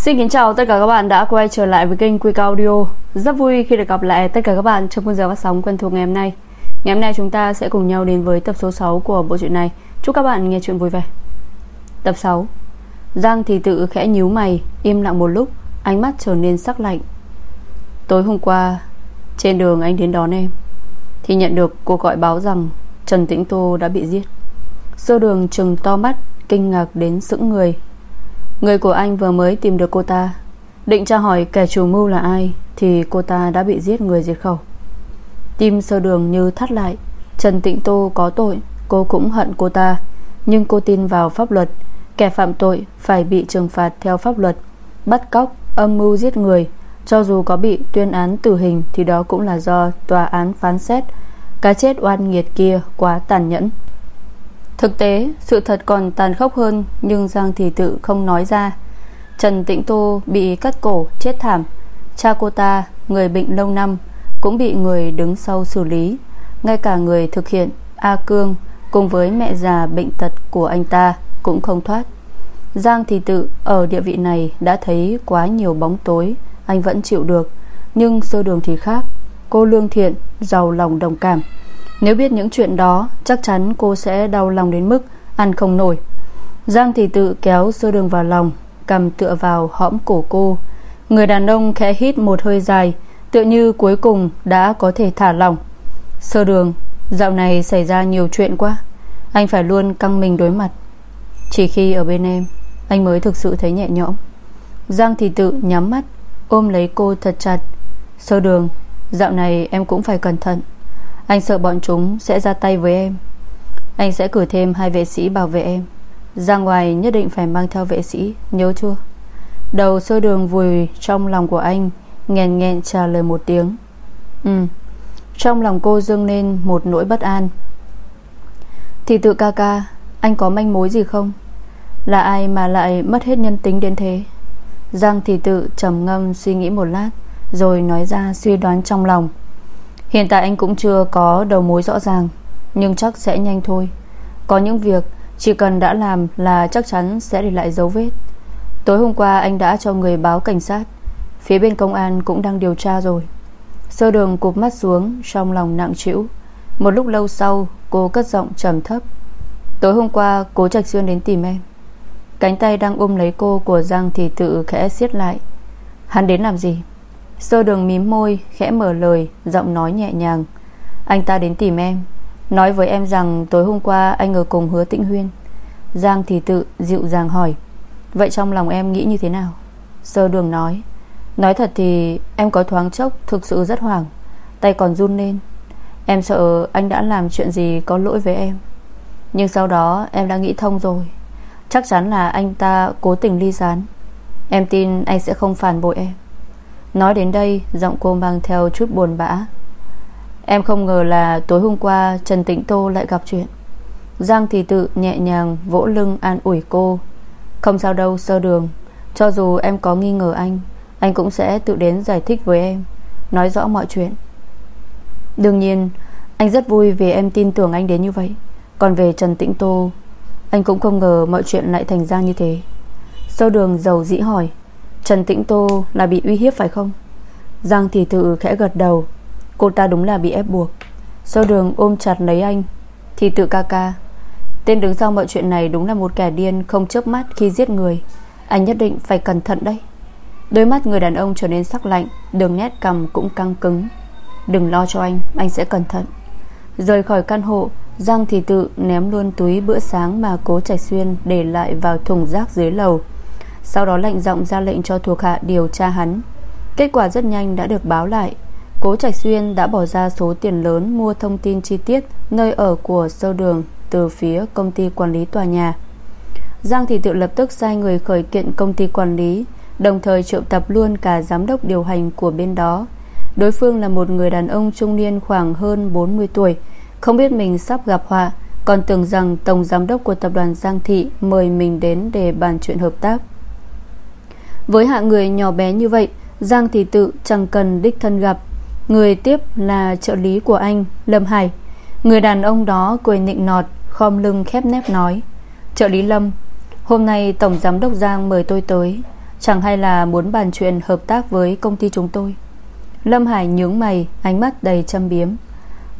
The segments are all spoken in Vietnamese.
Xin kính chào tất cả các bạn đã quay trở lại với kênh Quick Audio. Rất vui khi được gặp lại tất cả các bạn trong khung giờ phát sóng quen thuộc ngày hôm nay. Ngày hôm nay chúng ta sẽ cùng nhau đến với tập số 6 của bộ truyện này. Chúc các bạn nghe chuyện vui vẻ. Tập 6 Giang thì tự khẽ nhíu mày, Im lặng một lúc, Ánh mắt trở nên sắc lạnh. Tối hôm qua, Trên đường anh đến đón em, Thì nhận được cuộc gọi báo rằng Trần Tĩnh Tô đã bị giết. Sơ đường trừng to mắt, Kinh ngạc đến sững người. Người của anh vừa mới tìm được cô ta. Định tra hỏi kẻ chủ mưu là ai Thì cô ta đã bị giết người diệt khẩu. Tim sơ đường như thắt lại. Trần Tịnh Tô có tội Cô cũng hận cô ta. Nhưng cô tin vào pháp luật. Kẻ phạm tội phải bị trừng phạt theo pháp luật. Bắt cóc, âm mưu giết người. Cho dù có bị tuyên án tử hình Thì đó cũng là do tòa án phán xét. Cái chết oan nghiệt kia quá tàn nhẫn. Thực tế sự thật còn tàn khốc hơn Nhưng Giang Thị Tự không nói ra. Trần Tĩnh Tô bị cắt cổ chết thảm. Cha cô ta Người bệnh lâu năm Cũng bị người đứng sau xử lý. Ngay cả người thực hiện A Cương Cùng với mẹ già bệnh tật của anh ta Cũng không thoát. Giang Thị Tự ở địa vị này Đã thấy quá nhiều bóng tối Anh vẫn chịu được. Nhưng sơ đường thì khác. Cô lương thiện, giàu lòng đồng cảm nếu biết những chuyện đó, Chắc chắn cô sẽ đau lòng đến mức Ăn không nổi. Giang thì tự kéo sơ đường vào lòng, Cầm tựa vào hõm cổ cô. Người đàn ông khẽ hít một hơi dài, Tựa như cuối cùng đã có thể thả lỏng. Sơ đường, Dạo này xảy ra nhiều chuyện quá. Anh phải luôn căng mình đối mặt. Chỉ khi ở bên em, Anh mới thực sự thấy nhẹ nhõm. Giang thì tự nhắm mắt, Ôm lấy cô thật chặt. Sơ đường, Dạo này em cũng phải cẩn thận anh sợ bọn chúng sẽ ra tay với em. Anh sẽ cử thêm hai vệ sĩ bảo vệ em. Ra ngoài nhất định phải mang theo vệ sĩ, Nhớ chưa? Đầu sơ đường vùi trong lòng của anh Nghèn nghẹn trả lời một tiếng. Ừ Trong lòng cô dâng lên một nỗi bất an. Thì tự ca ca, Anh có manh mối gì không? Là ai mà lại mất hết nhân tính đến thế? Giang thì tự trầm ngâm suy nghĩ một lát, Rồi nói ra suy đoán trong lòng. Hiện tại anh cũng chưa có đầu mối rõ ràng, Nhưng chắc sẽ nhanh thôi. Có những việc chỉ cần đã làm Là chắc chắn sẽ để lại dấu vết. Tối hôm qua anh đã cho người báo cảnh sát. Phía bên công an cũng đang điều tra rồi. Sơ đường cụp mắt xuống Trong lòng nặng trĩu. Một lúc lâu sau, cô cất giọng trầm thấp. Tối hôm qua, cố Trạch Xuyên đến tìm em. Cánh tay đang ôm lấy cô của Giang thì tự khẽ siết lại. Hắn đến làm gì? Sơ đường mím môi, Khẽ mở lời, Giọng nói nhẹ nhàng. Anh ta đến tìm em, Nói với em rằng tối hôm qua anh ở cùng hứa tĩnh huyên. Giang thì tự dịu dàng hỏi, Vậy trong lòng em nghĩ như thế nào? Sơ đường nói Nói thật thì em có thoáng chốc Thực sự rất hoảng, Tay còn run lên. Em sợ anh đã làm chuyện gì có lỗi với em. Nhưng sau đó em đã nghĩ thông rồi. Chắc chắn là anh ta cố tình ly gián. Em tin anh sẽ không phản bội em. Nói đến đây, Giọng cô mang theo chút buồn bã. Em không ngờ là tối hôm qua Trần Tĩnh Tô lại gặp chuyện. Giang thì tự nhẹ nhàng Vỗ lưng an ủi cô. Không sao đâu, sơ đường. Cho dù em có nghi ngờ anh Anh cũng sẽ tự đến giải thích với em, Nói rõ mọi chuyện. Đương nhiên, Anh rất vui vì em tin tưởng anh đến như vậy. Còn về Trần Tĩnh Tô, Anh cũng không ngờ mọi chuyện lại thành ra như thế. Sơ đường giàu dĩ hỏi Trần Tĩnh Tô là bị uy hiếp phải không? Giang Thị Tự khẽ gật đầu. Cô ta đúng là bị ép buộc. Sau đường ôm chặt lấy anh Thị Tự ca ca. Tên đứng sau mọi chuyện này đúng là một kẻ điên Không chớp mắt khi giết người. Anh nhất định phải cẩn thận đấy. Đôi mắt người đàn ông trở nên sắc lạnh Đường nét cầm cũng căng cứng. Đừng lo cho anh, anh sẽ cẩn thận. Rời khỏi căn hộ Giang Thị Tự ném luôn túi bữa sáng Mà cố Trạch Xuyên để lại vào thùng rác dưới lầu sau đó lệnh giọng ra lệnh cho thuộc hạ điều tra hắn. Kết quả rất nhanh đã được báo lại. Cố Trạch Xuyên đã bỏ ra số tiền lớn Mua thông tin chi tiết Nơi ở của sâu đường Từ phía công ty quản lý tòa nhà. Giang Thị tự lập tức sai người khởi kiện công ty quản lý, Đồng thời triệu tập luôn cả giám đốc điều hành của bên đó. Đối phương là một người đàn ông trung niên khoảng hơn 40 tuổi, Không biết mình sắp gặp họa, Còn tưởng rằng tổng giám đốc của tập đoàn Giang Thị Mời mình đến để bàn chuyện hợp tác với hạng người nhỏ bé như vậy, Giang Thị Tự chẳng cần đích thân gặp. Người tiếp là trợ lý của anh, Lâm Hải. Người đàn ông đó cười nịnh nọt, Khom lưng khép nép nói, Trợ lý Lâm, Hôm nay Tổng Giám đốc Giang mời tôi tới. Chẳng hay là muốn bàn chuyện hợp tác với công ty chúng tôi? Lâm Hải nhướng mày, Ánh mắt đầy châm biếm.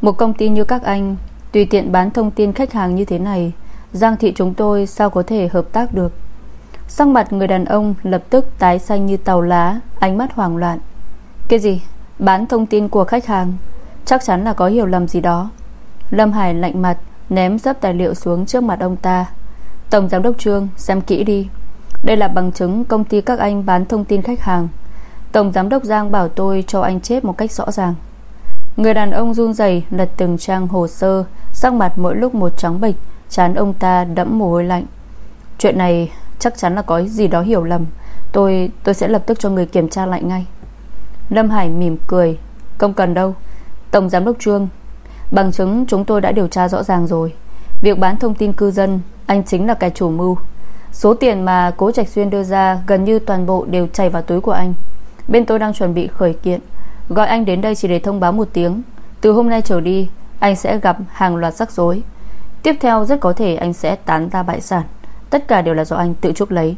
Một công ty như các anh, Tùy tiện bán thông tin khách hàng như thế này, Giang thị chúng tôi sao có thể hợp tác được? Sắc mặt người đàn ông lập tức tái xanh như tàu lá, Ánh mắt hoảng loạn. Cái gì? Bán thông tin của khách hàng? Chắc chắn là có hiểu lầm gì đó. Lâm Hải lạnh mặt, Ném dấp tài liệu xuống trước mặt ông ta. Tổng giám đốc Trương, xem kỹ đi. Đây là bằng chứng công ty các anh bán thông tin khách hàng. Tổng giám đốc Giang bảo tôi cho anh chết một cách rõ ràng. Người đàn ông run rẩy lật từng trang hồ sơ, Sắc mặt mỗi lúc một trắng bệch, Chán ông ta đẫm mồ hôi lạnh. Chuyện này chắc chắn là có gì đó hiểu lầm. Tôi tôi sẽ lập tức cho người kiểm tra lại ngay. Lâm Hải mỉm cười. Không cần đâu. Tổng giám đốc Trương, Bằng chứng chúng tôi đã điều tra rõ ràng rồi. Việc bán thông tin cư dân, Anh chính là kẻ chủ mưu. Số tiền mà Cố Trạch Xuyên đưa ra Gần như toàn bộ đều chảy vào túi của anh. Bên tôi đang chuẩn bị khởi kiện. Gọi anh đến đây chỉ để thông báo một tiếng. Từ hôm nay trở đi, Anh sẽ gặp hàng loạt rắc rối. Tiếp theo rất có thể anh sẽ tán ra bại sản. Tất cả đều là do anh tự chuốc lấy.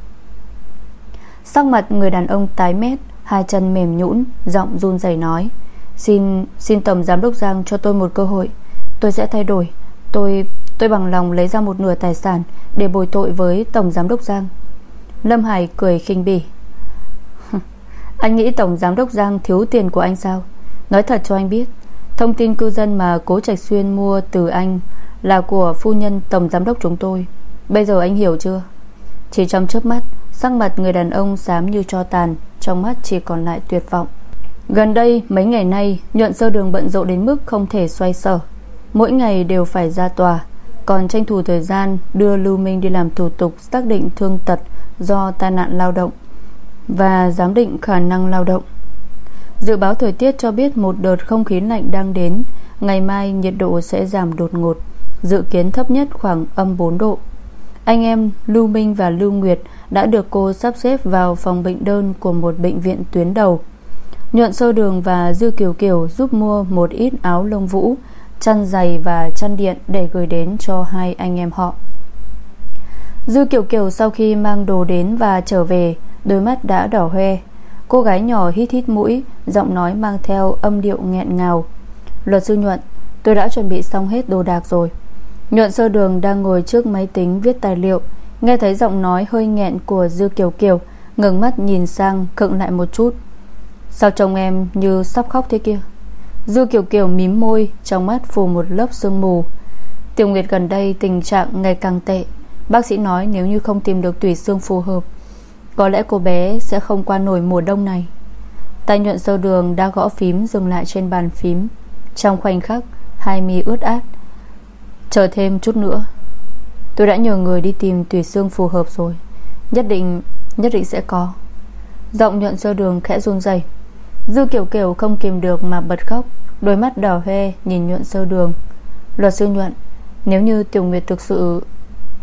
Sắc mặt người đàn ông tái mét, Hai chân mềm nhũn, Giọng run rẩy nói, Xin xin tổng giám đốc Giang cho tôi một cơ hội. Tôi sẽ thay đổi. Tôi tôi bằng lòng lấy ra một nửa tài sản Để bồi tội với tổng giám đốc Giang. Lâm Hải cười khinh bỉ. Anh nghĩ tổng giám đốc Giang thiếu tiền của anh sao? Nói thật cho anh biết, Thông tin cư dân mà Cố Trạch Xuyên mua từ anh Là của phu nhân tổng giám đốc chúng tôi. Bây giờ anh hiểu chưa? Chỉ trong chớp mắt, Sắc mặt người đàn ông dám như cho tàn, Trong mắt chỉ còn lại tuyệt vọng. Gần đây, mấy ngày nay, Nhuận sơ đường bận rộn đến mức không thể xoay sở. Mỗi ngày đều phải ra tòa, Còn tranh thủ thời gian Đưa Lưu Minh đi làm thủ tục Xác định thương tật do tai nạn lao động Và giám định khả năng lao động. Dự báo thời tiết cho biết Một đợt không khí lạnh đang đến, Ngày mai nhiệt độ sẽ giảm đột ngột, Dự kiến thấp nhất khoảng âm 4 độ. Anh em Lưu Minh và Lưu Nguyệt Đã được cô sắp xếp vào phòng bệnh đơn Của một bệnh viện tuyến đầu. Nhuận sơ đường và Dư Kiều Kiều Giúp mua một ít áo lông vũ, Chăn giày và chăn điện Để gửi đến cho hai anh em họ. Dư Kiều Kiều sau khi mang đồ đến và trở về, Đôi mắt đã đỏ hoe. Cô gái nhỏ hít hít mũi, Giọng nói mang theo âm điệu nghẹn ngào. Luật sư Nhuận, Tôi đã chuẩn bị xong hết đồ đạc rồi. Nhuận sơ đường đang ngồi trước máy tính viết tài liệu, Nghe thấy giọng nói hơi nghẹn của Dư Kiều Kiều, Ngừng mắt nhìn sang khựng lại một chút. Sao trông em như sắp khóc thế kia? Dư Kiều Kiều mím môi, Trong mắt phủ một lớp sương mù. Tiểu Nguyệt gần đây tình trạng ngày càng tệ. Bác sĩ nói nếu như không tìm được tủy xương phù hợp, Có lẽ cô bé sẽ không qua nổi mùa đông này. Tay nhuận sơ đường đã gõ phím Dừng lại trên bàn phím. Trong khoảnh khắc, Hai mi ướt át. Chờ thêm chút nữa. Tôi đã nhờ người đi tìm tùy xương phù hợp rồi. Nhất định Nhất định sẽ có. Giọng nhuận sơ đường khẽ run rẩy, Dư kiểu kiểu không kìm được mà bật khóc Đôi mắt đỏ hoe nhìn nhuận sơ đường. Luật sư nhuận Nếu như Tiểu Nguyệt thực sự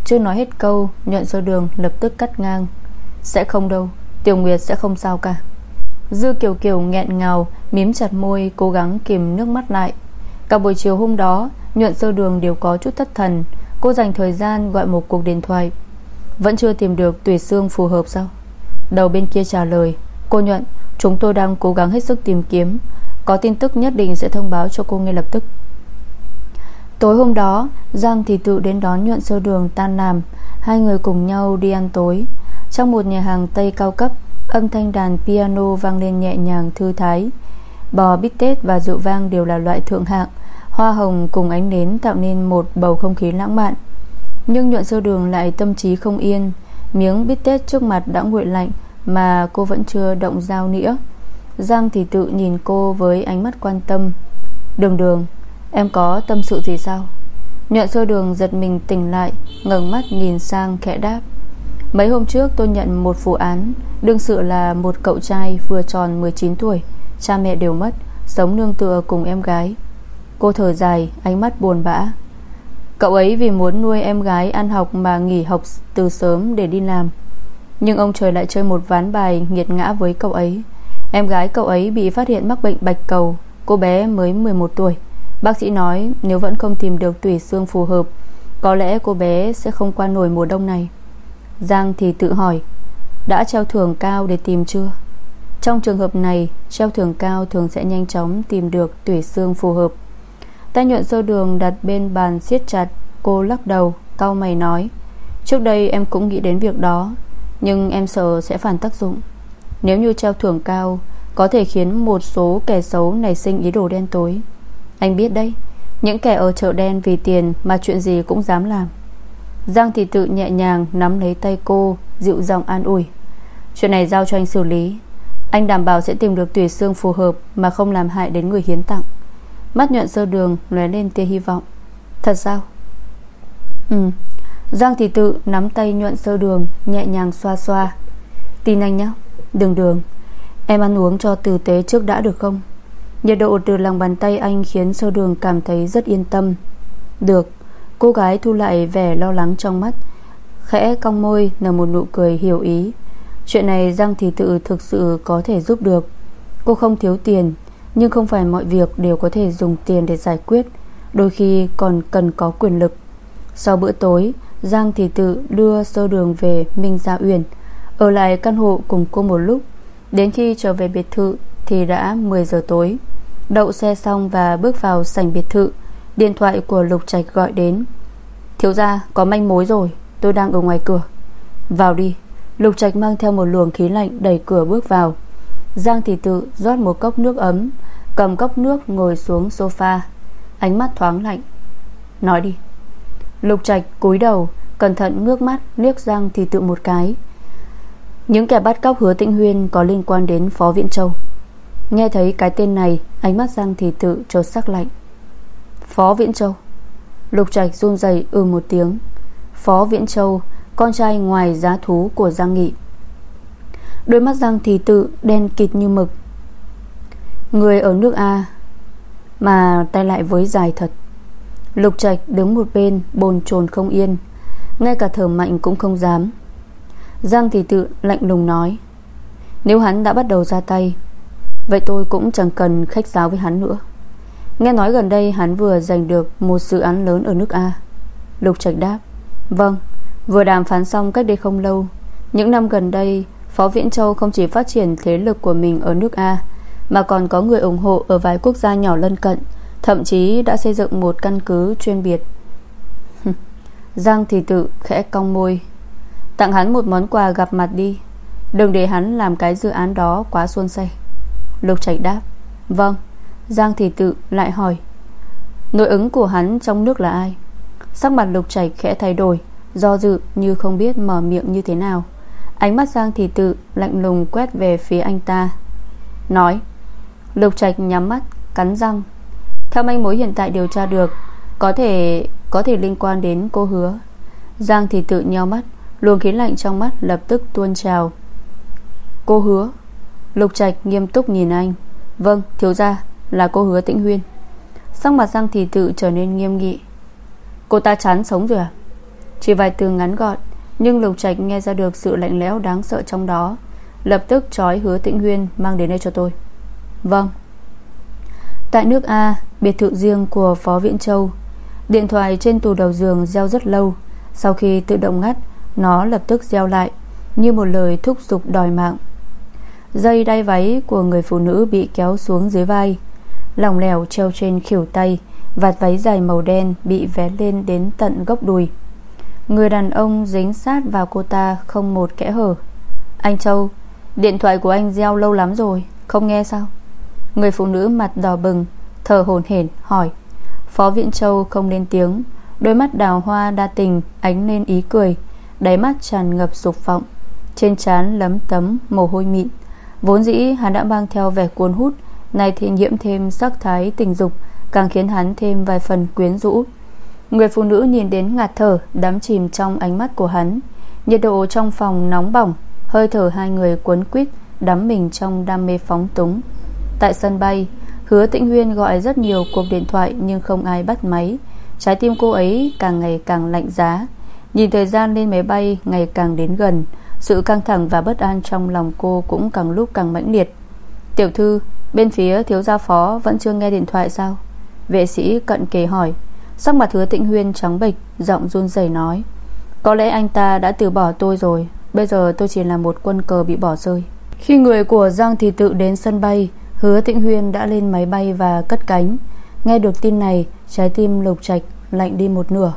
Chưa nói hết câu Nhuận sơ đường lập tức cắt ngang. Sẽ không đâu Tiểu Nguyệt sẽ không sao cả. Dư kiểu kiểu nghẹn ngào Mím chặt môi cố gắng kìm nước mắt lại. Cả buổi chiều hôm đó, Nhuận sơ đường đều có chút thất thần. Cô dành thời gian gọi một cuộc điện thoại. Vẫn chưa tìm được tùy xương phù hợp sao? Đầu bên kia trả lời, Cô Nhuận, Chúng tôi đang cố gắng hết sức tìm kiếm. Có tin tức nhất định sẽ thông báo cho cô ngay lập tức. Tối hôm đó, Giang thì tự đến đón nhuận sơ đường tan làm. Hai người cùng nhau đi ăn tối. Trong một nhà hàng Tây cao cấp, Âm thanh đàn piano vang lên nhẹ nhàng thư thái. Bò, bít tết và rượu vang đều là loại thượng hạng. Hoa hồng cùng ánh nến tạo nên một bầu không khí lãng mạn. Nhưng nhuận sơ đường lại tâm trí không yên. Miếng bít tết trước mặt đã nguội lạnh Mà cô vẫn chưa động dao nĩa. Giang thì tự nhìn cô với ánh mắt quan tâm. Đường đường, Em có tâm sự gì sao? Nhuận sơ đường giật mình tỉnh lại, ngẩng mắt nhìn sang khẽ đáp. Mấy hôm trước tôi nhận một vụ án, Đương sự là một cậu trai vừa tròn 19 tuổi. Cha mẹ đều mất, Sống nương tựa cùng em gái. Cô thở dài, ánh mắt buồn bã. Cậu ấy vì muốn nuôi em gái ăn học Mà nghỉ học từ sớm để đi làm. Nhưng ông trời lại chơi một ván bài Nghiệt ngã với cậu ấy. Em gái cậu ấy bị phát hiện mắc bệnh bạch cầu. Cô bé mới 11 tuổi. Bác sĩ nói, nếu vẫn không tìm được tủy xương phù hợp, Có lẽ cô bé sẽ không qua nổi mùa đông này. Giang thì tự hỏi, Đã treo thưởng cao để tìm chưa? Trong trường hợp này, Treo thưởng cao thường sẽ nhanh chóng Tìm được tủy xương phù hợp. Tay nhuận sơ đường đặt bên bàn siết chặt. Cô lắc đầu, Cau mày nói, Trước đây em cũng nghĩ đến việc đó, Nhưng em sợ sẽ phản tác dụng. Nếu như treo thưởng cao, Có thể khiến một số kẻ xấu nảy sinh ý đồ đen tối. Anh biết đấy, Những kẻ ở chợ đen vì tiền Mà chuyện gì cũng dám làm. Giang thì tự nhẹ nhàng nắm lấy tay cô, Dịu giọng an ủi, Chuyện này giao cho anh xử lý. Anh đảm bảo sẽ tìm được tùy xương phù hợp Mà không làm hại đến người hiến tặng. Mắt nhuận sơ đường, lóe lên tia hy vọng. Thật sao? Ừ. Giang thì tự nắm tay nhuận sơ đường, Nhẹ nhàng xoa xoa. Tin anh nhé. Đường đường. Em ăn uống cho tử tế trước đã được không? Nhiệt độ từ lòng bàn tay anh Khiến sơ đường cảm thấy rất yên tâm. Được. Cô gái thu lại vẻ lo lắng trong mắt. Khẽ cong môi, nở một nụ cười hiểu ý. Chuyện này Giang Thị Tự thực sự có thể giúp được. Cô không thiếu tiền nhưng không phải mọi việc đều có thể dùng tiền để giải quyết. Đôi khi còn cần có quyền lực. Sau bữa tối, Giang Thị Tự đưa sơ đường về Minh Gia Uyển. Ở lại căn hộ cùng cô một lúc. Đến khi trở về biệt thự Thì đã 10 giờ tối. Đậu xe xong và bước vào sảnh biệt thự, Điện thoại của Lục Trạch gọi đến. Thiếu gia, có manh mối rồi, Tôi đang ở ngoài cửa. Vào đi. Lục Trạch mang theo một luồng khí lạnh đẩy cửa bước vào. Giang Thị Tự rót một cốc nước ấm. Cầm cốc nước ngồi xuống sofa. Ánh mắt thoáng lạnh. Nói đi. Lục Trạch cúi đầu, Cẩn thận ngước mắt, liếc Giang thì Tự một cái. Những kẻ bắt cóc hứa tĩnh huyên Có liên quan đến Phó Viện Châu. Nghe thấy cái tên này, Ánh mắt Giang thì Tự trột sắc lạnh. Phó Viễn Châu. Lục Trạch run rẩy ư một tiếng. Phó Viễn Châu, Con trai ngoài giá thú của Giang Nghị. Đôi mắt Giang thì tự Đen kịt như mực. Người ở nước A, Mà tay lại với dài thật. Lục Trạch đứng một bên, Bồn chồn không yên, Ngay cả thở mạnh cũng không dám. Giang thì tự lạnh lùng nói, Nếu hắn đã bắt đầu ra tay, Vậy tôi cũng chẳng cần khách giáo với hắn nữa. Nghe nói gần đây hắn vừa giành được Một dự án lớn ở nước A. Lục Trạch đáp Vâng Vừa đàm phán xong cách đây không lâu, Những năm gần đây, Phó Viễn Châu không chỉ phát triển thế lực của mình ở nước A mà còn có người ủng hộ Ở vài quốc gia nhỏ lân cận, Thậm chí đã xây dựng một căn cứ chuyên biệt. Giang thì tự khẽ cong môi. Tặng hắn một món quà gặp mặt đi. Đừng để hắn làm cái dự án đó quá xuân say Lục Trạch đáp Vâng. Giang Thị Tự lại hỏi, Nội ứng của hắn trong nước là ai? Sắc mặt lục trạch khẽ thay đổi, Do dự như không biết mở miệng như thế nào. Ánh mắt Giang Thị Tự Lạnh lùng quét về phía anh ta, Nói Lục trạch nhắm mắt, cắn răng. Theo manh mối hiện tại điều tra được, Có thể có thể liên quan đến cô hứa. Giang thì Tự nheo mắt, Luồng khí lạnh trong mắt lập tức tuôn trào. Cô hứa? Lục trạch nghiêm túc nhìn anh. Vâng thiếu gia, là cô hứa tĩnh huyên. Sắc mặt Giang thì Tự trở nên nghiêm nghị. Cô ta chán sống rồi à? Chỉ vài từ ngắn gọn, Nhưng Lục Trạch nghe ra được sự lạnh lẽo đáng sợ trong đó. Lập tức trói hứa tĩnh huyên Mang đến đây cho tôi. Vâng. Tại nước A, Biệt thự riêng của Phó Viễn Châu, Điện thoại trên tủ đầu giường reo rất lâu. Sau khi tự động ngắt, Nó lập tức reo lại, Như một lời thúc giục đòi mạng. Dây đai váy của người phụ nữ bị kéo xuống dưới vai. Lòng lẻo treo trên khỉu tay, Vạt váy dài màu đen Bị vé lên đến tận gốc đùi. Người đàn ông dính sát vào cô ta Không một kẽ hở. Anh Châu, Điện thoại của anh reo lâu lắm rồi, Không nghe sao? Người phụ nữ mặt đỏ bừng, Thở hồn hển, hỏi, Phó viện Châu không lên tiếng. Đôi mắt đào hoa đa tình, Ánh lên ý cười, Đáy mắt tràn ngập dục vọng. Trên trán lấm tấm mồ hôi mịn. Vốn dĩ hắn đã mang theo vẻ cuốn hút, Nay thì nhiễm thêm sắc thái tình dục, Càng khiến hắn thêm vài phần quyến rũ. Người phụ nữ nhìn đến ngạt thở, Đắm chìm trong ánh mắt của hắn. Nhiệt độ trong phòng nóng bỏng, Hơi thở hai người cuốn quýt, Đắm mình trong đam mê phóng túng. Tại sân bay. Hứa Tĩnh Huyên gọi rất nhiều cuộc điện thoại Nhưng không ai bắt máy. Trái tim cô ấy càng ngày càng lạnh giá. Nhìn thời gian lên máy bay ngày càng đến gần, Sự căng thẳng và bất an trong lòng cô Cũng càng lúc càng mãnh liệt. Tiểu thư, Bên phía thiếu gia phó vẫn chưa nghe điện thoại sao? Vệ sĩ cận kề hỏi. Sắc mặt hứa tĩnh huyên trắng bệch, Giọng run rẩy nói. Có lẽ anh ta đã từ bỏ tôi rồi, Bây giờ tôi chỉ là một quân cờ bị bỏ rơi. Khi người của Giang Thị Tự đến sân bay Hứa Thịnh Huyên đã lên máy bay và cất cánh. Nghe được tin này, Trái tim lục trạch lạnh đi một nửa.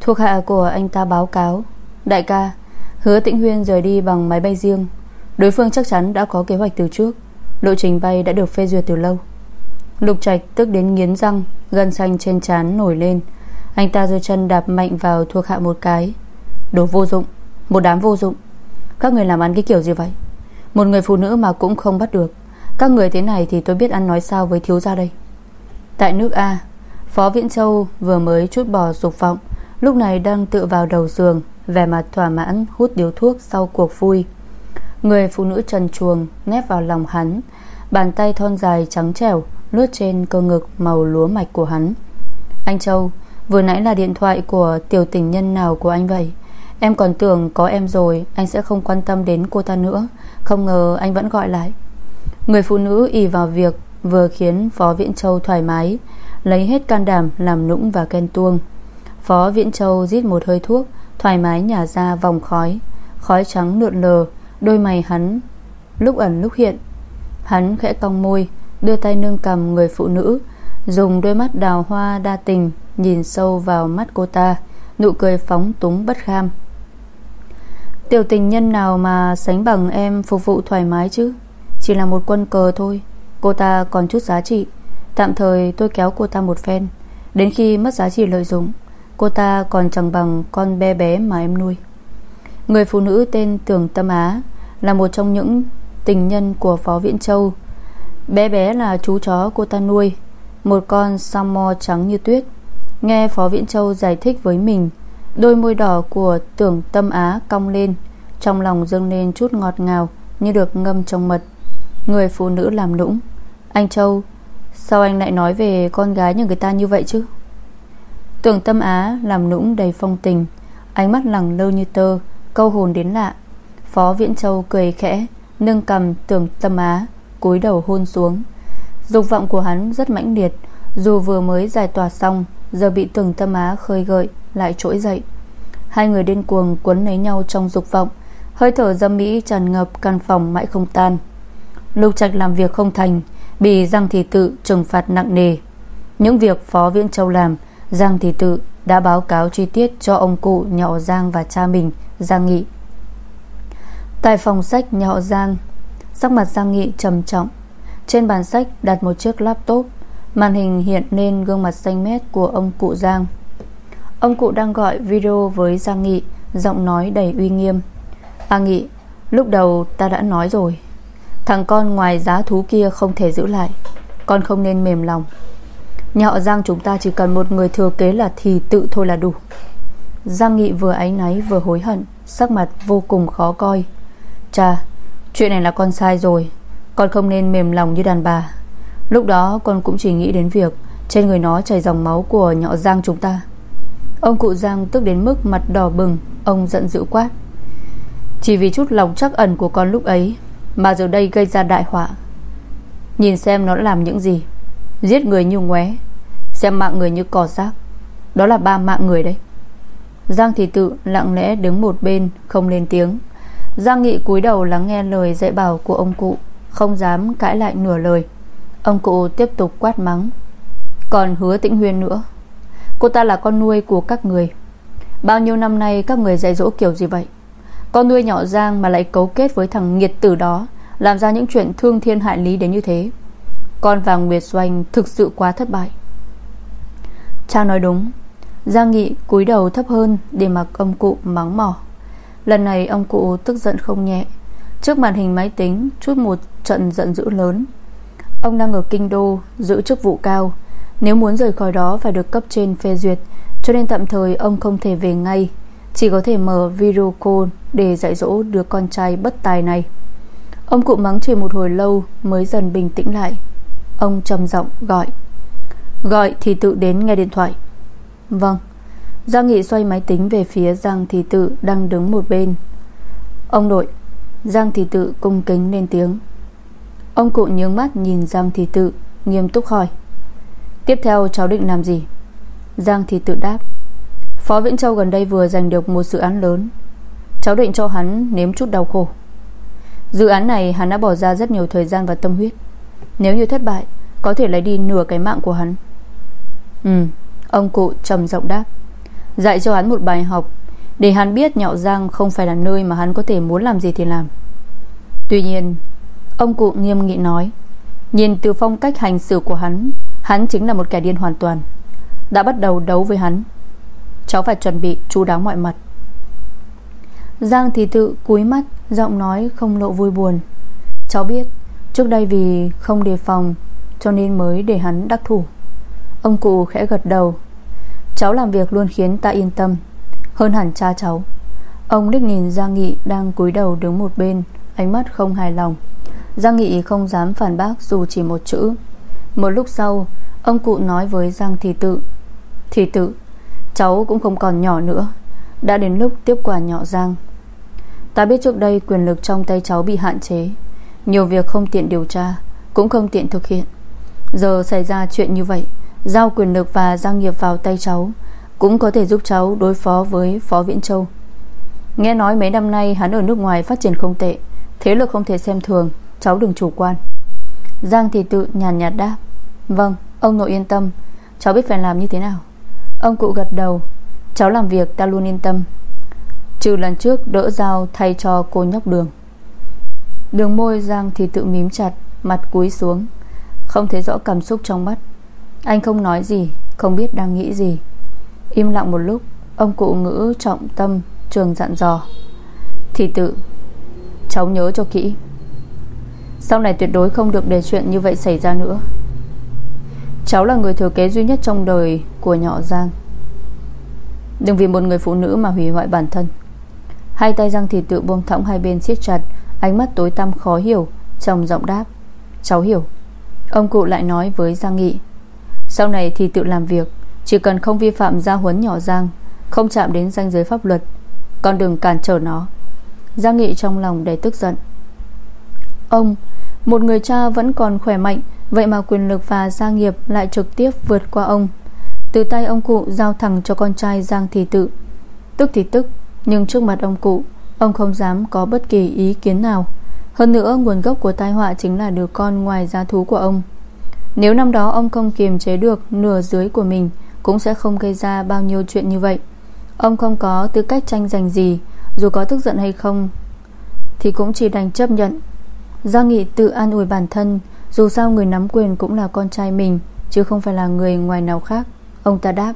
Thuộc hạ của anh ta báo cáo, Đại ca, Hứa Thịnh Huyên rời đi bằng máy bay riêng. Đối phương chắc chắn đã có kế hoạch từ trước. Lộ trình bay đã được phê duyệt từ lâu. Lục Trạch tức đến nghiến răng, Gân xanh trên trán nổi lên. Anh ta giơ chân đạp mạnh vào thuộc hạ một cái. Đồ vô dụng, Một đám vô dụng. Các người làm ăn cái kiểu gì vậy? Một người phụ nữ mà cũng không bắt được. Các người thế này thì tôi biết ăn nói sao với thiếu gia đây. Tại nước A, Phó Viễn Châu vừa mới chút bỏ dục vọng, Lúc này đang tự vào đầu giường, Vẻ mặt thỏa mãn, hút điếu thuốc sau cuộc vui. Người phụ nữ trần chuồng Nép vào lòng hắn, Bàn tay thon dài trắng trẻo, Lướt trên cơ ngực màu lúa mạch của hắn. Anh Châu, Vừa nãy là điện thoại của tiểu tình nhân nào của anh vậy? Em còn tưởng có em rồi, Anh sẽ không quan tâm đến cô ta nữa. Không ngờ anh vẫn gọi lại. Người phụ nữ ỉ vào việc Vừa khiến Phó Viễn Châu thoải mái, Lấy hết can đảm làm nũng và ken tuông. Phó Viễn Châu rít một hơi thuốc, Thoải mái nhả ra vòng khói. Khói trắng lượn lờ, Đôi mày hắn lúc ẩn lúc hiện. Hắn khẽ cong môi, Đưa tay nâng cầm người phụ nữ, Dùng đôi mắt đào hoa đa tình Nhìn sâu vào mắt cô ta, Nụ cười phóng túng bất kham. Tiểu tình nhân nào mà sánh bằng em phục vụ thoải mái chứ? Chỉ là một quân cờ thôi. Cô ta còn chút giá trị. Tạm thời tôi kéo cô ta một phen. Đến khi mất giá trị lợi dụng, Cô ta còn chẳng bằng con bé bé mà em nuôi. Người phụ nữ tên Tưởng Tâm Á Là một trong những tình nhân của Phó Viễn Châu. Bé bé là chú chó cô ta nuôi, Một con Samo trắng như tuyết. Nghe Phó Viễn Châu giải thích với mình, Đôi môi đỏ của Tưởng Tâm Á cong lên, Trong lòng dâng lên chút ngọt ngào Như được ngâm trong mật. Người phụ nữ làm nũng. Anh Châu, Sao anh lại nói về con gái như người ta như vậy chứ? Tưởng Tâm Á làm nũng đầy phong tình, Ánh mắt lẳng lơ như tơ, Câu hồn đến lạ. Phó Viễn Châu cười khẽ, Nâng cầm tưởng Tâm Á, cúi đầu hôn xuống. Dục vọng của hắn rất mãnh liệt, Dù vừa mới giải tỏa xong, Giờ bị tưởng Tâm Á khơi gợi, Lại trỗi dậy. Hai người điên cuồng quấn lấy nhau trong dục vọng, Hơi thở dâm mỹ tràn ngập căn phòng mãi không tan. Lục Trạch làm việc không thành, Bị Giang Thị Tự trừng phạt nặng nề. Những việc Phó Viễn Châu làm, Giang Thị Tự đã báo cáo chi tiết Cho ông cụ nhỏ Giang và cha mình, Giang Nghị. Tại phòng sách nhỏ Giang, Sắc mặt Giang Nghị trầm trọng. Trên bàn sách đặt một chiếc laptop, Màn hình hiện lên gương mặt xanh mét Của ông cụ Giang. Ông cụ đang gọi video với Giang Nghị, Giọng nói đầy uy nghiêm. A Nghị, Lúc đầu ta đã nói rồi Thằng con ngoài giá thú kia không thể giữ lại. Con không nên mềm lòng. Nhà họ Giang chúng ta chỉ cần một người thừa kế là thì tự thôi là đủ. Giang Nghị vừa áy náy vừa hối hận, Sắc mặt vô cùng khó coi. Cha Chuyện này là con sai rồi. Con không nên mềm lòng như đàn bà. Lúc đó con cũng chỉ nghĩ đến việc Trên người nó chảy dòng máu của nhọ Giang chúng ta. Ông cụ Giang tức đến mức mặt đỏ bừng, Ông giận dữ quát. Chỉ vì chút lòng chắc ẩn của con lúc ấy mà giờ đây gây ra đại họa. Nhìn xem nó làm những gì. Giết người như ngoé. Xem mạng người như cỏ rác Đó là ba mạng người đấy. Giang thị tự lặng lẽ đứng một bên, Không lên tiếng. Giang Nghị cúi đầu lắng nghe lời dạy bảo của ông cụ, Không dám cãi lại nửa lời. Ông cụ tiếp tục quát mắng. Còn hứa tĩnh huyên nữa. Cô ta là con nuôi của các người. Bao nhiêu năm nay các người dạy dỗ kiểu gì vậy? Con nuôi nhỏ Giang mà lại cấu kết với thằng nghiệt tử đó, Làm ra những chuyện thương thiên hại lý đến như thế. Con và Nguyệt Doanh thực sự quá thất bại. Cha nói đúng, Giang Nghị cúi đầu thấp hơn Để mặc ông cụ mắng mỏ. Lần này ông cụ tức giận không nhẹ. Trước màn hình máy tính, Chút một trận giận dữ lớn. Ông đang ở kinh đô, Giữ chức vụ cao. Nếu muốn rời khỏi đó phải được cấp trên phê duyệt, Cho nên tạm thời ông không thể về ngay. Chỉ có thể mở video call. Để dạy dỗ đứa con trai bất tài này. Ông cụ mắng chửi một hồi lâu Mới dần bình tĩnh lại. Ông trầm giọng gọi. Gọi thì tự đến nghe điện thoại. Vâng. Giang Nghị xoay máy tính về phía Giang Thị Tự Đang đứng một bên. Ông nội. Giang Thị Tự cung kính lên tiếng. Ông cụ nhướng mắt nhìn Giang Thị Tự, Nghiêm túc hỏi. Tiếp theo cháu định làm gì? Giang Thị Tự đáp. Phó Vĩnh Châu gần đây vừa giành được một dự án lớn. Cháu định cho hắn nếm chút đau khổ. Dự án này hắn đã bỏ ra rất nhiều thời gian và tâm huyết. Nếu như thất bại, Có thể lấy đi nửa cái mạng của hắn. Ừ Ông cụ trầm giọng đáp. Dạy cho hắn một bài học. Để hắn biết nhạo giang không phải là nơi Mà hắn có thể muốn làm gì thì làm. Tuy nhiên, Ông cụ nghiêm nghị nói, Nhìn từ phong cách hành xử của hắn Hắn chính là một kẻ điên hoàn toàn, Đã bắt đầu đấu với hắn. Cháu phải chuẩn bị chú đáo mọi mặt. Giang thì tự cúi mắt, Giọng nói không lộ vui buồn. Cháu biết, Trước đây vì không đề phòng, Cho nên mới để hắn đắc thủ. Ông cụ khẽ gật đầu. Cháu làm việc luôn khiến ta yên tâm, Hơn hẳn cha cháu. Ông đích nhìn Giang Nghị đang cúi đầu đứng một bên, Ánh mắt không hài lòng. Giang Nghị không dám phản bác dù chỉ một chữ. Một lúc sau, Ông cụ nói với Giang Thị Tự Thị Tự, Cháu cũng không còn nhỏ nữa. Đã đến lúc tiếp quản nhỏ Giang. Ta biết trước đây quyền lực trong tay cháu bị hạn chế. Nhiều việc không tiện điều tra, Cũng không tiện thực hiện. Giờ xảy ra chuyện như vậy, Giao quyền lực và gia nghiệp vào tay cháu, Cũng có thể giúp cháu đối phó với Phó Viễn Châu. Nghe nói mấy năm nay hắn ở nước ngoài phát triển không tệ, Thế lực không thể xem thường, Cháu đừng chủ quan. Giang thì tự nhàn nhạt đáp Vâng ông nội yên tâm, Cháu biết phải làm như thế nào. Ông cụ gật đầu Cháu làm việc, ta luôn yên tâm. Trừ lần trước, đỡ dao thay cho cô nhóc đường. Đường môi Giang thì tự mím chặt, Mặt cúi xuống. Không thấy rõ cảm xúc trong mắt. Anh không nói gì, Không biết đang nghĩ gì. Im lặng một lúc, Ông cụ ngữ trọng tâm, trường dặn dò. Thì tự, Cháu nhớ cho kỹ. Sau này tuyệt đối không được để chuyện như vậy xảy ra nữa. Cháu là người thừa kế duy nhất trong đời Của nhỏ Giang. Đừng vì một người phụ nữ mà hủy hoại bản thân. Hai tay Giang thì tự buông thõng hai bên siết chặt, Ánh mắt tối tăm khó hiểu, Trong giọng đáp, Cháu hiểu. Ông cụ lại nói với Giang Nghị, Sau này thì tự làm việc, Chỉ cần không vi phạm gia huấn nhỏ Giang, Không chạm đến danh giới pháp luật Còn đừng cản trở nó. Giang Nghị trong lòng đầy tức giận. Ông, Một người cha vẫn còn khỏe mạnh, Vậy mà quyền lực và gia nghiệp lại trực tiếp vượt qua ông. Từ tay ông cụ giao thẳng cho con trai Giang Thị Tự. Tức thì tức, Nhưng trước mặt ông cụ, Ông không dám có bất kỳ ý kiến nào. Hơn nữa, nguồn gốc của tai họa Chính là đứa con ngoài giá thú của ông. Nếu năm đó ông không kiềm chế được Nửa dưới của mình, Cũng sẽ không gây ra bao nhiêu chuyện như vậy. Ông không có tư cách tranh giành gì, Dù có tức giận hay không, Thì cũng chỉ đành chấp nhận. Giang Nghị tự an ủi bản thân, dù sao người nắm quyền cũng là con trai mình, Chứ không phải là người ngoài nào khác. Ông ta đáp,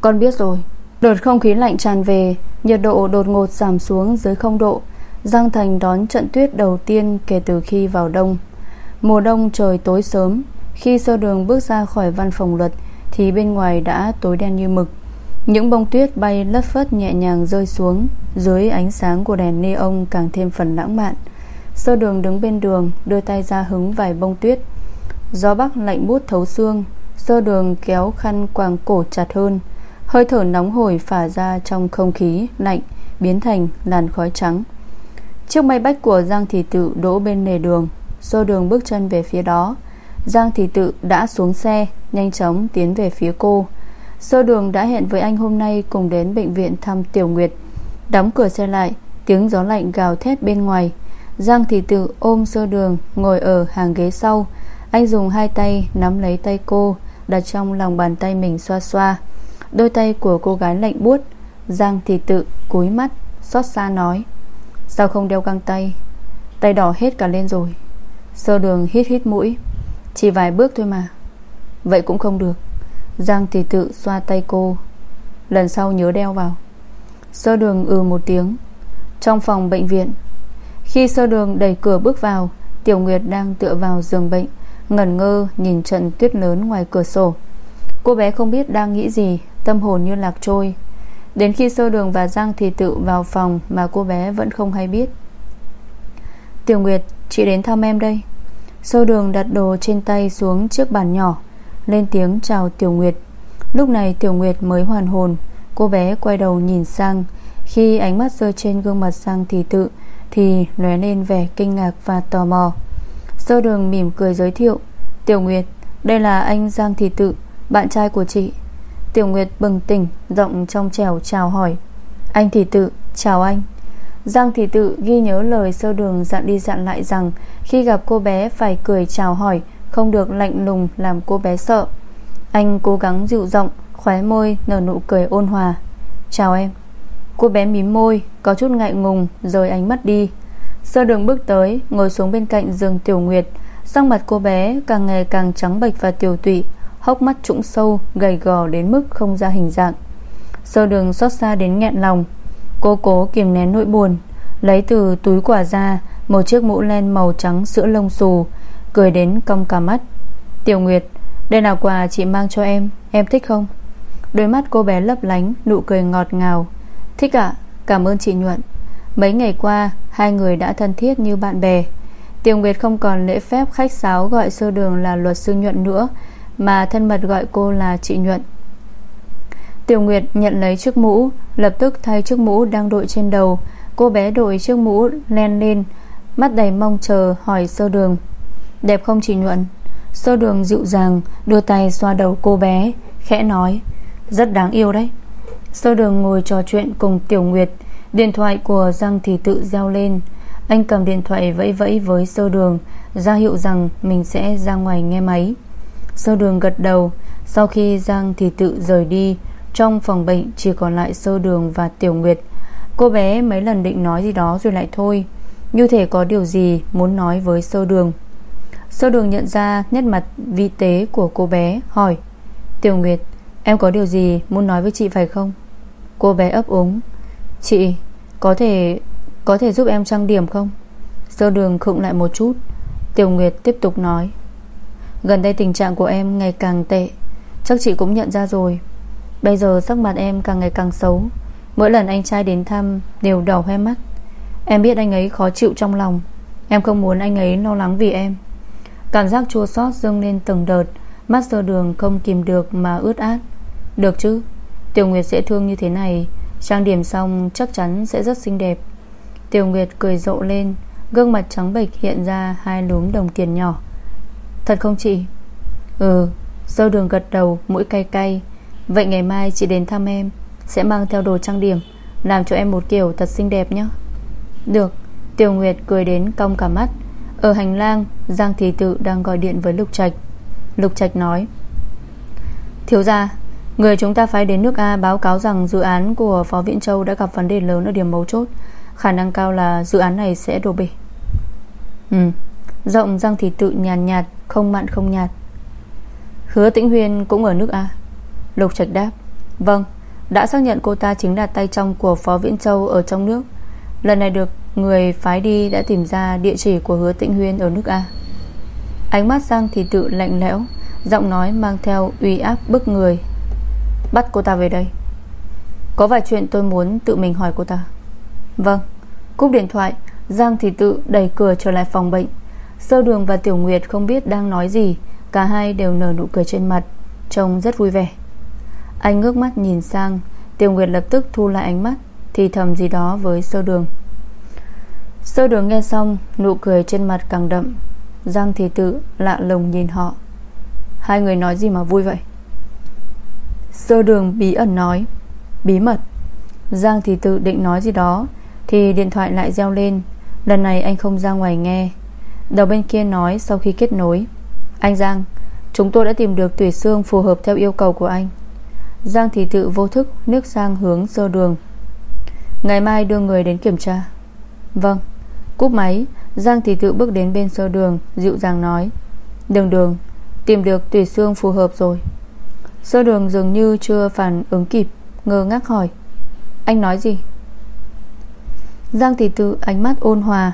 Con biết rồi. Đợt không khí lạnh tràn về, Nhiệt độ đột ngột giảm xuống dưới không độ. Giang Thành đón trận tuyết đầu tiên Kể từ khi vào đông. Mùa đông trời tối sớm, Khi sơ đường bước ra khỏi văn phòng luật Thì bên ngoài đã tối đen như mực. Những bông tuyết bay lất phất nhẹ nhàng rơi xuống Dưới ánh sáng của đèn neon càng thêm phần lãng mạn. Sơ đường đứng bên đường, Đưa tay ra hứng vài bông tuyết. Gió bắc lạnh bút thấu xương Sơ đường kéo khăn quàng cổ chặt hơn. Hơi thở nóng hổi phả ra trong không khí lạnh, Biến thành làn khói trắng. Chiếc máy bách của Giang Thị Tự đỗ bên lề đường. Sơ đường bước chân về phía đó, Giang Thị Tự đã xuống xe, Nhanh chóng tiến về phía cô. Sơ đường đã hẹn với anh hôm nay Cùng đến bệnh viện thăm Tiểu Nguyệt. Đóng cửa xe lại, Tiếng gió lạnh gào thét bên ngoài. Giang thị tự ôm sơ đường Ngồi ở hàng ghế sau. Anh dùng hai tay nắm lấy tay cô. Đặt trong lòng bàn tay mình xoa xoa. Đôi tay của cô gái lạnh buốt, Giang thị tự cúi mắt, Xót xa nói, Sao không đeo găng tay? Tay đỏ hết cả lên rồi. Sơ đường hít hít mũi, Chỉ vài bước thôi mà. Vậy cũng không được. Giang thị tự xoa tay cô, Lần sau nhớ đeo vào. Sơ đường ừ một tiếng. Trong phòng bệnh viện, khi sơ đường đẩy cửa bước vào, Tiểu Nguyệt đang tựa vào giường bệnh. Ngẩn ngơ nhìn trận tuyết lớn ngoài cửa sổ. Cô bé không biết đang nghĩ gì, Tâm hồn như lạc trôi. Đến khi sơ đường và Giang thì tự vào phòng Mà cô bé vẫn không hay biết. Tiểu Nguyệt, Chị đến thăm em đây. Sơ đường đặt đồ trên tay xuống chiếc bàn nhỏ, Lên tiếng chào Tiểu Nguyệt. Lúc này Tiểu Nguyệt mới hoàn hồn, Cô bé quay đầu nhìn sang. Khi ánh mắt rơi trên gương mặt Giang thì tự thì lóe lên vẻ kinh ngạc và tò mò. Sơ đường mỉm cười giới thiệu, Tiểu Nguyệt, Đây là anh Giang Thị Tự, Bạn trai của chị. Tiểu Nguyệt bừng tỉnh, Giọng trong trèo chào hỏi, Anh Thị Tự, chào anh. Giang Thị tự ghi nhớ lời sơ đường dặn đi dặn lại rằng Khi gặp cô bé phải cười chào hỏi, Không được lạnh lùng làm cô bé sợ. Anh cố gắng dịu giọng, Khóe môi nở nụ cười ôn hòa, Chào em. Cô bé mím môi, Có chút ngại ngùng Rồi ánh mắt đi. Sơ đường bước tới, Ngồi xuống bên cạnh giường Tiểu Nguyệt Sang mặt cô bé càng ngày càng trắng bệch và tiểu tụy, Hốc mắt trũng sâu, Gầy gò đến mức không ra hình dạng. Sơ đường xót xa đến nghẹn lòng, Cô cố kiềm nén nỗi buồn, Lấy từ túi quả ra Một chiếc mũ len màu trắng sữa lông xù, Cười đến cong cả mắt. Tiểu Nguyệt, Đây là quà chị mang cho em Em thích không? Đôi mắt cô bé lấp lánh, Nụ cười ngọt ngào. Thích ạ, Cảm ơn chị Nhuận. Mấy ngày qua Hai người đã thân thiết như bạn bè. Tiểu Nguyệt không còn lễ phép khách sáo Gọi sơ đường là luật sư Nhuận nữa, Mà thân mật gọi cô là chị Nhuận. Tiểu Nguyệt nhận lấy chiếc mũ, Lập tức thay chiếc mũ đang đội trên đầu. Cô bé đội chiếc mũ len lên, Mắt đầy mong chờ hỏi sơ đường. Đẹp không chị Nhuận? Sơ đường dịu dàng, Đưa tay xoa đầu cô bé, Khẽ nói, Rất đáng yêu đấy. Sơ đường ngồi trò chuyện cùng Tiểu Nguyệt. Điện thoại của Giang thì tự reo lên. Anh cầm điện thoại vẫy vẫy với sơ đường, ra hiệu rằng mình sẽ ra ngoài nghe máy. Sơ đường gật đầu. Sau khi Giang thì tự rời đi, Trong phòng bệnh chỉ còn lại sơ đường và Tiểu Nguyệt. Cô bé mấy lần định nói gì đó rồi lại thôi. Như thể có điều gì muốn nói với sơ đường. Sơ đường nhận ra nét mặt vi tế của cô bé, Hỏi, Tiểu Nguyệt, Em có điều gì muốn nói với chị phải không? Cô bé ấp úng Chị, có thể Có thể giúp em trang điểm không? Sơ đường khựng lại một chút. Tiểu Nguyệt tiếp tục nói. Gần đây tình trạng của em ngày càng tệ. Chắc chị cũng nhận ra rồi. Bây giờ sắc mặt em càng ngày càng xấu. Mỗi lần anh trai đến thăm Đều đỏ hoe mắt. Em biết anh ấy khó chịu trong lòng. Em không muốn anh ấy lo lắng vì em. Cảm giác chua xót dâng lên từng đợt. Mắt sơ đường không kìm được mà ướt át. Được chứ? Tiểu Nguyệt sẽ thương như thế này. Trang điểm xong chắc chắn sẽ rất xinh đẹp. Tiểu Nguyệt cười rộ lên, Gương mặt trắng bệch hiện ra Hai lúm đồng tiền nhỏ. Thật không chị? Ừ Dâu đường gật đầu, mũi cay cay. Vậy ngày mai chị đến thăm em, Sẽ mang theo đồ trang điểm, Làm cho em một kiểu thật xinh đẹp nhé. Được, Tiểu Nguyệt cười đến cong cả mắt. Ở hành lang, Giang Thị Tự đang gọi điện với Lục Trạch. Lục Trạch nói, Thiếu gia Người chúng ta phải đến nước A báo cáo rằng dự án của Phó Viễn Châu đã gặp vấn đề lớn ở điểm mấu chốt. Khả năng cao là dự án này sẽ đổ bể. Ừ Rộng răng thì tự nhàn nhạt, nhạt Không mặn không nhạt. Hứa Tĩnh Huyên cũng ở nước A. Lục Trạch đáp Vâng Đã xác nhận cô ta chính là tay trong của Phó Viễn Châu ở trong nước. Lần này được người phái đi đã tìm ra địa chỉ của hứa Tĩnh Huyên ở nước A. Ánh mắt Giang thì tự lạnh lẽo Giọng nói mang theo uy áp bức người. Bắt cô ta về đây. Có vài chuyện tôi muốn tự mình hỏi cô ta. Vâng Cúp điện thoại, Giang thì tự đẩy cửa trở lại phòng bệnh. Sơ đường và Tiểu Nguyệt không biết đang nói gì, Cả hai đều nở nụ cười trên mặt, Trông rất vui vẻ. Anh ngước mắt nhìn sang Tiểu Nguyệt lập tức thu lại ánh mắt, Thì thầm gì đó với sơ đường. Sơ đường nghe xong, Nụ cười trên mặt càng đậm. Giang thì tự lạ lùng nhìn họ. Hai người nói gì mà vui vậy? Sơ đường bí ẩn nói. Bí mật. Giang thì tự định nói gì đó, Thì điện thoại lại reo lên. Lần này anh không ra ngoài nghe. Đầu bên kia nói sau khi kết nối. Anh Giang, Chúng tôi đã tìm được tủy xương phù hợp theo yêu cầu của anh. Giang thì tự vô thức Nước sang hướng sơ đường. Ngày mai đưa người đến kiểm tra. Vâng. Cúp máy, Giang thì tự bước đến bên sơ đường, Dịu dàng nói. Đường đường, Tìm được tủy xương phù hợp rồi. Sơ đường dường như chưa phản ứng kịp, Ngơ ngác hỏi. Anh nói gì? Giang tỷ tự ánh mắt ôn hòa.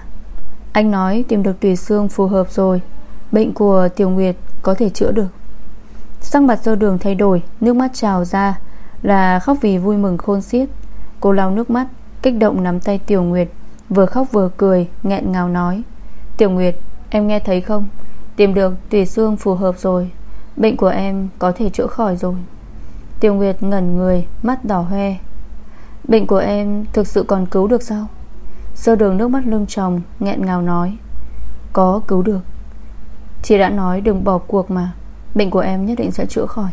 Anh nói tìm được tùy xương phù hợp rồi, Bệnh của Tiểu Nguyệt có thể chữa được. Sắc mặt sơ đường thay đổi, Nước mắt trào ra, Là khóc vì vui mừng khôn xiết. Cô lau nước mắt, Kích động nắm tay Tiểu Nguyệt, Vừa khóc vừa cười, nghẹn ngào nói. Tiểu Nguyệt, em nghe thấy không? Tìm được tùy xương phù hợp rồi. Bệnh của em có thể chữa khỏi rồi. Tiểu Nguyệt ngẩn người, Mắt đỏ hoe. Bệnh của em thực sự còn cứu được sao? Sơ đường nước mắt lưng tròng, nghẹn ngào nói. Có cứu được. Chị đã nói đừng bỏ cuộc mà. Bệnh của em nhất định sẽ chữa khỏi.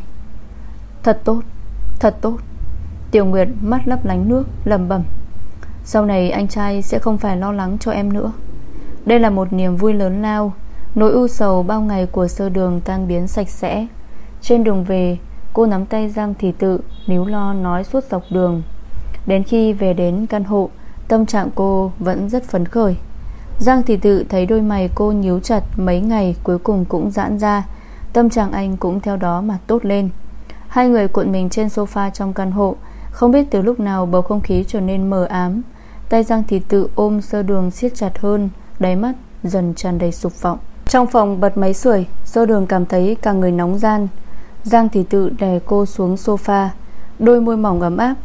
Thật tốt Thật tốt. Tiểu Nguyệt mắt lấp lánh nước lầm bẩm. Sau này anh trai sẽ không phải lo lắng cho em nữa. Đây là một niềm vui lớn lao Nỗi u sầu bao ngày của sơ đường tan biến sạch sẽ. Trên đường về, Cô nắm tay Giang Thị Tự, Níu lo nói suốt dọc đường. Đến khi về đến căn hộ, Tâm trạng cô vẫn rất phấn khởi. Giang Thị Tự thấy đôi mày cô nhíu chặt Mấy ngày cuối cùng cũng giãn ra. Tâm trạng anh cũng theo đó mà tốt lên. Hai người cuộn mình trên sofa trong căn hộ. Không biết từ lúc nào bầu không khí trở nên mờ ám. Tay Giang Thị Tự ôm sơ đường siết chặt hơn, Đáy mắt dần tràn đầy sục vọng. Trong phòng bật máy sưởi, do đường cảm thấy cả người nóng gian. Giang Thị Tự đè cô xuống sofa, Đôi môi mỏng ấm áp,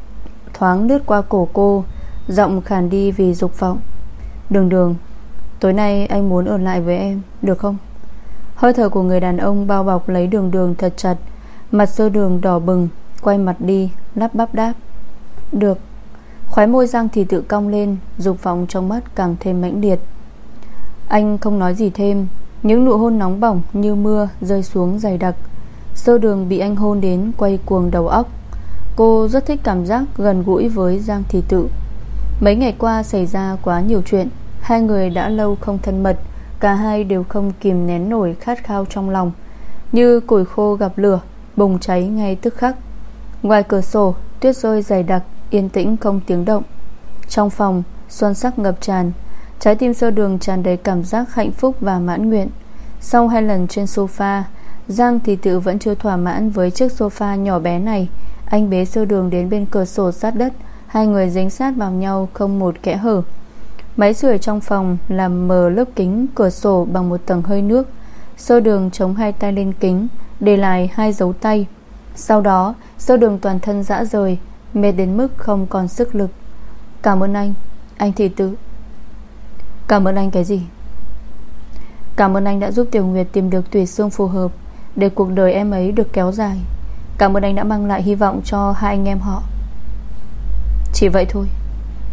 Thoáng lướt qua cổ cô, Giọng khàn đi vì dục vọng. Đường đường, Tối nay anh muốn ở lại với em, Được không? Hơi thở của người đàn ông bao bọc lấy đường đường thật chặt, Mặt sơ đường đỏ bừng, Quay mặt đi, lắp bắp đáp. Được. Khói môi Giang thì tự cong lên, Dục vọng trong mắt càng thêm mãnh liệt. Anh không nói gì thêm những nụ hôn nóng bỏng như mưa Rơi xuống dày đặc. Sơ đường bị anh hôn đến quay cuồng đầu óc. Cô rất thích cảm giác gần gũi với Giang Thị Tự. Mấy ngày qua xảy ra quá nhiều chuyện, Hai người đã lâu không thân mật, Cả hai đều không kìm nén nổi khát khao trong lòng, Như củi khô gặp lửa, Bùng cháy ngay tức khắc. Ngoài cửa sổ, Tuyết rơi dày đặc, Yên tĩnh không tiếng động. Trong phòng Xuân sắc ngập tràn Trái tim sơ đường tràn đầy cảm giác hạnh phúc và mãn nguyện. Sau hai lần trên sofa, Giang thì tự vẫn chưa thỏa mãn với chiếc sofa nhỏ bé này. Anh bế sơ đường đến bên cửa sổ sát đất, Hai người dính sát vào nhau không một kẽ hở. Máy sưởi trong phòng làm mờ lớp kính cửa sổ bằng một tầng hơi nước. Sơ đường chống hai tay lên kính, Để lại hai dấu tay. Sau đó sơ đường toàn thân dã rời, Mệt đến mức không còn sức lực. Cảm ơn anh. Anh thị tự Cảm ơn anh cái gì? Cảm ơn anh đã giúp Tiểu Nguyệt tìm được tùy xương phù hợp Để cuộc đời em ấy được kéo dài. Cảm ơn anh đã mang lại hy vọng cho hai anh em họ. Chỉ vậy thôi.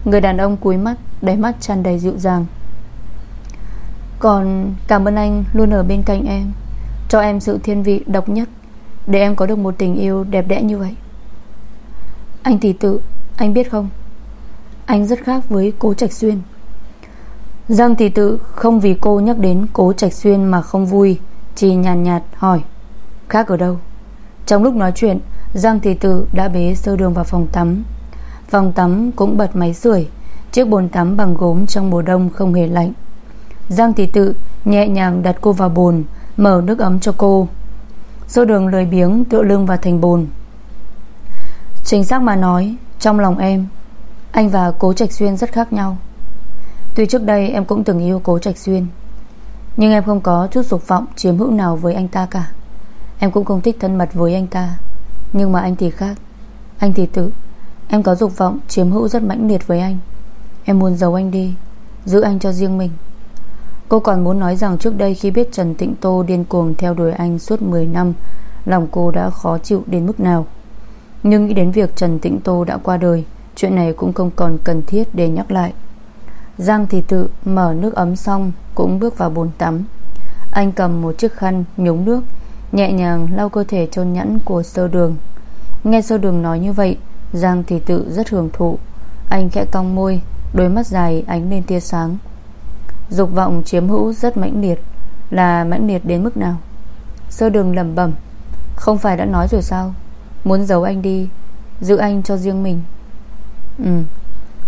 Người đàn ông cúi mắt, Đáy mắt tràn đầy dịu dàng. Còn cảm ơn anh luôn ở bên cạnh em, Cho em sự thiên vị độc nhất, Để em có được một tình yêu đẹp đẽ như vậy. Anh tỷ tự Anh biết không? Anh rất khác với cố Trạch Xuyên. Giang Thị tự không vì cô nhắc đến cố Trạch Xuyên mà không vui Chỉ nhàn nhạt, nhạt hỏi Khác ở đâu? Trong lúc nói chuyện Giang Thị tự đã bế sơ đường vào phòng tắm. Phòng tắm cũng bật máy sưởi Chiếc bồn tắm bằng gốm trong mùa đông không hề lạnh. Giang Thị tự nhẹ nhàng đặt cô vào bồn Mở nước ấm cho cô. Sơ đường lười biếng tựa lưng vào thành bồn. Chính xác mà nói Trong lòng em Anh và Cố Trạch Xuyên rất khác nhau. Tuy trước đây em cũng từng yêu Cố Trạch Xuyên Nhưng em không có chút dục vọng Chiếm hữu nào với anh ta cả. Em cũng không thích thân mật với anh ta, Nhưng mà anh thì khác. Anh thì tự, Em có dục vọng chiếm hữu rất mãnh liệt với anh. Em muốn giấu anh đi, Giữ anh cho riêng mình. Cô còn muốn nói rằng trước đây khi biết Trần Tịnh Tô Điên cuồng theo đuổi anh suốt 10 năm, Lòng cô đã khó chịu đến mức nào. Nhưng nghĩ đến việc Trần Tịnh Tô đã qua đời, Chuyện này cũng không còn cần thiết để nhắc lại. Giang thì tự mở nước ấm xong Cũng bước vào bồn tắm. Anh cầm một chiếc khăn nhúng nước, Nhẹ nhàng lau cơ thể trôn nhẵn của sơ đường. Nghe sơ đường nói như vậy, Giang thì tự rất hưởng thụ. Anh khẽ cong môi, Đôi mắt dài ánh lên tia sáng. Dục vọng chiếm hữu rất mãnh liệt. Là mãnh liệt đến mức nào? Sơ đường lầm bẩm, Không phải đã nói rồi sao? Muốn giấu anh đi, Giữ anh cho riêng mình. Ừ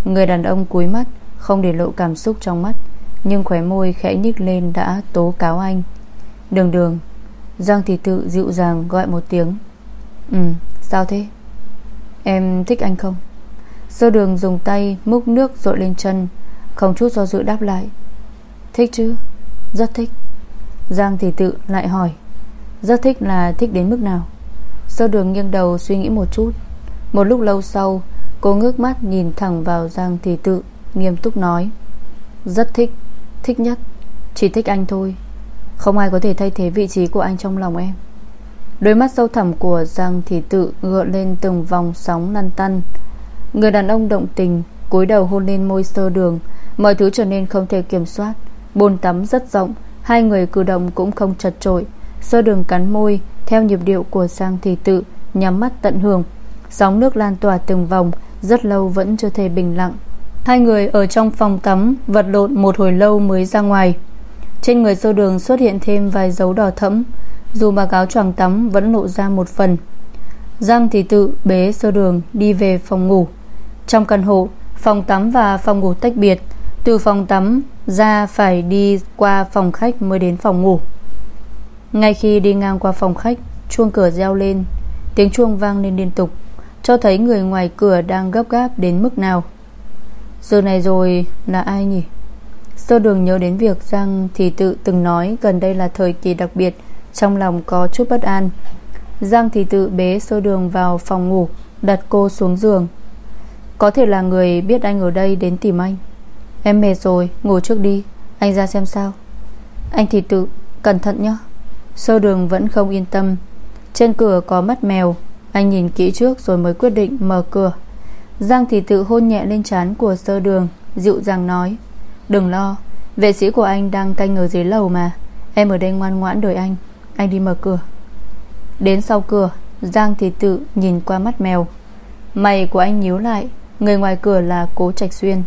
Người đàn ông cúi mắt không để lộ cảm xúc trong mắt, Nhưng khóe môi khẽ nhích lên đã tố cáo anh. Đường đường, Giang thị tự dịu dàng gọi một tiếng. Ừ sao thế? Em thích anh không? Sơ đường dùng tay múc nước rội lên chân, Không chút do dự đáp lại. Thích chứ? Rất thích. Giang thì tự lại hỏi. Rất thích là thích đến mức nào? Sơ đường nghiêng đầu suy nghĩ một chút. Một lúc lâu sau, Cô ngước mắt nhìn thẳng vào Giang thì tự. Nghiêm túc nói. Rất thích Thích nhất. Chỉ thích anh thôi. Không ai có thể thay thế vị trí của anh trong lòng em. Đôi mắt sâu thẳm của Giang thì tự gợn lên từng vòng sóng lăn tăn. Người đàn ông động tình, cúi đầu hôn lên môi sơ đường. Mọi thứ trở nên không thể kiểm soát. Bồn tắm rất rộng, Hai người cử động cũng không chật trội. Sơ đường cắn môi, Theo nhịp điệu của Giang thì tự, Nhắm mắt tận hưởng. Sóng nước lan tỏa từng vòng, Rất lâu vẫn chưa thể bình lặng. Hai người ở trong phòng tắm Vật lộn một hồi lâu mới ra ngoài. Trên người sơ đường xuất hiện thêm vài dấu đỏ thẫm, Dù mặc áo choàng tắm Vẫn lộ ra một phần. Giang thì tự bế sơ đường Đi về phòng ngủ. Trong căn hộ, Phòng tắm và phòng ngủ tách biệt, Từ phòng tắm ra phải đi qua phòng khách mới đến phòng ngủ. Ngay khi đi ngang qua phòng khách, Chuông cửa reo lên, Tiếng chuông vang lên liên tục, Cho thấy người ngoài cửa đang gấp gáp đến mức nào. Giờ này rồi là ai nhỉ? Sơ đường nhớ đến việc Giang thì tự từng nói Gần đây là thời kỳ đặc biệt, Trong lòng có chút bất an. Giang thì tự bế sơ đường vào phòng ngủ, Đặt cô xuống giường. Có thể là người biết anh ở đây đến tìm anh. Em mệt rồi, Ngủ trước đi, Anh ra xem sao. Anh thì tự, Cẩn thận nhé Sơ đường vẫn không yên tâm. Trên cửa có mắt mèo, Anh nhìn kỹ trước rồi mới quyết định mở cửa. Giang thì tự hôn nhẹ lên trán của sơ đường, Dịu dàng nói, Đừng lo, Vệ sĩ của anh đang canh ở dưới lầu mà. Em ở đây ngoan ngoãn đợi anh Anh đi mở cửa. Đến sau cửa, Giang thì tự nhìn qua mắt mèo. Mày của anh nhíu lại, Người ngoài cửa là Cố Trạch Xuyên.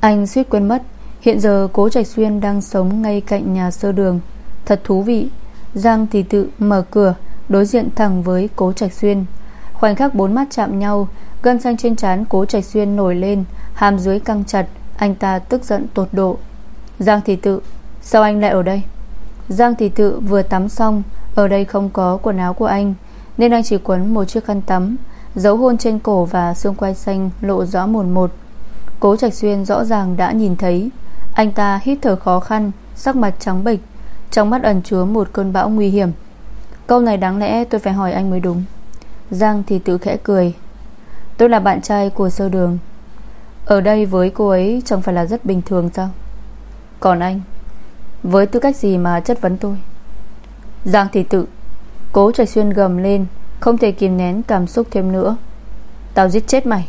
Anh suýt quên mất, Hiện giờ Cố Trạch Xuyên đang sống ngay cạnh nhà sơ đường. Thật thú vị, Giang thì tự mở cửa, Đối diện thẳng với Cố Trạch Xuyên. Khoảnh khắc bốn mắt chạm nhau, Gân xanh trên trán Cố Trạch Xuyên nổi lên, Hàm dưới căng chặt, Anh ta tức giận tột độ. Giang thị tự, Sao anh lại ở đây? Giang thị tự vừa tắm xong, Ở đây không có quần áo của anh, Nên anh chỉ quấn một chiếc khăn tắm, Dấu hôn trên cổ và xương quai xanh Lộ rõ mồn một. Cố Trạch Xuyên rõ ràng đã nhìn thấy, Anh ta hít thở khó khăn, Sắc mặt trắng bệch, Trong mắt ẩn chứa một cơn bão nguy hiểm. Câu này đáng lẽ tôi phải hỏi anh mới đúng. Giang thì tự khẽ cười. Tôi là bạn trai của sơ đường. Ở đây với cô ấy Chẳng phải là rất bình thường sao? Còn anh, Với tư cách gì mà chất vấn tôi? Giang thì tự, Cố trạch xuyên gầm lên, Không thể kìm nén cảm xúc thêm nữa. Tao giết chết mày.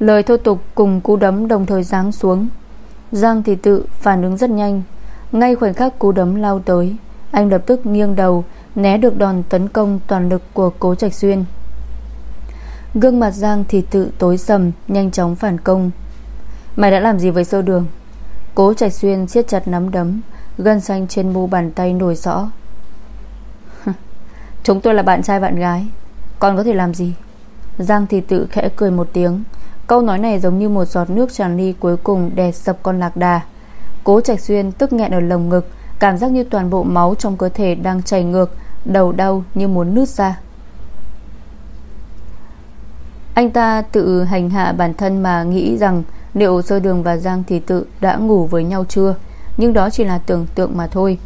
Lời thô tục cùng cú đấm đồng thời giáng xuống. Giang thì tự phản ứng rất nhanh. Ngay khoảnh khắc cú đấm lao tới, Anh lập tức nghiêng đầu, Né được đòn tấn công toàn lực của cố trạch xuyên. Gương mặt Giang thì tự tối sầm, Nhanh chóng phản công. Mày đã làm gì với sơ đường? Cố trạch xuyên siết chặt nắm đấm, Gân xanh trên mu bàn tay nổi rõ. Chúng tôi là bạn trai bạn gái Còn có thể làm gì? Giang thì tự khẽ cười một tiếng. Câu nói này giống như một giọt nước tràn ly cuối cùng đè sập con lạc đà. Cố trạch xuyên tức nghẹn ở lồng ngực, Cảm giác như toàn bộ máu trong cơ thể đang chảy ngược, Đầu đau như muốn nứt ra anh ta tự hành hạ bản thân mà nghĩ rằng liệu sơ đường và Giang Thị Tự đã ngủ với nhau chưa? Nhưng đó chỉ là tưởng tượng mà thôi.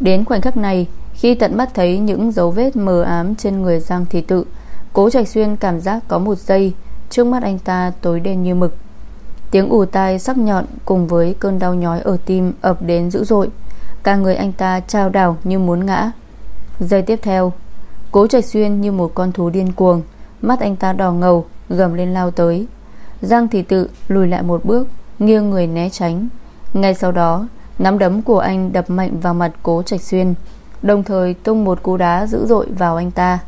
Đến khoảnh khắc này, Khi tận mắt thấy những dấu vết mờ ám trên người Giang Thị Tự, Cố Trạch Xuyên cảm giác có một giây, Trước mắt anh ta tối đen như mực. Tiếng ù tai sắc nhọn cùng với cơn đau nhói ở tim ập đến dữ dội. Cả người anh ta trao đảo như muốn ngã. Giây tiếp theo, Cố Trạch Xuyên như một con thú điên cuồng Mắt anh ta đỏ ngầu, Gầm lên lao tới. Giang thị tự lùi lại một bước, Nghiêng người né tránh. Ngay sau đó, Nắm đấm của anh đập mạnh vào mặt cố trạch xuyên, Đồng thời tung một cú đá dữ dội vào anh ta.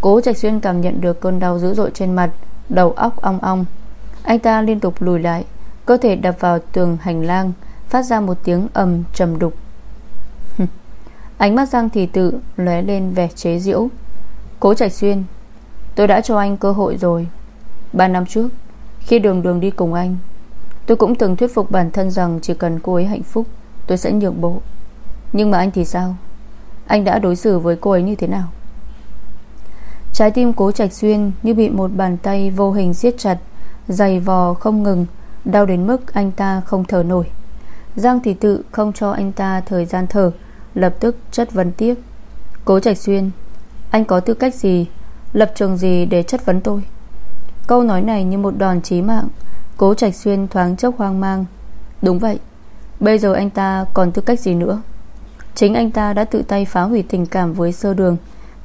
Cố trạch xuyên cảm nhận được cơn đau dữ dội trên mặt, Đầu óc ong ong. Anh ta liên tục lùi lại, Cơ thể đập vào tường hành lang, Phát ra một tiếng ầm trầm đục. Ánh mắt Giang Thị Tự lóe lên vẻ chế giễu. Cố Trạch Xuyên Tôi đã cho anh cơ hội rồi. Ba năm trước, Khi đường đường đi cùng anh, Tôi cũng từng thuyết phục bản thân rằng Chỉ cần cô ấy hạnh phúc, Tôi sẽ nhượng bộ. Nhưng mà anh thì sao? Anh đã đối xử với cô ấy như thế nào? Trái tim cố trạch xuyên Như bị một bàn tay vô hình siết chặt Dày vò không ngừng, Đau đến mức anh ta không thở nổi. Giang thì tự không cho anh ta thời gian thở, Lập tức chất vấn tiếp. Cố trạch xuyên, Anh có tư cách gì Lập trường gì để chất vấn tôi? Câu nói này như một đòn chí mạng, Cố Trạch Xuyên thoáng chốc hoang mang. Đúng vậy, Bây giờ anh ta còn tư cách gì nữa? Chính anh ta đã tự tay phá hủy tình cảm với sơ đường.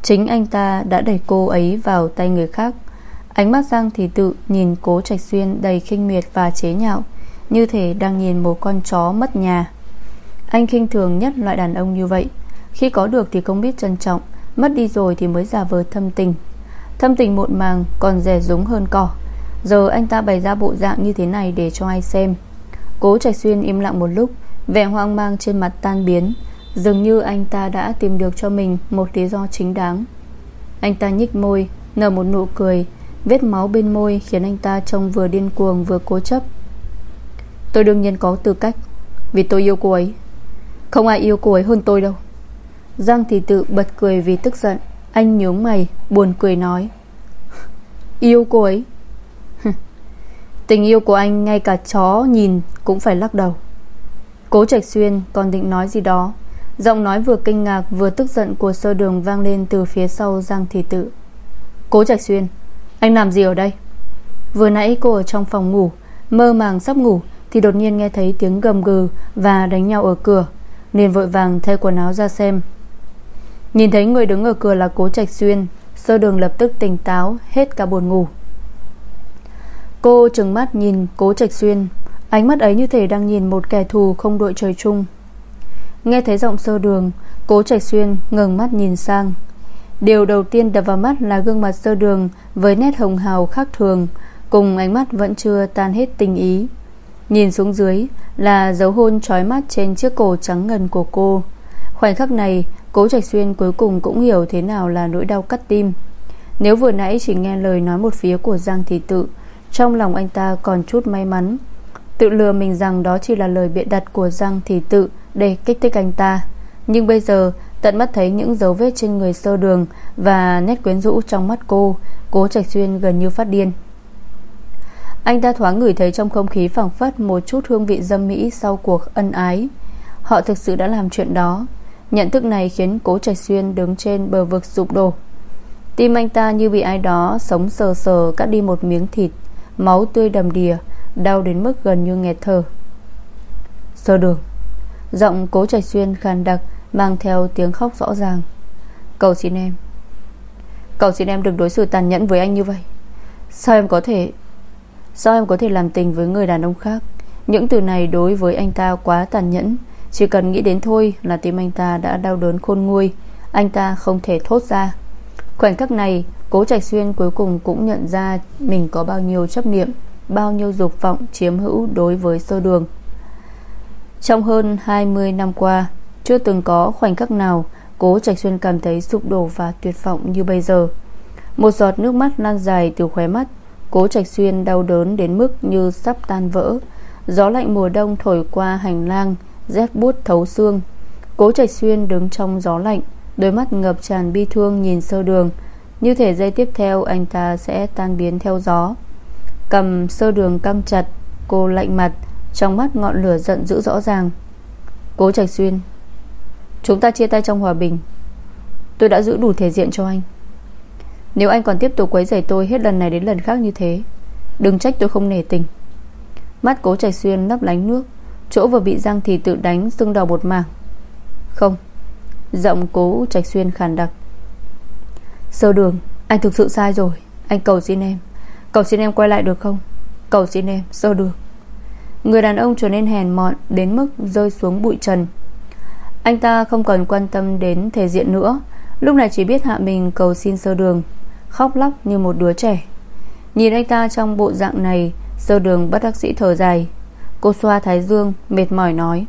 Chính anh ta đã đẩy cô ấy vào tay người khác. Ánh mắt Giang thì tự nhìn cố Trạch Xuyên đầy khinh miệt và chế nhạo, Như thể đang nhìn một con chó mất nhà. Anh khinh thường nhất loại đàn ông như vậy. Khi có được thì không biết trân trọng, Mất đi rồi thì mới giả vờ thâm tình. Thâm tình muộn màng, còn rẻ rúng hơn cỏ. Giờ anh ta bày ra bộ dạng như thế này để cho ai xem. Cố Trạch Xuyên im lặng một lúc, Vẻ hoang mang trên mặt tan biến. Dường như anh ta đã tìm được cho mình Một lý do chính đáng. Anh ta nhích môi, Nở một nụ cười. Vết máu bên môi khiến anh ta trông vừa điên cuồng vừa cố chấp. Tôi đương nhiên có tư cách, Vì tôi yêu cô ấy. Không ai yêu cô ấy hơn tôi đâu. Giang thì tự bật cười vì tức giận. Anh nhướng mày, buồn cười nói. Yêu cô ấy. Tình yêu của anh ngay cả chó nhìn Cũng phải lắc đầu. Cố Trạch Xuyên còn định nói gì đó. Giọng nói vừa kinh ngạc vừa tức giận Của sơ đường vang lên từ phía sau Giang Thị Tự. Cố Trạch Xuyên, Anh làm gì ở đây? Vừa nãy cô ở trong phòng ngủ, Mơ màng sắp ngủ Thì đột nhiên nghe thấy tiếng gầm gừ Và đánh nhau ở cửa, Nên vội vàng thay quần áo ra xem. Nhìn thấy người đứng ở cửa là Cố Trạch Xuyên, Sơ đường lập tức tỉnh táo, Hết cả buồn ngủ. Cô trừng mắt nhìn Cố Trạch Xuyên, Ánh mắt ấy như thể đang nhìn một kẻ thù không đội trời chung. Nghe thấy giọng sơ đường, Cố Trạch Xuyên ngừng mắt nhìn sang. Điều đầu tiên đập vào mắt là gương mặt sơ đường Với nét hồng hào khác thường, Cùng ánh mắt vẫn chưa tan hết tình ý. Nhìn xuống dưới Là dấu hôn trói mắt trên chiếc cổ trắng ngần của cô. Khoảnh khắc này Cố Trạch Xuyên cuối cùng cũng hiểu thế nào là nỗi đau cắt tim. Nếu vừa nãy chỉ nghe lời nói một phía của Giang Thị Tự, Trong lòng anh ta còn chút may mắn. Tự lừa mình rằng đó chỉ là lời biện đặt của Giang Thị Tự Để kích thích anh ta. Nhưng bây giờ, tận mắt thấy những dấu vết trên người sơ đường Và nét quyến rũ trong mắt cô, Cố Trạch Xuyên gần như phát điên. Anh ta thoáng ngửi thấy trong không khí phảng phất Một chút hương vị dâm mỹ sau cuộc ân ái. Họ thực sự đã làm chuyện đó. Nhận thức này khiến cố trạch xuyên đứng trên bờ vực sụp đổ. Tim anh ta như bị ai đó Sống sờ sờ, cắt đi một miếng thịt, Máu tươi đầm đìa, Đau đến mức gần như nghẹt thở. Sơ đường. Giọng cố trạch xuyên khàn đặc, Mang theo tiếng khóc rõ ràng. Cầu xin em. Cầu xin em đừng đối xử tàn nhẫn với anh như vậy. Sao em có thể, Sao em có thể làm tình với người đàn ông khác? Những từ này đối với anh ta quá tàn nhẫn chỉ cần nghĩ đến thôi là tim anh ta đã đau đớn khôn nguôi. Anh ta không thể thốt ra. Khoảnh khắc này, Cố Trạch Xuyên cuối cùng cũng nhận ra Mình có bao nhiêu chấp niệm, Bao nhiêu dục vọng chiếm hữu đối với sơ đường. Trong hơn 20 năm qua, Chưa từng có khoảnh khắc nào Cố Trạch Xuyên cảm thấy sụp đổ và tuyệt vọng như bây giờ. Một giọt nước mắt lan dài từ khóe mắt, Cố Trạch Xuyên đau đớn đến mức như sắp tan vỡ. Gió lạnh mùa đông thổi qua hành lang rét bút thấu xương. Cố Trạch Xuyên đứng trong gió lạnh, Đôi mắt ngập tràn bi thương nhìn sơ đường. Như thể giây tiếp theo Anh ta sẽ tan biến theo gió. Cầm sơ đường căng chặt, Cô lạnh mặt, Trong mắt ngọn lửa giận dữ rõ ràng. Cố Trạch Xuyên, Chúng ta chia tay trong hòa bình. Tôi đã giữ đủ thể diện cho anh. Nếu anh còn tiếp tục quấy rầy tôi Hết lần này đến lần khác như thế, Đừng trách tôi không nể tình. Mắt cố Trạch Xuyên lấp lánh nước. Chỗ vừa bị Giang Thị tự đánh Sưng đỏ một mảng Không. Giọng cố trạch xuyên khàn đặc. Sơ đường, Anh thực sự sai rồi. Anh cầu xin em. Cầu xin em quay lại được không? Cầu xin em, Sơ đường. Người đàn ông trở nên hèn mọn Đến mức rơi xuống bụi trần. Anh ta không còn quan tâm đến thể diện nữa. Lúc này chỉ biết hạ mình cầu xin sơ đường. Khóc lóc như một đứa trẻ. Nhìn anh ta trong bộ dạng này, Sơ đường bất đắc sĩ thở dài. Cô xoa thái dương, mệt mỏi nói.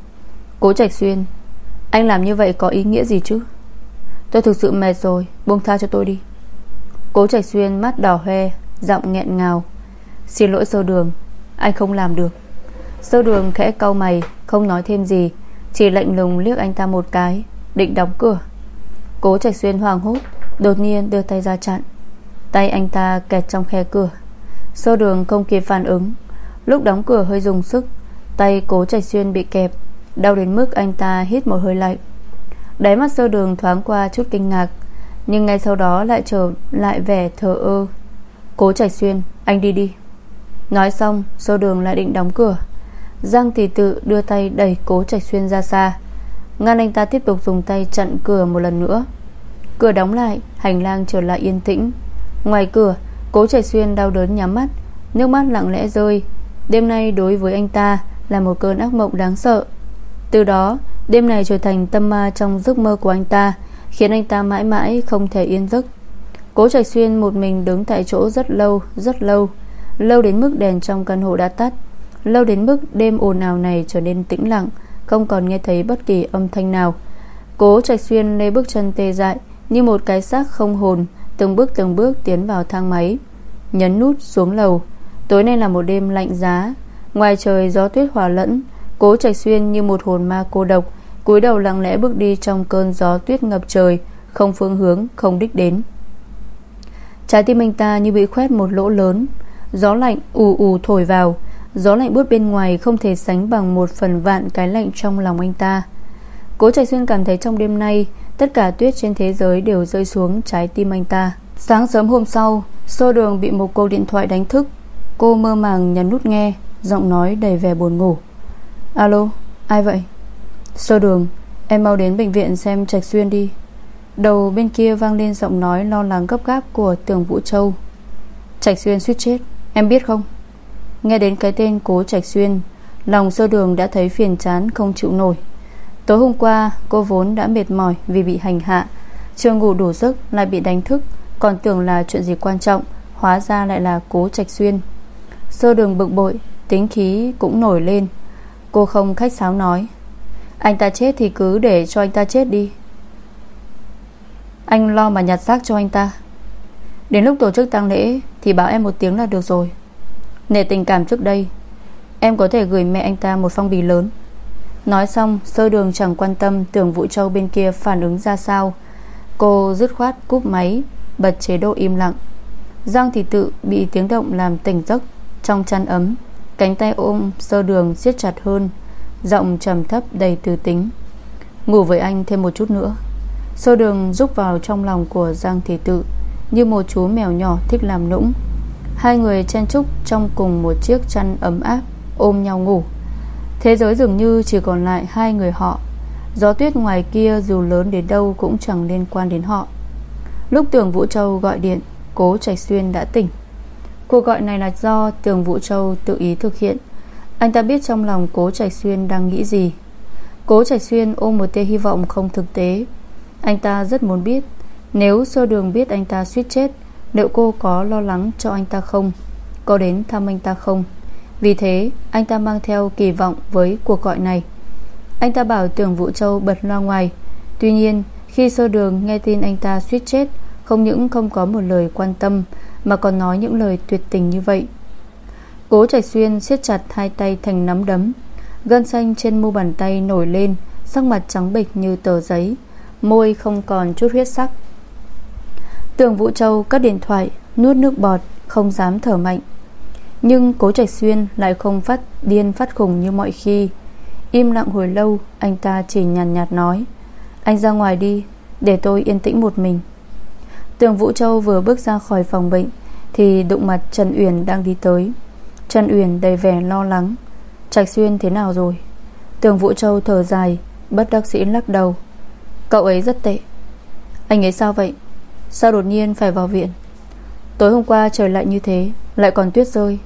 Cố Trạch Xuyên, Anh làm như vậy có ý nghĩa gì chứ? Tôi thực sự mệt rồi, Buông tha cho tôi đi. Cố Trạch Xuyên mắt đỏ hoe, Giọng nghẹn ngào. Xin lỗi sơ đường, Anh không làm được. Sơ đường khẽ cau mày, Không nói thêm gì, Chỉ lạnh lùng liếc anh ta một cái, Định đóng cửa. Cố Trạch Xuyên hoàng hốt, Đột nhiên đưa tay ra chặn. Tay anh ta kẹt trong khe cửa. Sơ đường không kịp phản ứng. Lúc đóng cửa hơi dùng sức Tay cố trạch xuyên bị kẹp, Đau đến mức anh ta hít một hơi lạnh. Đáy mắt sơ đường thoáng qua chút kinh ngạc, Nhưng ngay sau đó lại trở lại vẻ thờ ơ. Cố trạch xuyên, Anh đi đi. Nói xong, sơ đường lại định đóng cửa. Giang thì tự đưa tay đẩy cố trạch xuyên ra xa, Ngăn anh ta tiếp tục dùng tay chặn cửa một lần nữa. Cửa đóng lại, Hành lang trở lại yên tĩnh. Ngoài cửa, Cố trạch xuyên đau đớn nhắm mắt, Nước mắt lặng lẽ rơi. Đêm nay đối với anh ta là một cơn ác mộng đáng sợ. Từ đó, Đêm này trở thành tâm ma trong giấc mơ của anh ta, Khiến anh ta mãi mãi không thể yên giấc. Cố Trạch Xuyên một mình đứng tại chỗ rất lâu Rất lâu Lâu đến mức đèn trong căn hộ đã tắt, Lâu đến mức đêm ồn ào này trở nên tĩnh lặng, Không còn nghe thấy bất kỳ âm thanh nào. Cố Trạch Xuyên lê bước chân tê dại Như một cái xác không hồn, Từng bước từng bước tiến vào thang máy, Nhấn nút xuống lầu. Tối nay là một đêm lạnh giá Ngoài trời gió tuyết hòa lẫn Cố Trạch Xuyên như một hồn ma cô độc cúi đầu lặng lẽ bước đi trong cơn gió tuyết ngập trời Không phương hướng, không đích đến. Trái tim anh ta như bị khoét một lỗ lớn. Gió lạnh ù ù thổi vào. Gió lạnh buốt bên ngoài không thể sánh bằng một phần vạn cái lạnh trong lòng anh ta. Cố Trạch Xuyên cảm thấy trong đêm nay Tất cả tuyết trên thế giới đều rơi xuống trái tim anh ta. Sáng sớm hôm sau Xô đường bị một cô điện thoại đánh thức. Cô mơ màng nhấn nút nghe. Giọng nói đầy vẻ buồn ngủ. Alo, ai vậy? Xô đường, em mau đến bệnh viện xem Trạch Xuyên đi. Đầu bên kia vang lên giọng nói lo lắng gấp gáp của Tường Vũ Châu. Trạch Xuyên suýt chết Em biết không? Nghe đến cái tên cố Trạch Xuyên Lòng sơ đường đã thấy phiền chán không chịu nổi. Tối hôm qua cô vốn đã mệt mỏi Vì bị hành hạ Chưa ngủ đủ giấc lại bị đánh thức Còn tưởng là chuyện gì quan trọng Hóa ra lại là cố Trạch Xuyên. Sơ đường bực bội Tính khí cũng nổi lên. Cô không khách sáo nói, Anh ta chết thì cứ để cho anh ta chết đi. Anh lo mà nhặt xác cho anh ta. Đến lúc tổ chức tang lễ Thì báo em một tiếng là được rồi. Nể tình cảm trước đây, Em có thể gửi mẹ anh ta một phong bì lớn. Nói xong, Sơ đường chẳng quan tâm Tưởng Vũ Châu bên kia phản ứng ra sao. Cô dứt khoát cúp máy, Bật chế độ im lặng. Giang thì tự bị tiếng động làm tỉnh giấc, Trong chăn ấm. Cánh tay ôm sơ đường siết chặt hơn, Giọng trầm thấp đầy từ tính. Ngủ với anh thêm một chút nữa. Sơ đường rúc vào trong lòng của Giang Thị Tự, Như một chú mèo nhỏ thích làm nũng. Hai người chen chúc trong cùng một chiếc chăn ấm áp, Ôm nhau ngủ. Thế giới dường như chỉ còn lại hai người họ. Gió tuyết ngoài kia dù lớn đến đâu Cũng chẳng liên quan đến họ. Lúc tưởng Vũ Châu gọi điện, Cố Trạch Xuyên đã tỉnh. Cuộc gọi này là do Tường Vũ Châu tự ý thực hiện. Anh ta biết trong lòng Cố Trạch Xuyên đang nghĩ gì. Cố Trạch Xuyên ôm một tia hy vọng không thực tế. Anh ta rất muốn biết, Nếu sơ đường biết anh ta suýt chết, Liệu cô có lo lắng cho anh ta không? Có đến thăm anh ta không? Vì thế, anh ta mang theo kỳ vọng Với cuộc gọi này. Anh ta bảo Tường Vũ Châu bật loa ngoài. Tuy nhiên, khi sơ đường nghe tin anh ta suýt chết, Không những không có một lời quan tâm mà còn nói những lời tuyệt tình như vậy. Cố Trạch Xuyên siết chặt hai tay thành nắm đấm Gân xanh trên mu bàn tay nổi lên Sắc mặt trắng bệch như tờ giấy Môi không còn chút huyết sắc. Tường Vũ Châu cất điện thoại Nuốt nước bọt Không dám thở mạnh. Nhưng Cố Trạch Xuyên lại không phát điên phát khùng như mọi khi. Im lặng hồi lâu Anh ta chỉ nhàn nhạt, nhạt nói Anh ra ngoài đi Để tôi yên tĩnh một mình. Tường Vũ Châu vừa bước ra khỏi phòng bệnh, Thì đụng mặt Trần Uyển đang đi tới. Trần Uyển đầy vẻ lo lắng. Trạch Xuyên thế nào rồi? Tường Vũ Châu thở dài, Bất đắc sĩ lắc đầu. Cậu ấy rất tệ. Anh ấy sao vậy? Sao đột nhiên phải vào viện? Tối hôm qua trời lạnh như thế, Lại còn tuyết rơi.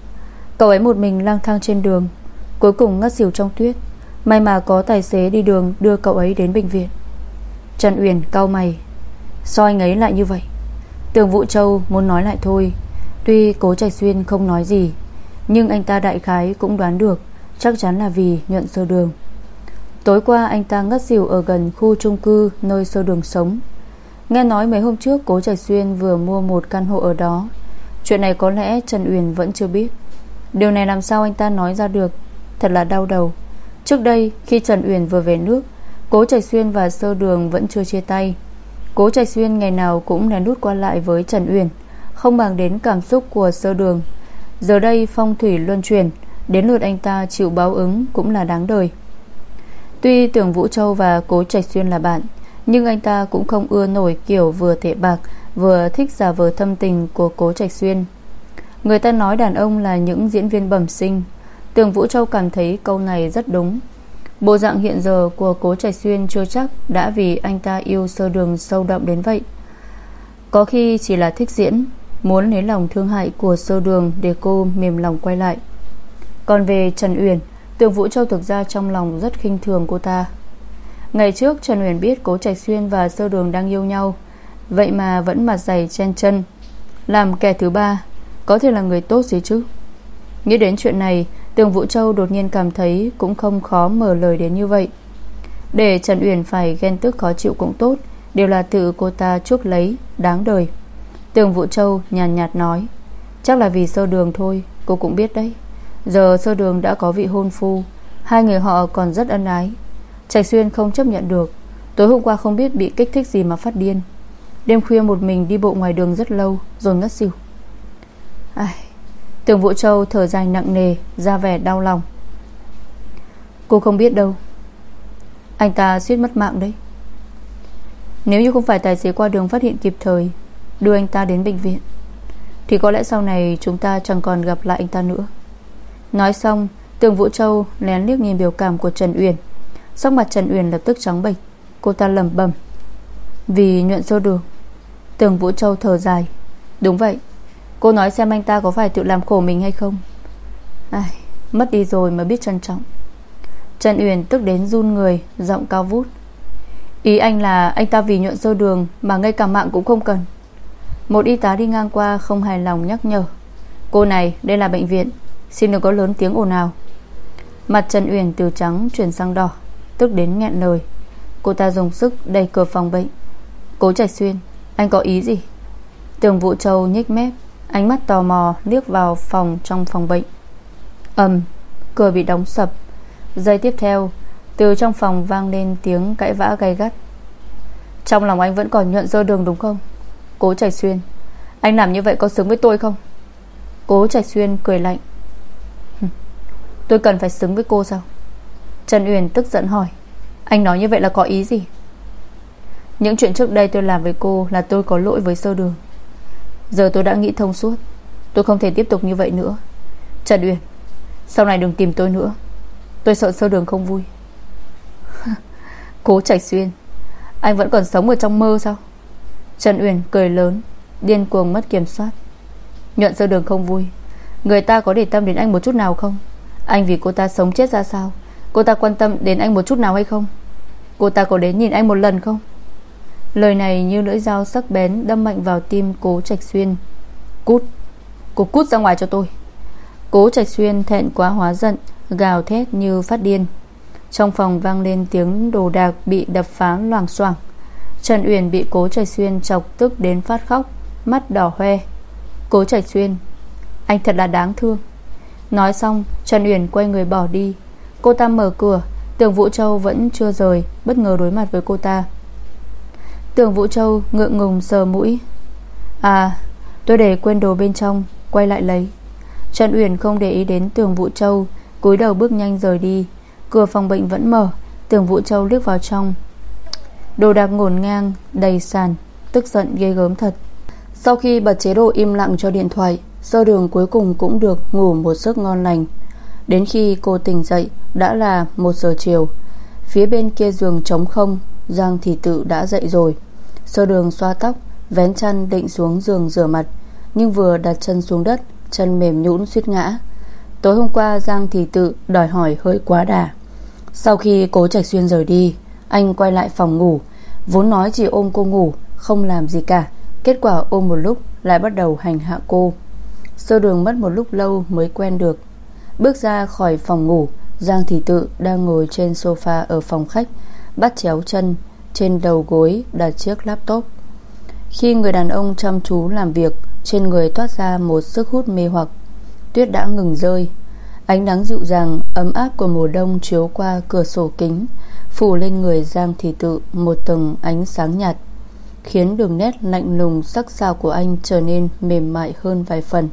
Cậu ấy một mình lang thang trên đường, Cuối cùng ngất xỉu trong tuyết. May mà có tài xế đi đường đưa cậu ấy đến bệnh viện. Trần Uyển cau mày. Sao anh ấy lại như vậy? Tường Vũ Châu muốn nói lại thôi. Tuy cố Trạch Xuyên không nói gì, Nhưng anh ta đại khái cũng đoán được, Chắc chắn là vì nhuận sơ đường. Tối qua anh ta ngất xỉu Ở gần khu trung cư nơi sơ đường sống. Nghe nói mấy hôm trước Cố Trạch Xuyên vừa mua một căn hộ ở đó. Chuyện này có lẽ Trần Uyển vẫn chưa biết. Điều này làm sao anh ta nói ra được? Thật là đau đầu. Trước đây, khi Trần Uyển vừa về nước, Cố Trạch Xuyên và Sơ Đường vẫn chưa chia tay. Cố Trạch Xuyên ngày nào cũng lén lút qua lại với Trần Uyển Không bằng đến cảm xúc của sơ đường. Giờ đây phong thủy luân chuyển, Đến lượt anh ta chịu báo ứng Cũng là đáng đời. Tuy tưởng Vũ Châu và Cố Trạch Xuyên là bạn, Nhưng anh ta cũng không ưa nổi Kiểu vừa tệ bạc, Vừa thích giả vờ thâm tình của Cố Trạch Xuyên. Người ta nói đàn ông là những diễn viên bẩm sinh. Tường Vũ Châu cảm thấy câu này rất đúng. Bộ dạng hiện giờ của cố Trạch Xuyên chưa chắc Đã vì anh ta yêu sơ đường sâu đậm đến vậy. Có khi chỉ là thích diễn, Muốn lấy lòng thương hại của sơ đường Để cô mềm lòng quay lại. Còn về Trần Uyển Tường Vũ Châu thực ra trong lòng rất khinh thường cô ta. Ngày trước Trần Uyển biết Cố Trạch Xuyên và Sơ Đường đang yêu nhau, Vậy mà vẫn mặt dày chen chân. Làm kẻ thứ ba, Có thể là người tốt gì chứ? Nghĩ đến chuyện này Tường Vũ Châu đột nhiên cảm thấy Cũng không khó mở lời đến như vậy. Để Trần Uyển phải ghen tức khó chịu cũng tốt Đều là tự cô ta chuốc lấy Đáng đời. Tường Vũ Châu nhàn nhạt, nhạt nói Chắc là vì sơ đường thôi Cô cũng biết đấy. Giờ sơ đường đã có vị hôn phu Hai người họ còn rất ân ái. Trạch Xuyên không chấp nhận được Tối hôm qua không biết bị kích thích gì mà phát điên. Đêm khuya một mình đi bộ ngoài đường rất lâu Rồi ngất xỉu. Ai... Tường Vũ Châu thở dài nặng nề, Ra vẻ đau lòng. Cô không biết đâu. Anh ta suýt mất mạng đấy. Nếu như không phải tài xế qua đường phát hiện kịp thời, Đưa anh ta đến bệnh viện, Thì có lẽ sau này chúng ta chẳng còn gặp lại anh ta nữa. Nói xong Tường Vũ Châu lén liếc nhìn biểu cảm của Trần Uyển. Sắc mặt Trần Uyển lập tức trắng bệch, Cô ta lẩm bẩm. Vì nhuận sâu đường Tường Vũ Châu thở dài. Đúng vậy Cô nói xem anh ta có phải tự làm khổ mình hay không? Ai, Mất đi rồi mà biết trân trọng. Trần Uyển tức đến run người Giọng cao vút. Ý anh là anh ta vì nhuận sơ đường Mà ngay cả mạng cũng không cần. Một y tá đi ngang qua không hài lòng nhắc nhở. Cô này đây là bệnh viện Xin đừng có lớn tiếng ồn ào. Mặt Trần Uyển từ trắng chuyển sang đỏ Tức đến nghẹn lời. Cô ta dùng sức đẩy cửa phòng bệnh. Cố Trạch Xuyên Anh có ý gì? Tường Vũ Châu nhích mép. Ánh mắt tò mò liếc vào phòng trong phòng bệnh. Ầm, Cửa bị đóng sập. Giây tiếp theo, Từ trong phòng vang lên tiếng cãi vã gay gắt. Trong lòng anh vẫn còn nhuận dơ đường đúng không? Cố Trạch Xuyên, Anh làm như vậy có xứng với tôi không? Cố Trạch Xuyên cười lạnh. Tôi cần phải xứng với cô sao? Trần Uyển tức giận hỏi. Anh nói như vậy là có ý gì? Những chuyện trước đây tôi làm với cô Là tôi có lỗi với sơ đường. Giờ tôi đã nghĩ thông suốt. Tôi không thể tiếp tục như vậy nữa. Trần Uyển, Sau này đừng tìm tôi nữa. Tôi sợ sơ đường không vui. Cố Trạch Xuyên, Anh vẫn còn sống ở trong mơ sao? Trần Uyển cười lớn, Điên cuồng mất kiểm soát. Nhuận sơ đường không vui. Người ta có để tâm đến anh một chút nào không? Anh vì cô ta sống chết ra sao? Cô ta quan tâm đến anh một chút nào hay không? Cô ta có đến nhìn anh một lần không? Lời này như lưỡi dao sắc bén Đâm mạnh vào tim cố Trạch Xuyên. Cút Cô cút ra ngoài cho tôi. Cố Trạch Xuyên thẹn quá hóa giận, Gào thét như phát điên. Trong phòng vang lên tiếng đồ đạc Bị đập phá loảng xoảng. Trần Uyển bị cố Trạch Xuyên chọc tức đến phát khóc, Mắt đỏ hoe. Cố Trạch Xuyên, Anh thật là đáng thương. Nói xong, Trần Uyển quay người bỏ đi. Cô ta mở cửa Tường Vũ Châu vẫn chưa rời, Bất ngờ đối mặt với cô ta. Tường Vũ Châu ngượng ngùng sờ mũi. À tôi để quên đồ bên trong, Quay lại lấy. Trần Uyển không để ý đến Tường Vũ Châu, cúi đầu bước nhanh rời đi. Cửa phòng bệnh vẫn mở, Tường Vũ Châu liếc vào trong. Đồ đạc ngổn ngang, đầy sàn, Tức giận ghê gớm thật. Sau khi bật chế độ im lặng cho điện thoại, Sơ đường cuối cùng cũng được ngủ một giấc ngon lành. Đến khi cô tỉnh dậy, Đã là một giờ chiều. Phía bên kia giường trống không, Giang thị tự đã dậy rồi. Sơ đường xoa tóc, Vén chăn định xuống giường rửa mặt, Nhưng vừa đặt chân xuống đất, Chân mềm nhũn suýt ngã. Tối hôm qua, Giang thị tự đòi hỏi hơi quá đà. Sau khi cố Trạch Xuyên rời đi, Anh quay lại phòng ngủ, Vốn nói chỉ ôm cô ngủ, Không làm gì cả. Kết quả ôm một lúc, lại bắt đầu hành hạ cô. Sơ đường mất một lúc lâu mới quen được. Bước ra khỏi phòng ngủ, Giang Thị Tự đang ngồi trên sofa ở phòng khách, Bắt chéo chân trên đầu gối đặt chiếc laptop. Khi người đàn ông chăm chú làm việc, Trên người toát ra một sức hút mê hoặc. Tuyết đã ngừng rơi. Ánh nắng dịu dàng, ấm áp của mùa đông chiếu qua cửa sổ kính, Phủ lên người Giang Thị Tự một tầng ánh sáng nhạt, Khiến đường nét lạnh lùng sắc sảo của anh trở nên mềm mại hơn vài phần.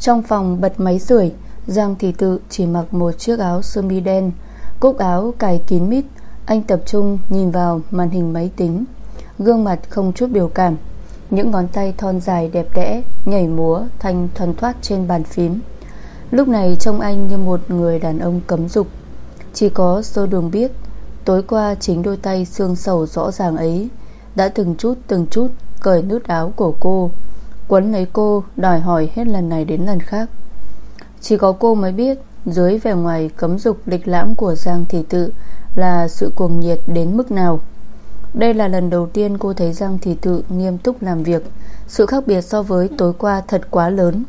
Trong phòng bật máy sưởi Giang Thị Tự chỉ mặc một chiếc áo sơ mi đen, Cúc áo cài kín mít anh tập trung nhìn vào màn hình máy tính. Gương mặt không chút biểu cảm. Những ngón tay thon dài đẹp đẽ Nhảy múa thanh thuần thoát trên bàn phím. Lúc này trông anh như một người đàn ông cấm dục. Chỉ có sơ đường biết, Tối qua chính đôi tay xương sầu rõ ràng ấy Đã từng chút từng chút Cởi nút áo của cô. Quấn lấy cô, đòi hỏi hết lần này đến lần khác. Chỉ có cô mới biết, Dưới vẻ ngoài cấm dục lịch lãm của Giang Thị Tự là sự cuồng nhiệt đến mức nào. Đây là lần đầu tiên cô thấy Giang Thị Tự nghiêm túc làm việc. Sự khác biệt so với tối qua thật quá lớn.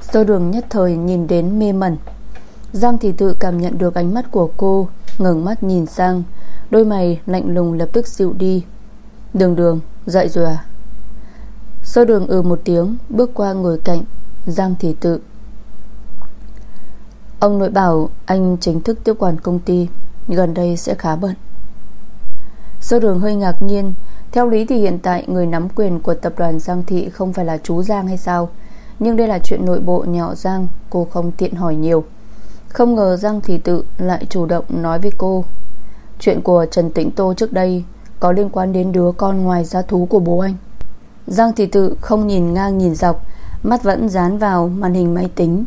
Sơ đường nhất thời nhìn đến mê mẩn. Giang thị tự cảm nhận được ánh mắt của cô, ngẩng mắt nhìn sang. Đôi mày lạnh lùng lập tức dịu đi. Đường đường, dậy rồi à? Sơ đường ừ một tiếng, Bước qua ngồi cạnh Giang thị tự. Ông nội bảo anh chính thức tiếp quản công ty. Gần đây sẽ khá bận. Sơ đường hơi ngạc nhiên, Theo lý thì hiện tại Người nắm quyền của tập đoàn Giang Thị Không phải là chú Giang hay sao? Nhưng đây là chuyện nội bộ nhỏ Giang, Cô không tiện hỏi nhiều. Không ngờ Giang Thị tự lại chủ động nói với cô. Chuyện của Trần Tĩnh Tô trước đây Có liên quan đến đứa con ngoài gia thú của bố anh. Giang Thị tự không nhìn ngang nhìn dọc, Mắt vẫn dán vào màn hình máy tính.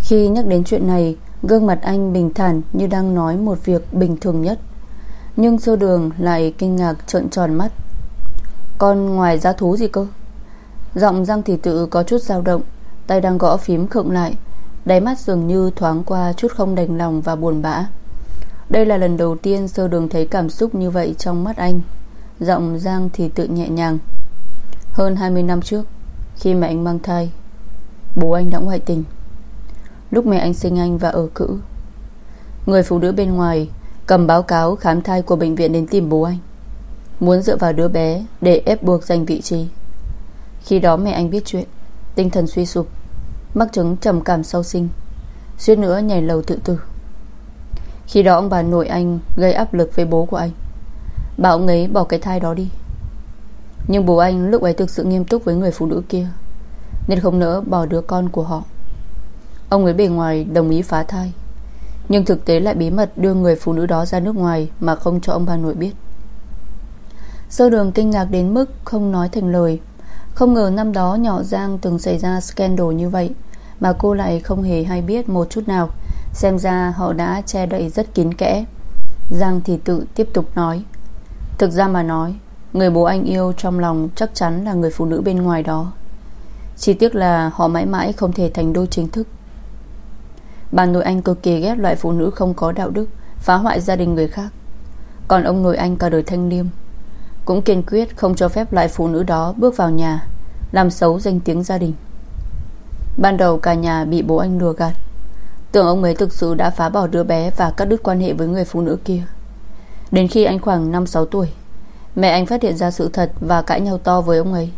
Khi nhắc đến chuyện này Gương mặt anh bình thản như đang nói một việc bình thường nhất. Nhưng sơ đường lại kinh ngạc trợn tròn mắt. Con ngoài giá thú gì cơ? Giọng Giang Thị tự có chút dao động, Tay đang gõ phím khựng lại. Đáy mắt dường như thoáng qua chút không đành lòng và buồn bã. Đây là lần đầu tiên sơ đường thấy cảm xúc như vậy trong mắt anh. Giọng Giang thì tự nhẹ nhàng. Hơn 20 năm trước, Khi mẹ anh mang thai, Bố anh đã ngoại tình. Lúc mẹ anh sinh anh và ở cữ. Người phụ nữ bên ngoài Cầm báo cáo khám thai của bệnh viện đến tìm bố anh. Muốn dựa vào đứa bé Để ép buộc giành vị trí. Khi đó mẹ anh biết chuyện, Tinh thần suy sụp, Mắc chứng trầm cảm sau sinh, Suýt nữa nhảy lầu tự tử. Khi đó ông bà nội anh Gây áp lực với bố của anh. Bảo ông ấy bỏ cái thai đó đi. Nhưng bố anh lúc ấy thực sự nghiêm túc với người phụ nữ kia, Nên không nỡ bỏ đứa con của họ. Ông ấy bề ngoài đồng ý phá thai. Nhưng thực tế lại bí mật đưa người phụ nữ đó ra nước ngoài Mà không cho ông bà nội biết. Sơ đường kinh ngạc đến mức Không nói thành lời. Không ngờ năm đó nhỏ Giang từng xảy ra scandal như vậy, Mà cô lại không hề hay biết một chút nào. Xem ra họ đã che đậy rất kín kẽ. Giang thì tự tiếp tục nói. Thực ra mà nói, Người bố anh yêu trong lòng chắc chắn là người phụ nữ bên ngoài đó. Chỉ tiếc là họ mãi mãi không thể thành đôi chính thức. Bà nội anh cực kỳ ghét loại phụ nữ không có đạo đức, Phá hoại gia đình người khác. Còn ông nội anh cả đời thanh liêm Cũng kiên quyết không cho phép loại phụ nữ đó Bước vào nhà, Làm xấu danh tiếng gia đình. Ban đầu cả nhà bị bố anh lừa gạt. Tưởng ông ấy thực sự đã phá bỏ đứa bé Và cắt đứt quan hệ với người phụ nữ kia. Đến khi anh khoảng 5-6 tuổi, Mẹ anh phát hiện ra sự thật Và cãi nhau to với ông ấy.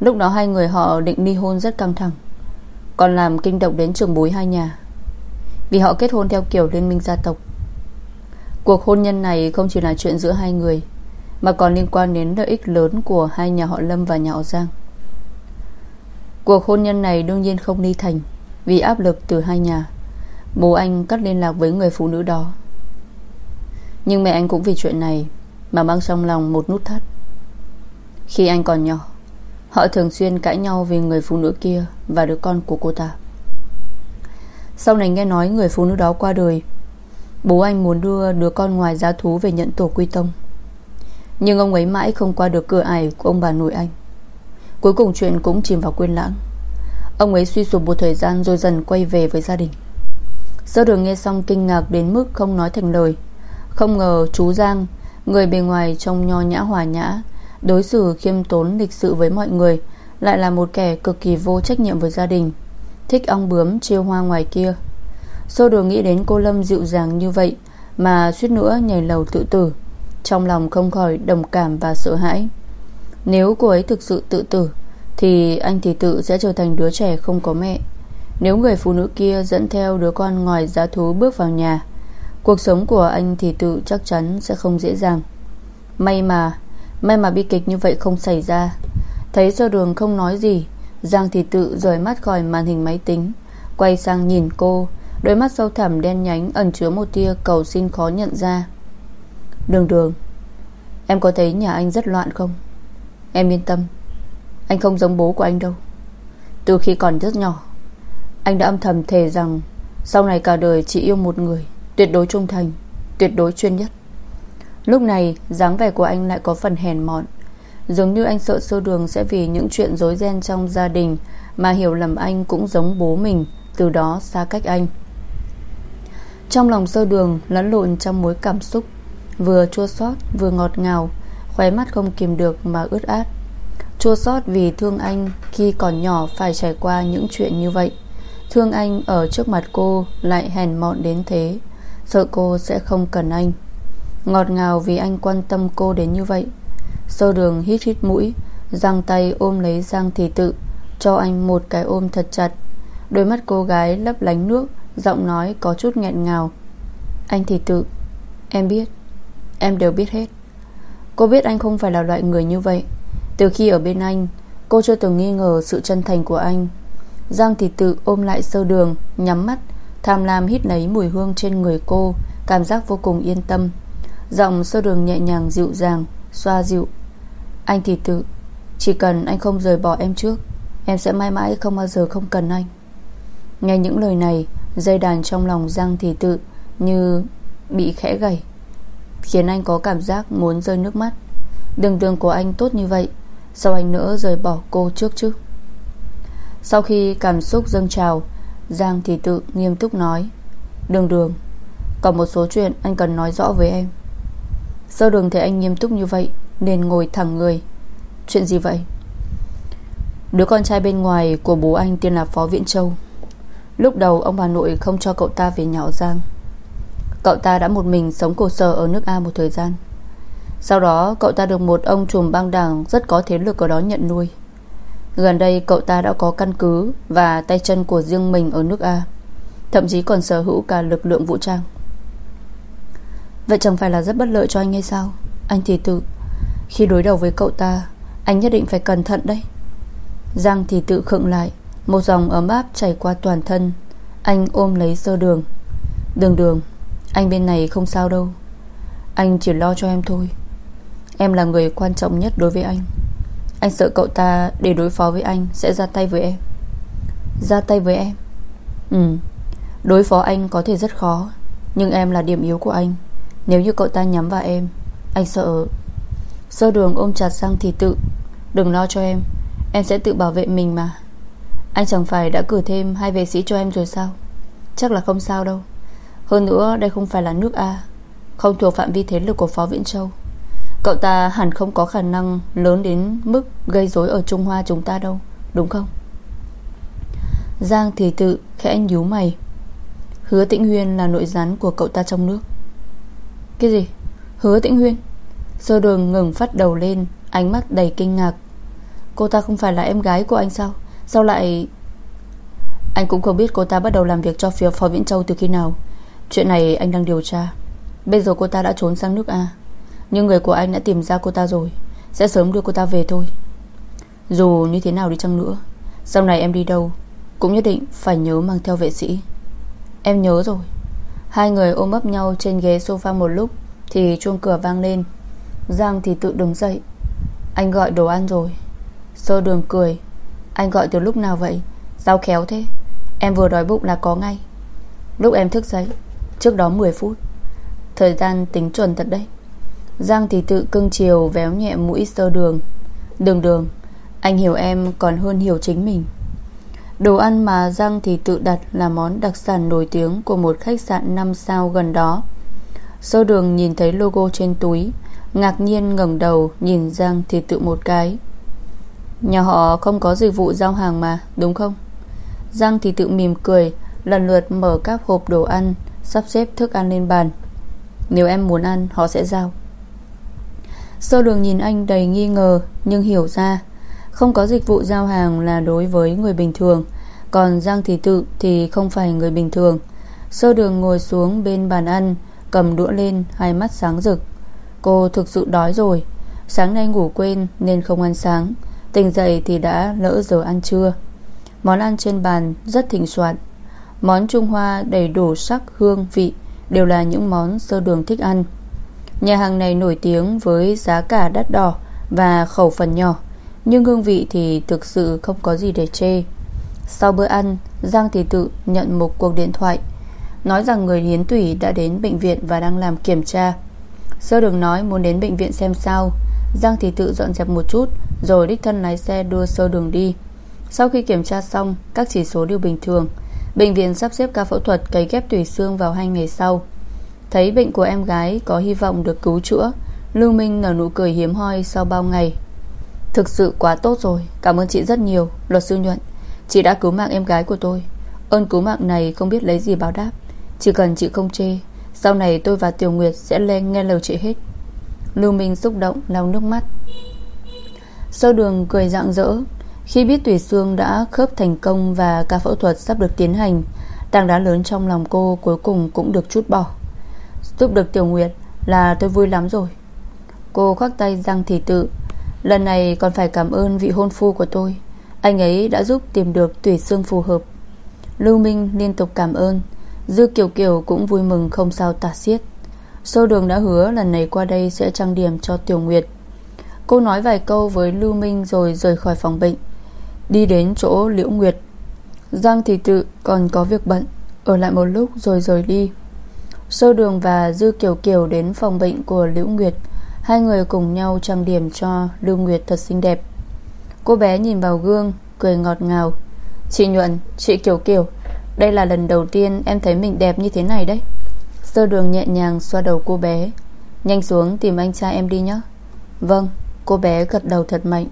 Lúc đó hai người họ định ly hôn rất căng thẳng, Còn làm kinh động đến trường bối hai nhà vì họ kết hôn theo kiểu liên minh gia tộc. Cuộc hôn nhân này không chỉ là chuyện giữa hai người, Mà còn liên quan đến lợi ích lớn Của hai nhà họ Lâm và nhà họ Giang. Cuộc hôn nhân này đương nhiên không đi thành Vì áp lực từ hai nhà. Bố anh cắt liên lạc với người phụ nữ đó. Nhưng mẹ anh cũng vì chuyện này Mà mang trong lòng một nút thắt. Khi anh còn nhỏ, Họ thường xuyên cãi nhau vì người phụ nữ kia Và đứa con của cô ta sau này nghe nói người phụ nữ đó qua đời, Bố anh muốn đưa đứa con ngoài giá thú Về nhận tổ quy tông. Nhưng ông ấy mãi không qua được cửa ải Của ông bà nội anh. Cuối cùng chuyện cũng chìm vào quên lãng. Ông ấy suy sụp một thời gian Rồi dần quay về với gia đình. Sơ đường nghe xong kinh ngạc đến mức Không nói thành lời, Không ngờ chú Giang, Người bề ngoài trông nho nhã hòa nhã, Đối xử khiêm tốn lịch sự với mọi người, Lại là một kẻ cực kỳ vô trách nhiệm với gia đình. Thích ong bướm, chiêu hoa ngoài kia. Sô đồ nghĩ đến cô Lâm dịu dàng như vậy Mà suýt nữa nhảy lầu tự tử. Trong lòng không khỏi đồng cảm và sợ hãi. Nếu cô ấy thực sự tự tử, Thì anh thì tự sẽ trở thành đứa trẻ không có mẹ. Nếu người phụ nữ kia dẫn theo đứa con ngoài giá thú bước vào nhà, Cuộc sống của anh thì tự chắc chắn sẽ không dễ dàng. May mà May mà bi kịch như vậy không xảy ra. Thấy sơ đường không nói gì Giang thì tự rời mắt khỏi màn hình máy tính. Quay sang nhìn cô, Đôi mắt sâu thẳm đen nhánh Ẩn chứa một tia cầu xin khó nhận ra. Đường đường, Em có thấy nhà anh rất loạn không? Em yên tâm, Anh không giống bố của anh đâu. Từ khi còn rất nhỏ, Anh đã âm thầm thề rằng Sau này cả đời chỉ yêu một người, Tuyệt đối trung thành, Tuyệt đối chuyên nhất. Lúc này, dáng vẻ của anh lại có phần hèn mọn. Dường như anh sợ sơ đường sẽ vì những chuyện rối ren trong gia đình Mà hiểu lầm anh cũng giống bố mình, Từ đó xa cách anh. Trong lòng sơ đường lẫn lộn trong mối cảm xúc, Vừa chua xót vừa ngọt ngào, Khóe mắt không kìm được mà ướt át. Chua xót vì thương anh Khi còn nhỏ phải trải qua những chuyện như vậy. Thương anh ở trước mặt cô Lại hèn mọn đến thế, Sợ cô sẽ không cần anh. Ngọt ngào vì anh quan tâm cô đến như vậy. Sơ đường hít hít mũi, Giang tay ôm lấy Giang thị tự, Cho anh một cái ôm thật chặt. Đôi mắt cô gái lấp lánh nước, Giọng nói có chút nghẹn ngào. Anh thị tự, Em biết, Em đều biết hết. Cô biết anh không phải là loại người như vậy. Từ khi ở bên anh, Cô chưa từng nghi ngờ sự chân thành của anh. Giang thị tự ôm lại sơ đường, Nhắm mắt, Tham lam hít lấy mùi hương trên người cô, Cảm giác vô cùng yên tâm. Giọng sơ đường nhẹ nhàng dịu dàng, Xoa dịu. Anh thì tự, Chỉ cần anh không rời bỏ em trước, Em sẽ mãi mãi không bao giờ không cần anh. Nghe những lời này, Dây đàn trong lòng Giang thì tự Như bị khẽ gầy, Khiến anh có cảm giác muốn rơi nước mắt. Đường đường của anh tốt như vậy, Sao anh nữa rời bỏ cô trước chứ? Sau khi cảm xúc dâng trào, Giang thì tự nghiêm túc nói, Đường đường, Còn một số chuyện anh cần nói rõ với em. Sao đường thấy anh nghiêm túc như vậy nên ngồi thẳng người. Chuyện gì vậy? Đứa con trai bên ngoài của bố anh tên là Phó Viễn Châu. Lúc đầu ông bà nội không cho cậu ta về nhỏ Giang. Cậu ta đã một mình sống cổ sở ở nước A một thời gian. Sau đó, cậu ta được một ông trùm băng đảng Rất có thế lực ở đó nhận nuôi. Gần đây, cậu ta đã có căn cứ Và tay chân của riêng mình ở nước A, Thậm chí còn sở hữu cả lực lượng vũ trang. Vậy chẳng phải là rất bất lợi cho anh hay sao? Anh thì tự khi đối đầu với cậu ta, Anh nhất định phải cẩn thận đấy. Giang thì tự khựng lại, Một dòng ấm áp chảy qua toàn thân. Anh ôm lấy sơ đường. Đường đường, Anh bên này không sao đâu. Anh chỉ lo cho em thôi. Em là người quan trọng nhất đối với anh. Anh sợ cậu ta để đối phó với anh Sẽ ra tay với em. Ra tay với em? Ừ Đối phó anh có thể rất khó, Nhưng em là điểm yếu của anh. Nếu như cậu ta nhắm vào em, Anh sợ Sơ đường ôm chặt sang thì tự. Đừng lo cho em. Em sẽ tự bảo vệ mình mà. Anh chẳng phải đã cử thêm hai vệ sĩ cho em rồi sao? Chắc là không sao đâu. Hơn nữa, đây không phải là nước A. Không thuộc phạm vi thế lực của Phó Viễn Châu. Cậu ta hẳn không có khả năng Lớn đến mức gây rối ở Trung Hoa chúng ta đâu, Đúng không? Giang thì tự khẽ nhíu mày. Hứa Tĩnh Huyên là nội gián của cậu ta trong nước. Cái gì? Hứa Tĩnh Huyên? Sơ đường ngừng phát đầu lên, Ánh mắt đầy kinh ngạc. Cô ta không phải là em gái của anh sao? Sao lại Anh cũng không biết cô ta bắt đầu làm việc cho phía Phó Viễn Châu từ khi nào. Chuyện này anh đang điều tra. Bây giờ cô ta đã trốn sang nước A. Nhưng người của anh đã tìm ra cô ta rồi. Sẽ sớm đưa cô ta về thôi. Dù như thế nào đi chăng nữa, Sau này em đi đâu, Cũng nhất định phải nhớ mang theo vệ sĩ. Em nhớ rồi. Hai người ôm ấp nhau trên ghế sofa một lúc, Thì chuông cửa vang lên. Giang thì tự đứng dậy. Anh gọi đồ ăn rồi. Sơ đường cười. Anh gọi từ lúc nào vậy? Sao khéo thế? Em vừa đói bụng là có ngay. Lúc em thức dậy, Trước đó 10 phút. Thời gian tính chuẩn thật đấy. Giang thì tự cưng chiều véo nhẹ mũi sơ đường. Đường đường, Anh hiểu em còn hơn hiểu chính mình. Đồ ăn mà Giang thì tự đặt Là món đặc sản nổi tiếng Của một khách sạn 5 sao gần đó. Sơ đường nhìn thấy logo trên túi. Ngạc nhiên ngẩng đầu Nhìn Giang thì tự một cái. Nhà họ không có dịch vụ giao hàng mà, Đúng không? Giang thì tự mỉm cười, Lần lượt mở các hộp đồ ăn, Sắp xếp thức ăn lên bàn. Nếu em muốn ăn, họ sẽ giao. Sơ đường nhìn anh đầy nghi ngờ, Nhưng hiểu ra, Không có dịch vụ giao hàng là đối với người bình thường. Còn Giang Thị Tự Thì không phải người bình thường. Sơ đường ngồi xuống bên bàn ăn, Cầm đũa lên, hai mắt sáng rực. Cô thực sự đói rồi. Sáng nay ngủ quên nên không ăn sáng. Tỉnh dậy thì đã lỡ giờ ăn trưa. Món ăn trên bàn rất thịnh soạn. Món Trung Hoa đầy đủ sắc, hương, vị Đều là những món sơ đường thích ăn. Nhà hàng này nổi tiếng với giá cả đắt đỏ Và khẩu phần nhỏ Nhưng hương vị thì thực sự không có gì để chê. Sau bữa ăn Giang Thị Tự nhận một cuộc điện thoại Nói rằng người hiến tủy đã đến bệnh viện Và đang làm kiểm tra. Sơ đường nói muốn đến bệnh viện xem sao. Giang thì Tự dọn dẹp một chút, Rồi đích thân lái xe đưa sơ đường đi. Sau khi kiểm tra xong, Các chỉ số đều bình thường. Bệnh viện sắp xếp ca phẫu thuật cấy ghép tủy xương vào hai ngày sau. Thấy bệnh của em gái có hy vọng được cứu chữa, Lưu Minh nở nụ cười hiếm hoi sau bao ngày. Thực sự quá tốt rồi, Cảm ơn chị rất nhiều, Luật sư nhuận. Chị đã cứu mạng em gái của tôi. Ơn cứu mạng này không biết lấy gì báo đáp. Chỉ cần chị không chê sau này tôi và Tiểu Nguyệt sẽ lên nghe lời chị hết. Lưu Minh xúc động, lau nước mắt. Sơ đường cười rạng rỡ, Khi biết tủy xương đã khớp thành công Và ca phẫu thuật sắp được tiến hành Tàng đá lớn trong lòng cô cuối cùng cũng được chút bỏ. Giúp được Tiểu Nguyệt Là tôi vui lắm rồi. Cô khoác tay răng thị tự, Lần này còn phải cảm ơn vị hôn phu của tôi. Anh ấy đã giúp tìm được tủy xương phù hợp. Lưu Minh liên tục cảm ơn. Dư Kiều Kiều cũng vui mừng không sao tả xiết. Sâu đường đã hứa lần này qua đây sẽ trang điểm cho Tiểu Nguyệt. Cô nói vài câu với Lưu Minh rồi rời khỏi phòng bệnh. Đi đến chỗ Liễu Nguyệt. Giang thì tự còn có việc bận. Ở lại một lúc rồi rời đi. Sơ đường và Dư Kiều Kiều đến phòng bệnh của Liễu Nguyệt. Hai người cùng nhau trang điểm cho Lưu Nguyệt thật xinh đẹp. Cô bé nhìn vào gương Cười ngọt ngào. Chị Nhuận, chị Kiều Kiều đây là lần đầu tiên em thấy mình đẹp như thế này đấy. Sơ đường nhẹ nhàng xoa đầu cô bé. Nhanh xuống tìm anh trai em đi nhé Vâng Cô bé gật đầu thật mạnh.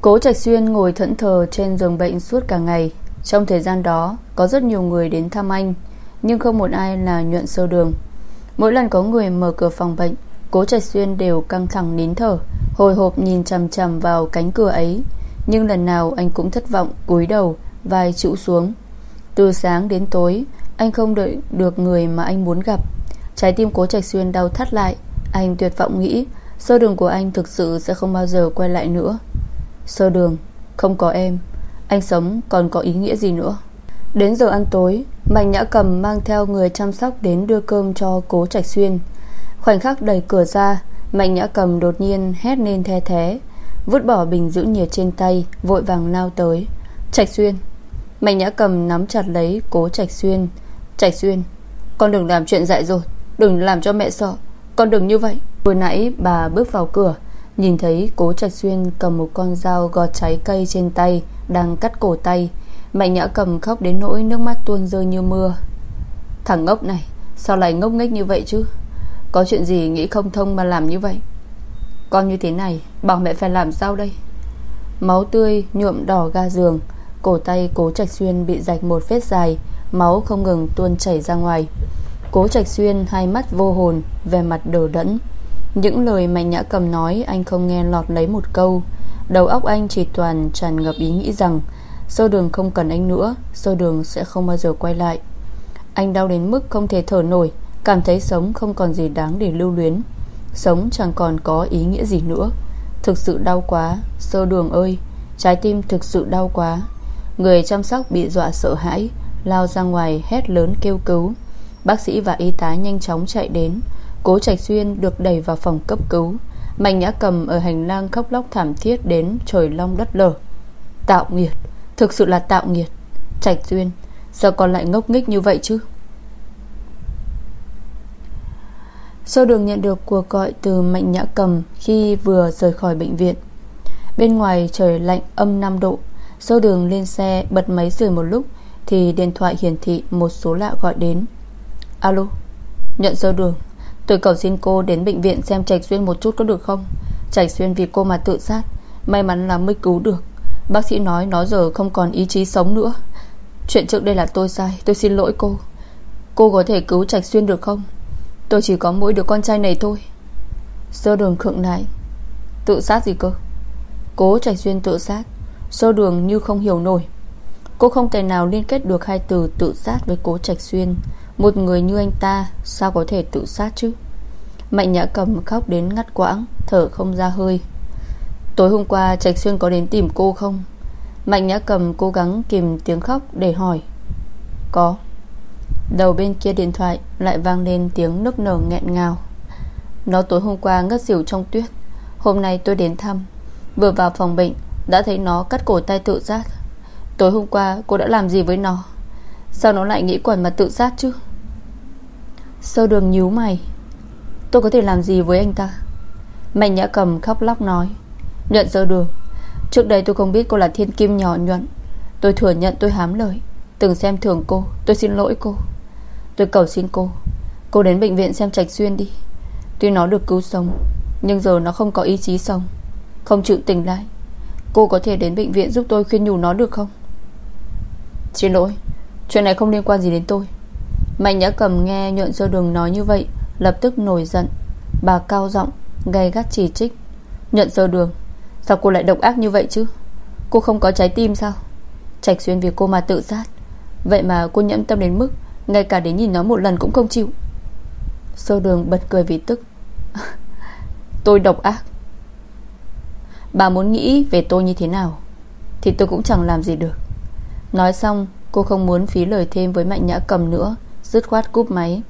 Cố Trạch Xuyên ngồi thẫn thờ trên giường bệnh suốt cả ngày. Trong thời gian đó, Có rất nhiều người đến thăm anh, Nhưng không một ai là nhuận sơ đường. Mỗi lần có người mở cửa phòng bệnh, Cố Trạch Xuyên đều căng thẳng nín thở, Hồi hộp nhìn chằm chằm vào cánh cửa ấy. Nhưng lần nào anh cũng thất vọng, cúi đầu, Vai trụ xuống. Từ sáng đến tối, Anh không đợi được người mà anh muốn gặp. Trái tim Cố Trạch Xuyên đau thắt lại. Anh tuyệt vọng nghĩ, Sơ đường của anh thực sự sẽ không bao giờ quay lại nữa. Sơ đường, Không có em. Anh sống còn có ý nghĩa gì nữa? Đến giờ ăn tối, Mạnh Nhã Cầm mang theo người chăm sóc đến đưa cơm cho cố Trạch Xuyên. Khoảnh khắc đẩy cửa ra, Mạnh Nhã Cầm đột nhiên hét lên the thế Vứt bỏ bình giữ nhiệt trên tay, Vội vàng lao tới. Trạch Xuyên Mạnh Nhã Cầm nắm chặt lấy cố Trạch Xuyên. Trạch Xuyên, Con đừng làm chuyện dại dột, Đừng làm cho mẹ sợ. Con đừng như vậy. Vừa nãy bà bước vào cửa, Nhìn thấy cố Trạch Xuyên cầm một con dao gọt trái cây trên tay, Đang cắt cổ tay. Mạnh nhã cầm khóc đến nỗi nước mắt tuôn rơi như mưa. Thằng ngốc này, Sao lại ngốc nghếch như vậy chứ? Có chuyện gì nghĩ không thông mà làm như vậy? Con như thế này, Bảo mẹ phải làm sao đây? Máu tươi nhuộm đỏ ga giường Cổ tay cố Trạch Xuyên bị rạch một vết dài, Máu không ngừng tuôn chảy ra ngoài. Cố Trạch Xuyên, hai mắt vô hồn Về mặt đờ đẫn. Những lời Mạnh Nhã Cầm nói, Anh không nghe lọt lấy một câu. Đầu óc anh chỉ toàn tràn ngập ý nghĩ rằng Sơ đường không cần anh nữa Sơ đường sẽ không bao giờ quay lại. Anh đau đến mức không thể thở nổi, Cảm thấy sống không còn gì đáng để lưu luyến. Sống chẳng còn có ý nghĩa gì nữa. Thực sự đau quá Sơ đường ơi, Trái tim thực sự đau quá. Người chăm sóc bị dọa sợ hãi, Lao ra ngoài hét lớn kêu cứu. Bác sĩ và y tá nhanh chóng chạy đến. Cố Trạch Xuyên được đẩy vào phòng cấp cứu. Mạnh Nhã Cầm ở hành lang khóc lóc thảm thiết Đến trời long đất lở. Tạo nghiệt, Thực sự là tạo nghiệt. Trạch Xuyên, Sao còn lại ngốc nghếch như vậy chứ? Sơ đường nhận được cuộc gọi từ Mạnh Nhã Cầm Khi vừa rời khỏi bệnh viện, Bên ngoài trời lạnh âm 5 độ Sơ đường lên xe, bật máy rồi một lúc, Thì điện thoại hiển thị một số lạ gọi đến. Alo, Nhận sơ đường. Tôi cầu xin cô đến bệnh viện xem Trạch Xuyên một chút có được không? Trạch Xuyên vì cô mà tự sát, May mắn là mới cứu được. Bác sĩ nói nó giờ không còn ý chí sống nữa. Chuyện trước đây là tôi sai, Tôi xin lỗi cô. Cô có thể cứu Trạch Xuyên được không? Tôi chỉ có mỗi đứa con trai này thôi. Sơ đường khựng lại. Tự sát gì cơ? Cố Trạch Xuyên tự sát. Sơ đường như không hiểu nổi. Cô không thể nào liên kết được hai từ tự sát với cố Trạch Xuyên. Một người như anh ta, Sao có thể tự sát chứ? Mạnh nhã cầm khóc đến ngắt quãng, Thở không ra hơi. Tối hôm qua, Trạch Xuyên có đến tìm cô không? Mạnh nhã cầm cố gắng kìm tiếng khóc để hỏi. Có. Đầu bên kia điện thoại Lại vang lên tiếng nức nở nghẹn ngào. Nó tối hôm qua ngất xỉu trong tuyết. Hôm nay tôi đến thăm. Vừa vào phòng bệnh đã thấy nó cắt cổ tay tự sát Tối hôm qua, cô đã làm gì với nó? Sao nó lại nghĩ quẩn mà tự sát chứ? Sơ đường nhíu mày? Tôi có thể làm gì với anh ta? Mạnh nhã cầm khóc lóc nói. Nhận sơ đường Trước đây tôi không biết cô là thiên kim nhỏ nhuận. Tôi thừa nhận tôi hám lời Từng xem thường cô, Tôi xin lỗi cô. Tôi cầu xin cô. Cô đến bệnh viện xem Trạch Xuyên đi. Tuy nó được cứu sống, Nhưng giờ nó không có ý chí sống. Không chịu tỉnh lại. Cô có thể đến bệnh viện giúp tôi khuyên nhủ nó được không? Xin lỗi, Chuyện này không liên quan gì đến tôi. Mạnh nhã cầm nghe nhuận sơ đường nói như vậy, Lập tức nổi giận. Bà cao giọng, gay gắt chỉ trích. Nhuận sơ đường, Sao cô lại độc ác như vậy chứ? Cô không có trái tim sao? Trạch xuyên vì cô mà tự sát. Vậy mà cô nhẫn tâm đến mức, Ngay cả đến nhìn nó một lần cũng không chịu. Sơ đường bật cười vì tức. Tôi độc ác. Bà muốn nghĩ về tôi như thế nào? Thì tôi cũng chẳng làm gì được. Nói xong, cô không muốn phí lời thêm với Mạnh Nhã Cầm nữa, Dứt khoát cúp máy.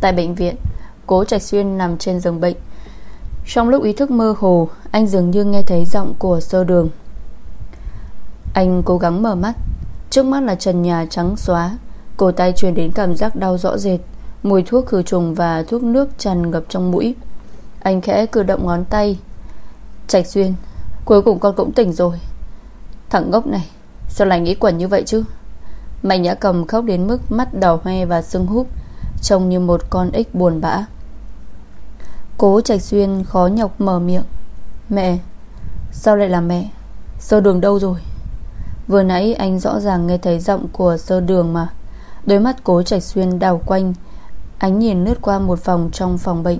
Tại bệnh viện, Cố Trạch Xuyên nằm trên giường bệnh. Trong lúc ý thức mơ hồ, Anh dường như nghe thấy giọng của sơ đường. Anh cố gắng mở mắt. Trước mắt là trần nhà trắng xóa. Cổ tay truyền đến cảm giác đau rõ rệt. Mùi thuốc khử trùng và thuốc nước tràn ngập trong mũi. Anh khẽ cử động ngón tay Trạch Xuyên, Cuối cùng con cũng tỉnh rồi. Thằng ngốc này, Sao lại nghĩ quẩn như vậy chứ? Mạnh nhã cầm khóc đến mức mắt đỏ hoe và sưng húp, Trông như một con ếch buồn bã. Cố Trạch Xuyên khó nhọc mở miệng. Mẹ, Sao lại là mẹ? Sơ đường đâu rồi? Vừa nãy anh rõ ràng nghe thấy giọng của sơ đường mà. Đôi mắt cố Trạch Xuyên đào quanh, Ánh nhìn lướt qua một vòng trong phòng bệnh.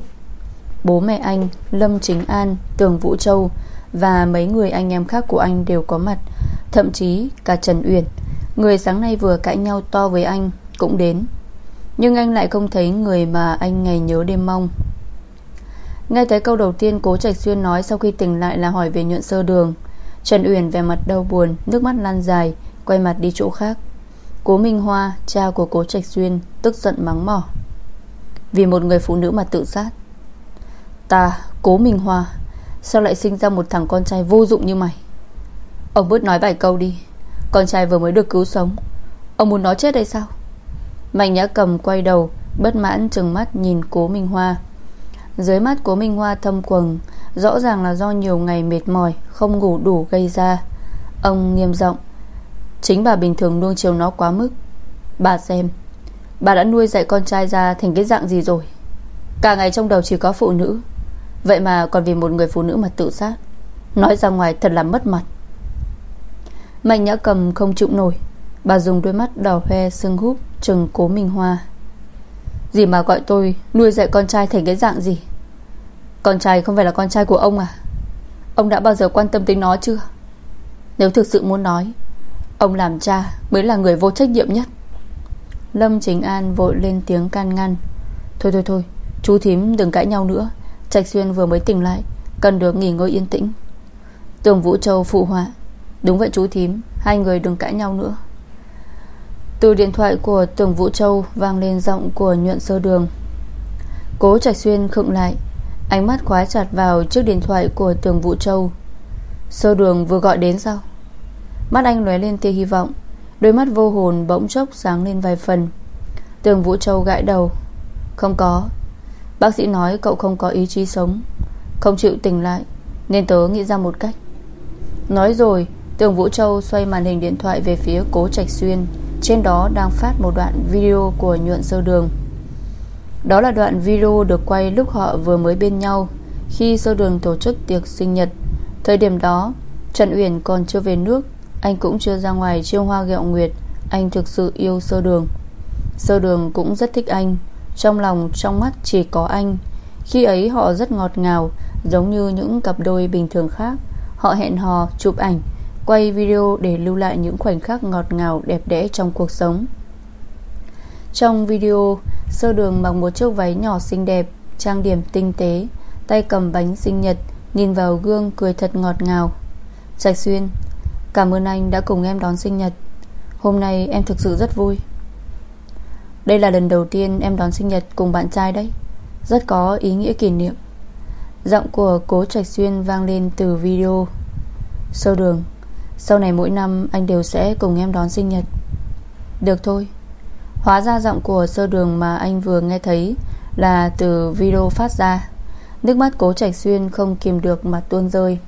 Bố mẹ anh, Lâm Chính An, Tường Vũ Châu Và mấy người anh em khác của anh đều có mặt. Thậm chí cả Trần Uyển, Người sáng nay vừa cãi nhau to với anh, Cũng đến. Nhưng anh lại không thấy người mà anh ngày nhớ đêm mong. Nghe thấy câu đầu tiên Cố Trạch Xuyên nói sau khi tỉnh lại là hỏi về nhuận sơ đường, Trần Uyển vẻ mặt đau buồn, Nước mắt lan dài, Quay mặt đi chỗ khác. Cố Minh Hoa, Cha của Cố Trạch Xuyên, Tức giận mắng mỏ. Vì một người phụ nữ mà tự sát. Ta, Cố Minh Hoa, Sao lại sinh ra một thằng con trai vô dụng như mày? Ông bớt nói vài câu đi, Con trai vừa mới được cứu sống, Ông muốn nó chết hay sao? Mạnh nhã cầm quay đầu, Bất mãn trừng mắt nhìn cố Minh Hoa. Dưới mắt cố Minh Hoa thâm quầng, Rõ ràng là do nhiều ngày mệt mỏi, Không ngủ đủ gây ra. Ông nghiêm giọng, Chính bà bình thường nuông chiều nó quá mức. Bà xem, Bà đã nuôi dạy con trai ra thành cái dạng gì rồi? Cả ngày trong đầu chỉ có phụ nữ Vậy mà còn vì một người phụ nữ mà tự sát. Nói ra ngoài thật là mất mặt. Mạnh nhã cầm không chịu nổi. Bà dùng đôi mắt đỏ hoe sưng húp, Trừng cố Minh Hoa. Gì mà gọi tôi nuôi dạy con trai thành cái dạng gì? Con trai không phải là con trai của ông à? Ông đã bao giờ quan tâm tới nó chưa? Nếu thực sự muốn nói, Ông làm cha mới là người vô trách nhiệm nhất. Lâm Chính An vội lên tiếng can ngăn. Thôi thôi thôi, Chú thím đừng cãi nhau nữa. Trạch Xuyên vừa mới tỉnh lại, Cần được nghỉ ngơi yên tĩnh. Tường Vũ Châu phụ họa, Đúng vậy chú thím, Hai người đừng cãi nhau nữa. Từ điện thoại của Tường Vũ Châu Vang lên giọng của nhuận sơ đường. Cố Trạch Xuyên khựng lại, Ánh mắt khóa chặt vào chiếc điện thoại của Tường Vũ Châu. Sơ đường vừa gọi đến sao? Mắt anh lóe lên tia hy vọng, Đôi mắt vô hồn bỗng chốc sáng lên vài phần. Tường Vũ Châu gãi đầu, Không có Bác sĩ nói cậu không có ý chí sống, Không chịu tỉnh lại, Nên tớ nghĩ ra một cách. Nói rồi, Tường Vũ Châu xoay màn hình điện thoại về phía Cố Trạch Xuyên, Trên đó đang phát một đoạn video của nhuận sơ đường. Đó là đoạn video được quay lúc họ vừa mới bên nhau, Khi sơ đường tổ chức tiệc sinh nhật. Thời điểm đó, Trần Uyển còn chưa về nước, Anh cũng chưa ra ngoài chiêu hoa gẹo nguyệt, Anh thực sự yêu sơ đường. Sơ đường cũng rất thích anh trong lòng trong mắt chỉ có anh. Khi ấy họ rất ngọt ngào Giống như những cặp đôi bình thường khác. Họ hẹn hò, chụp ảnh Quay video để lưu lại những khoảnh khắc ngọt ngào đẹp đẽ trong cuộc sống. Trong video Sơ đường mặc một chiếc váy nhỏ xinh đẹp Trang điểm tinh tế Tay cầm bánh sinh nhật Nhìn vào gương cười thật ngọt ngào. Trạch Xuyên Cảm ơn anh đã cùng em đón sinh nhật. Hôm nay em thực sự rất vui. Đây là lần đầu tiên em đón sinh nhật cùng bạn trai đấy. Rất có ý nghĩa kỷ niệm. Giọng của cố Trạch Xuyên vang lên từ video. Sơ đường, Sau này mỗi năm anh đều sẽ cùng em đón sinh nhật. Được thôi. Hóa ra giọng của sơ đường mà anh vừa nghe thấy Là từ video phát ra. Nước mắt cố Trạch Xuyên không kìm được mà tuôn rơi.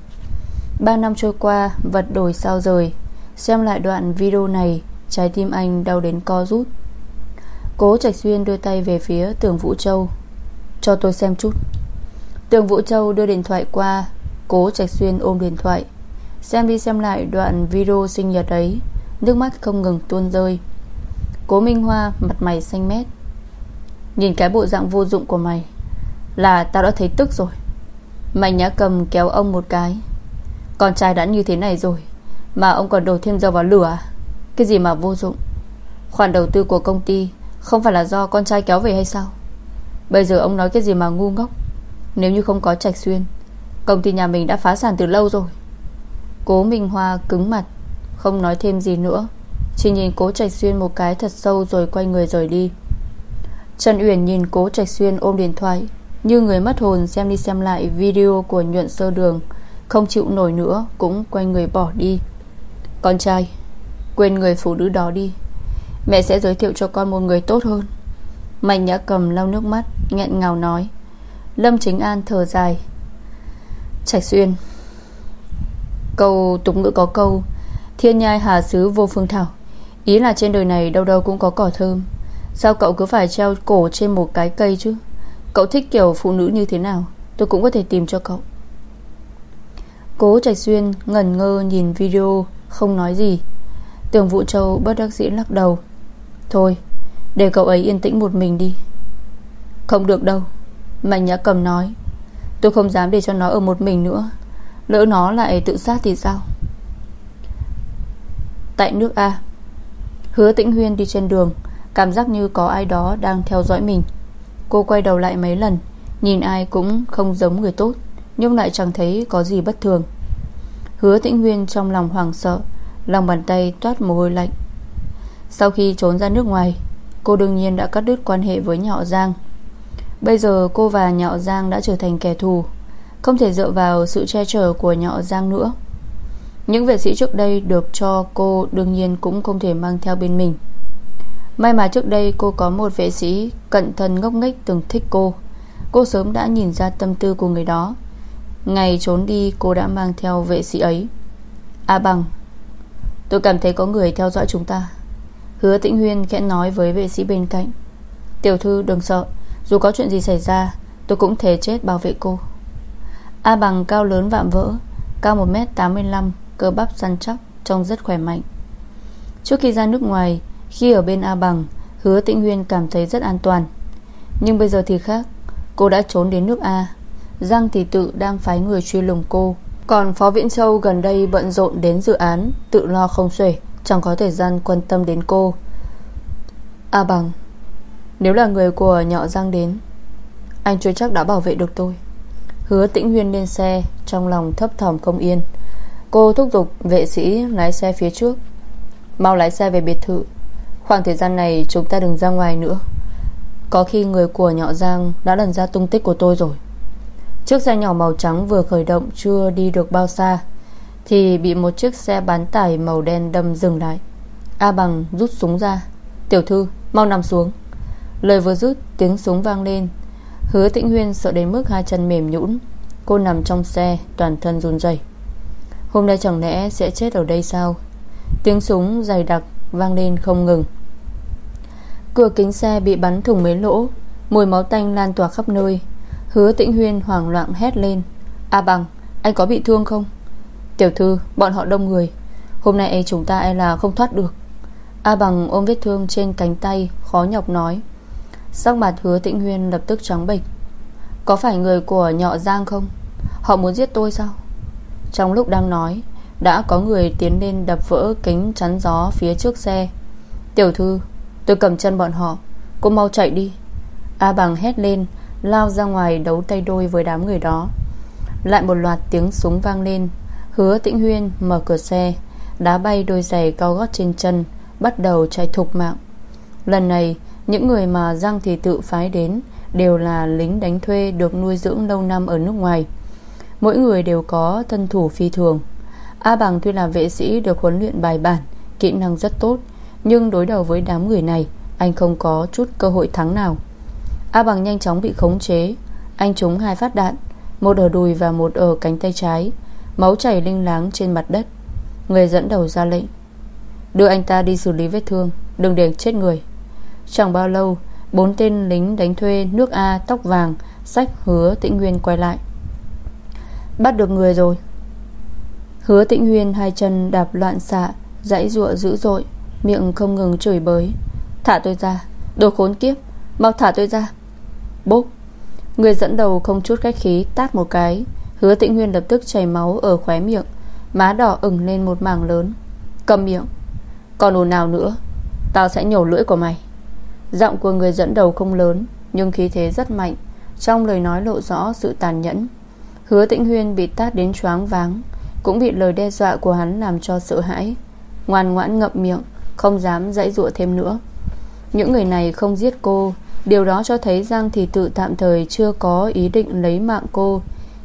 Ba năm trôi qua, Vật đổi sao rời. Xem lại đoạn video này, Trái tim anh đau đến co rút. Cố Trạch Xuyên đưa tay về phía tường Vũ Châu. Cho tôi xem chút. Tường Vũ Châu đưa điện thoại qua. Cố Trạch Xuyên ôm điện thoại. Xem đi xem lại đoạn video sinh nhật ấy. Nước mắt không ngừng tuôn rơi. Cố Minh Hoa mặt mày xanh mét. Nhìn cái bộ dạng vô dụng của mày, Là tao đã thấy tức rồi. Mạnh nhã cầm kéo ông một cái. Con trai đã như thế này rồi, Mà ông còn đổ thêm dầu vào lửa à? Cái gì mà vô dụng? Khoản đầu tư của công ty không phải là do con trai kéo về hay sao? Bây giờ ông nói cái gì mà ngu ngốc? Nếu như không có trạch xuyên, Công ty nhà mình đã phá sản từ lâu rồi. Cố Minh Hoa cứng mặt, Không nói thêm gì nữa. Chỉ nhìn cố trạch xuyên một cái thật sâu Rồi quay người rời đi. Trần Uyển nhìn cố trạch xuyên ôm điện thoại, Như người mất hồn xem đi xem lại Video của nhuận sơ đường, Không chịu nổi nữa, Cũng quay người bỏ đi. Con trai, Quên người phụ nữ đó đi. Mẹ sẽ giới thiệu cho con một người tốt hơn. Mạnh nhã cầm lau nước mắt, nghẹn ngào nói. Lâm Chính An thở dài. Trạch Xuyên, Câu tục ngữ có câu, Thiên nhai hà xứ vô phương thảo. Ý là trên đời này đâu đâu cũng có cỏ thơm. Sao cậu cứ phải treo cổ trên một cái cây chứ? Cậu thích kiểu phụ nữ như thế nào? Tôi cũng có thể tìm cho cậu. Cố Trạch Xuyên ngẩn ngơ nhìn video Không nói gì. Tưởng Vũ Châu bất đắc dĩ lắc đầu. Thôi, để cậu ấy yên tĩnh một mình đi. Không được đâu Mạnh nhã cầm nói. Tôi không dám để cho nó ở một mình nữa. Lỡ nó lại tự sát thì sao? Tại nước A, Hứa tĩnh huyên đi trên đường, Cảm giác như có ai đó đang theo dõi mình. Cô quay đầu lại mấy lần, Nhìn ai cũng không giống người tốt, Nhưng lại chẳng thấy có gì bất thường. Hứa tĩnh huyên trong lòng hoảng sợ, Lòng bàn tay toát mồ hôi lạnh. Sau khi trốn ra nước ngoài, Cô đương nhiên đã cắt đứt quan hệ với Nhọ Giang. Bây giờ cô và Nhọ Giang đã trở thành kẻ thù, Không thể dựa vào sự che chở của Nhọ Giang nữa. Những vệ sĩ trước đây được cho cô Đương nhiên cũng không thể mang theo bên mình. May mà trước đây cô có một vệ sĩ Cận thân ngốc nghếch từng thích cô. Cô sớm đã nhìn ra tâm tư của người đó. Ngày trốn đi, cô đã mang theo vệ sĩ ấy. A bằng, Tôi cảm thấy có người theo dõi chúng ta. Hứa Tĩnh Huyên khẽ nói với vệ sĩ bên cạnh. Tiểu thư đừng sợ, Dù có chuyện gì xảy ra, Tôi cũng thể chết bảo vệ cô. A bằng cao lớn vạm vỡ, Cao 1m85 Cơ bắp săn chắc, Trông rất khỏe mạnh. Trước khi ra nước ngoài, Khi ở bên A bằng, Hứa Tĩnh Huyên cảm thấy rất an toàn. Nhưng bây giờ thì khác, Cô đã trốn đến nước A. Giang thì tự đang phái người truy lùng cô. Còn Phó Viễn Châu gần đây bận rộn đến dự án, Tự lo không xuể. Chẳng có thời gian quan tâm đến cô. A bằng, Nếu là người của nhọ Giang đến, Anh chưa chắc đã bảo vệ được tôi. Hứa tĩnh huyên lên xe, Trong lòng thấp thỏm không yên. Cô thúc giục vệ sĩ lái xe phía trước. Mau lái xe về biệt thự. Khoảng thời gian này chúng ta đừng ra ngoài nữa. Có khi người của nhọ Giang Đã lần ra tung tích của tôi rồi. Chiếc xe nhỏ màu trắng vừa khởi động Chưa đi được bao xa thì bị một chiếc xe bán tải màu đen đâm dừng lại. A bằng rút súng ra. Tiểu thư, mau nằm xuống. Lời vừa rút tiếng súng vang lên. Hứa tĩnh huyên sợ đến mức hai chân mềm nhũn. Cô nằm trong xe, Toàn thân run rẩy. Hôm nay chẳng lẽ sẽ chết ở đây sao? Tiếng súng dày đặc Vang lên không ngừng. Cửa kính xe bị bắn thủng mấy lỗ, Mùi máu tanh lan tỏa khắp nơi. Hứa tĩnh huyên hoảng loạn hét lên. A bằng, anh có bị thương không? Tiểu thư, bọn họ đông người. Hôm nay chúng ta e là không thoát được. A bằng ôm vết thương trên cánh tay, Khó nhọc nói. Sắc mặt hứa tĩnh huyên lập tức trắng bệch. Có phải người của nhọ giang không? Họ muốn giết tôi sao? Trong lúc đang nói, Đã có người tiến lên đập vỡ kính chắn gió phía trước xe. Tiểu thư, Tôi cầm chân bọn họ. Cô mau chạy đi. A bằng hét lên, Lao ra ngoài đấu tay đôi với đám người đó. Lại một loạt tiếng súng vang lên. Hứa Tĩnh Huyên mở cửa xe, Đá bay đôi giày cao gót trên chân, Bắt đầu chạy thục mạng. Lần này, những người mà Giang Thị tự phái đến Đều là lính đánh thuê Được nuôi dưỡng lâu năm ở nước ngoài. Mỗi người đều có thân thủ phi thường. A Bằng tuy là vệ sĩ Được huấn luyện bài bản, Kỹ năng rất tốt, Nhưng đối đầu với đám người này, Anh không có chút cơ hội thắng nào. A Bằng nhanh chóng bị khống chế. Anh trúng hai phát đạn, Một ở đùi và một ở cánh tay trái. Máu chảy linh láng trên mặt đất. Người dẫn đầu ra lệnh. Đưa anh ta đi xử lý vết thương, Đừng để chết người. Chẳng bao lâu, Bốn tên lính đánh thuê nước A tóc vàng, Sách hứa tĩnh nguyên quay lại. Bắt được người rồi. Hứa tĩnh huyên hai chân đạp loạn xạ, Dãy ruộng dữ dội, Miệng không ngừng chửi bới. Thả tôi ra, Đồ khốn kiếp, Mau thả tôi ra. Bốp. Người dẫn đầu không chút khách khí tát một cái. Hứa tĩnh nguyên lập tức chảy máu ở khóe miệng, Má đỏ ửng lên một mảng lớn. Cầm miệng, Còn ồn nào nữa, Tao sẽ nhổ lưỡi của mày. Giọng của người dẫn đầu không lớn, Nhưng khí thế rất mạnh, Trong lời nói lộ rõ sự tàn nhẫn. Hứa tĩnh huyên bị tát đến choáng váng, Cũng bị lời đe dọa của hắn làm cho sợ hãi. Ngoan ngoãn ngậm miệng, Không dám dãy dụa thêm nữa. Những người này không giết cô, Điều đó cho thấy Giang Thị Tự tạm thời Chưa có ý định lấy mạng cô.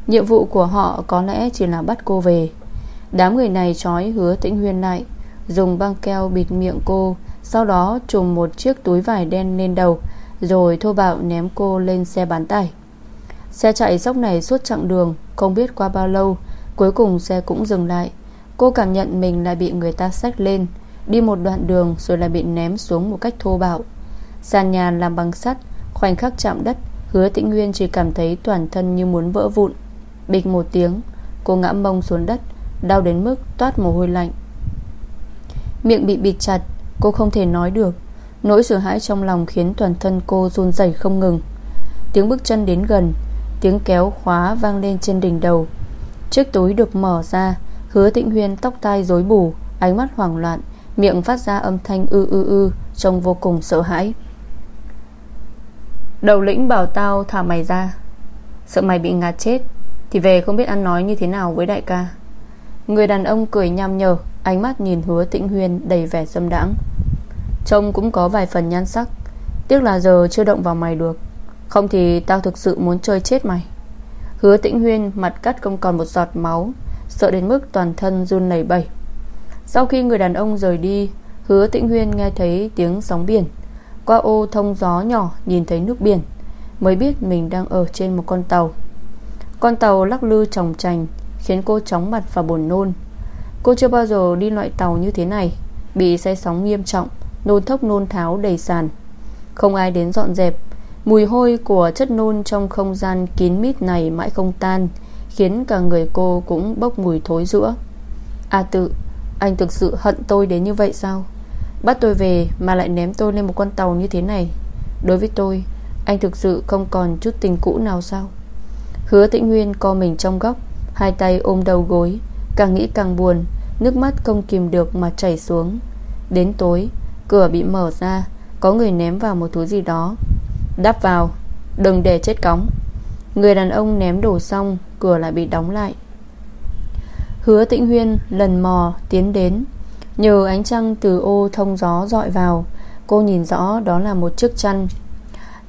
Nhiệm vụ của họ có lẽ chỉ là bắt cô về. Đám người này trói hứa tĩnh huyên lại, Dùng băng keo bịt miệng cô, Sau đó trùm một chiếc túi vải đen lên đầu, Rồi thô bạo ném cô lên xe bán tải. Xe chạy dốc này suốt chặng đường, Không biết qua bao lâu, Cuối cùng xe cũng dừng lại. Cô cảm nhận mình lại bị người ta xách lên, Đi một đoạn đường rồi lại bị ném xuống một cách thô bạo. Sàn nhà làm bằng sắt, Khoảnh khắc chạm đất, Hứa tĩnh nguyên chỉ cảm thấy toàn thân như muốn vỡ vụn. Bịch một tiếng, Cô ngã mông xuống đất, Đau đến mức toát mồ hôi lạnh. Miệng bị bịt chặt, Cô không thể nói được. Nỗi sợ hãi trong lòng khiến toàn thân cô run rẩy không ngừng. Tiếng bước chân đến gần, Tiếng kéo khóa vang lên trên đỉnh đầu. Chiếc túi được mở ra, Hứa tịnh huyên tóc tai rối bù, Ánh mắt hoảng loạn, Miệng phát ra âm thanh ư ư ư, Trông vô cùng sợ hãi. Đầu lĩnh bảo tao thả mày ra, Sợ mày bị ngạt chết. Thì về không biết ăn nói như thế nào với đại ca. Người đàn ông cười nham nhở, Ánh mắt nhìn hứa tĩnh huyên đầy vẻ dâm đãng. Trông cũng có vài phần nhan sắc, Tiếc là giờ chưa động vào mày được. Không thì tao thực sự muốn chơi chết mày. Hứa tĩnh huyên mặt cắt không còn một giọt máu, Sợ đến mức toàn thân run lẩy bẩy. Sau khi người đàn ông rời đi, Hứa tĩnh huyên nghe thấy tiếng sóng biển. Qua ô thông gió nhỏ Nhìn thấy nước biển, Mới biết mình đang ở trên một con tàu. Con tàu lắc lư trồng trành Khiến cô chóng mặt và buồn nôn. Cô chưa bao giờ đi loại tàu như thế này, Bị say sóng nghiêm trọng, Nôn thốc nôn tháo đầy sàn. Không ai đến dọn dẹp, Mùi hôi của chất nôn trong không gian kín mít này mãi không tan, Khiến cả người cô cũng bốc mùi thối rữa. A tự, Anh thực sự hận tôi đến như vậy sao? Bắt tôi về mà lại ném tôi lên một con tàu như thế này. Đối với tôi, Anh thực sự không còn chút tình cũ nào sao? Hứa tĩnh nguyên co mình trong góc, Hai tay ôm đầu gối, Càng nghĩ càng buồn, Nước mắt không kìm được mà chảy xuống. Đến tối, Cửa bị mở ra, Có người ném vào một thứ gì đó. Đắp vào, Đừng để chết cóng. Người đàn ông ném đổ xong, Cửa lại bị đóng lại. Hứa tĩnh huyên lần mò tiến đến, Nhờ ánh trăng từ ô thông gió dọi vào. Cô nhìn rõ đó là một chiếc chăn.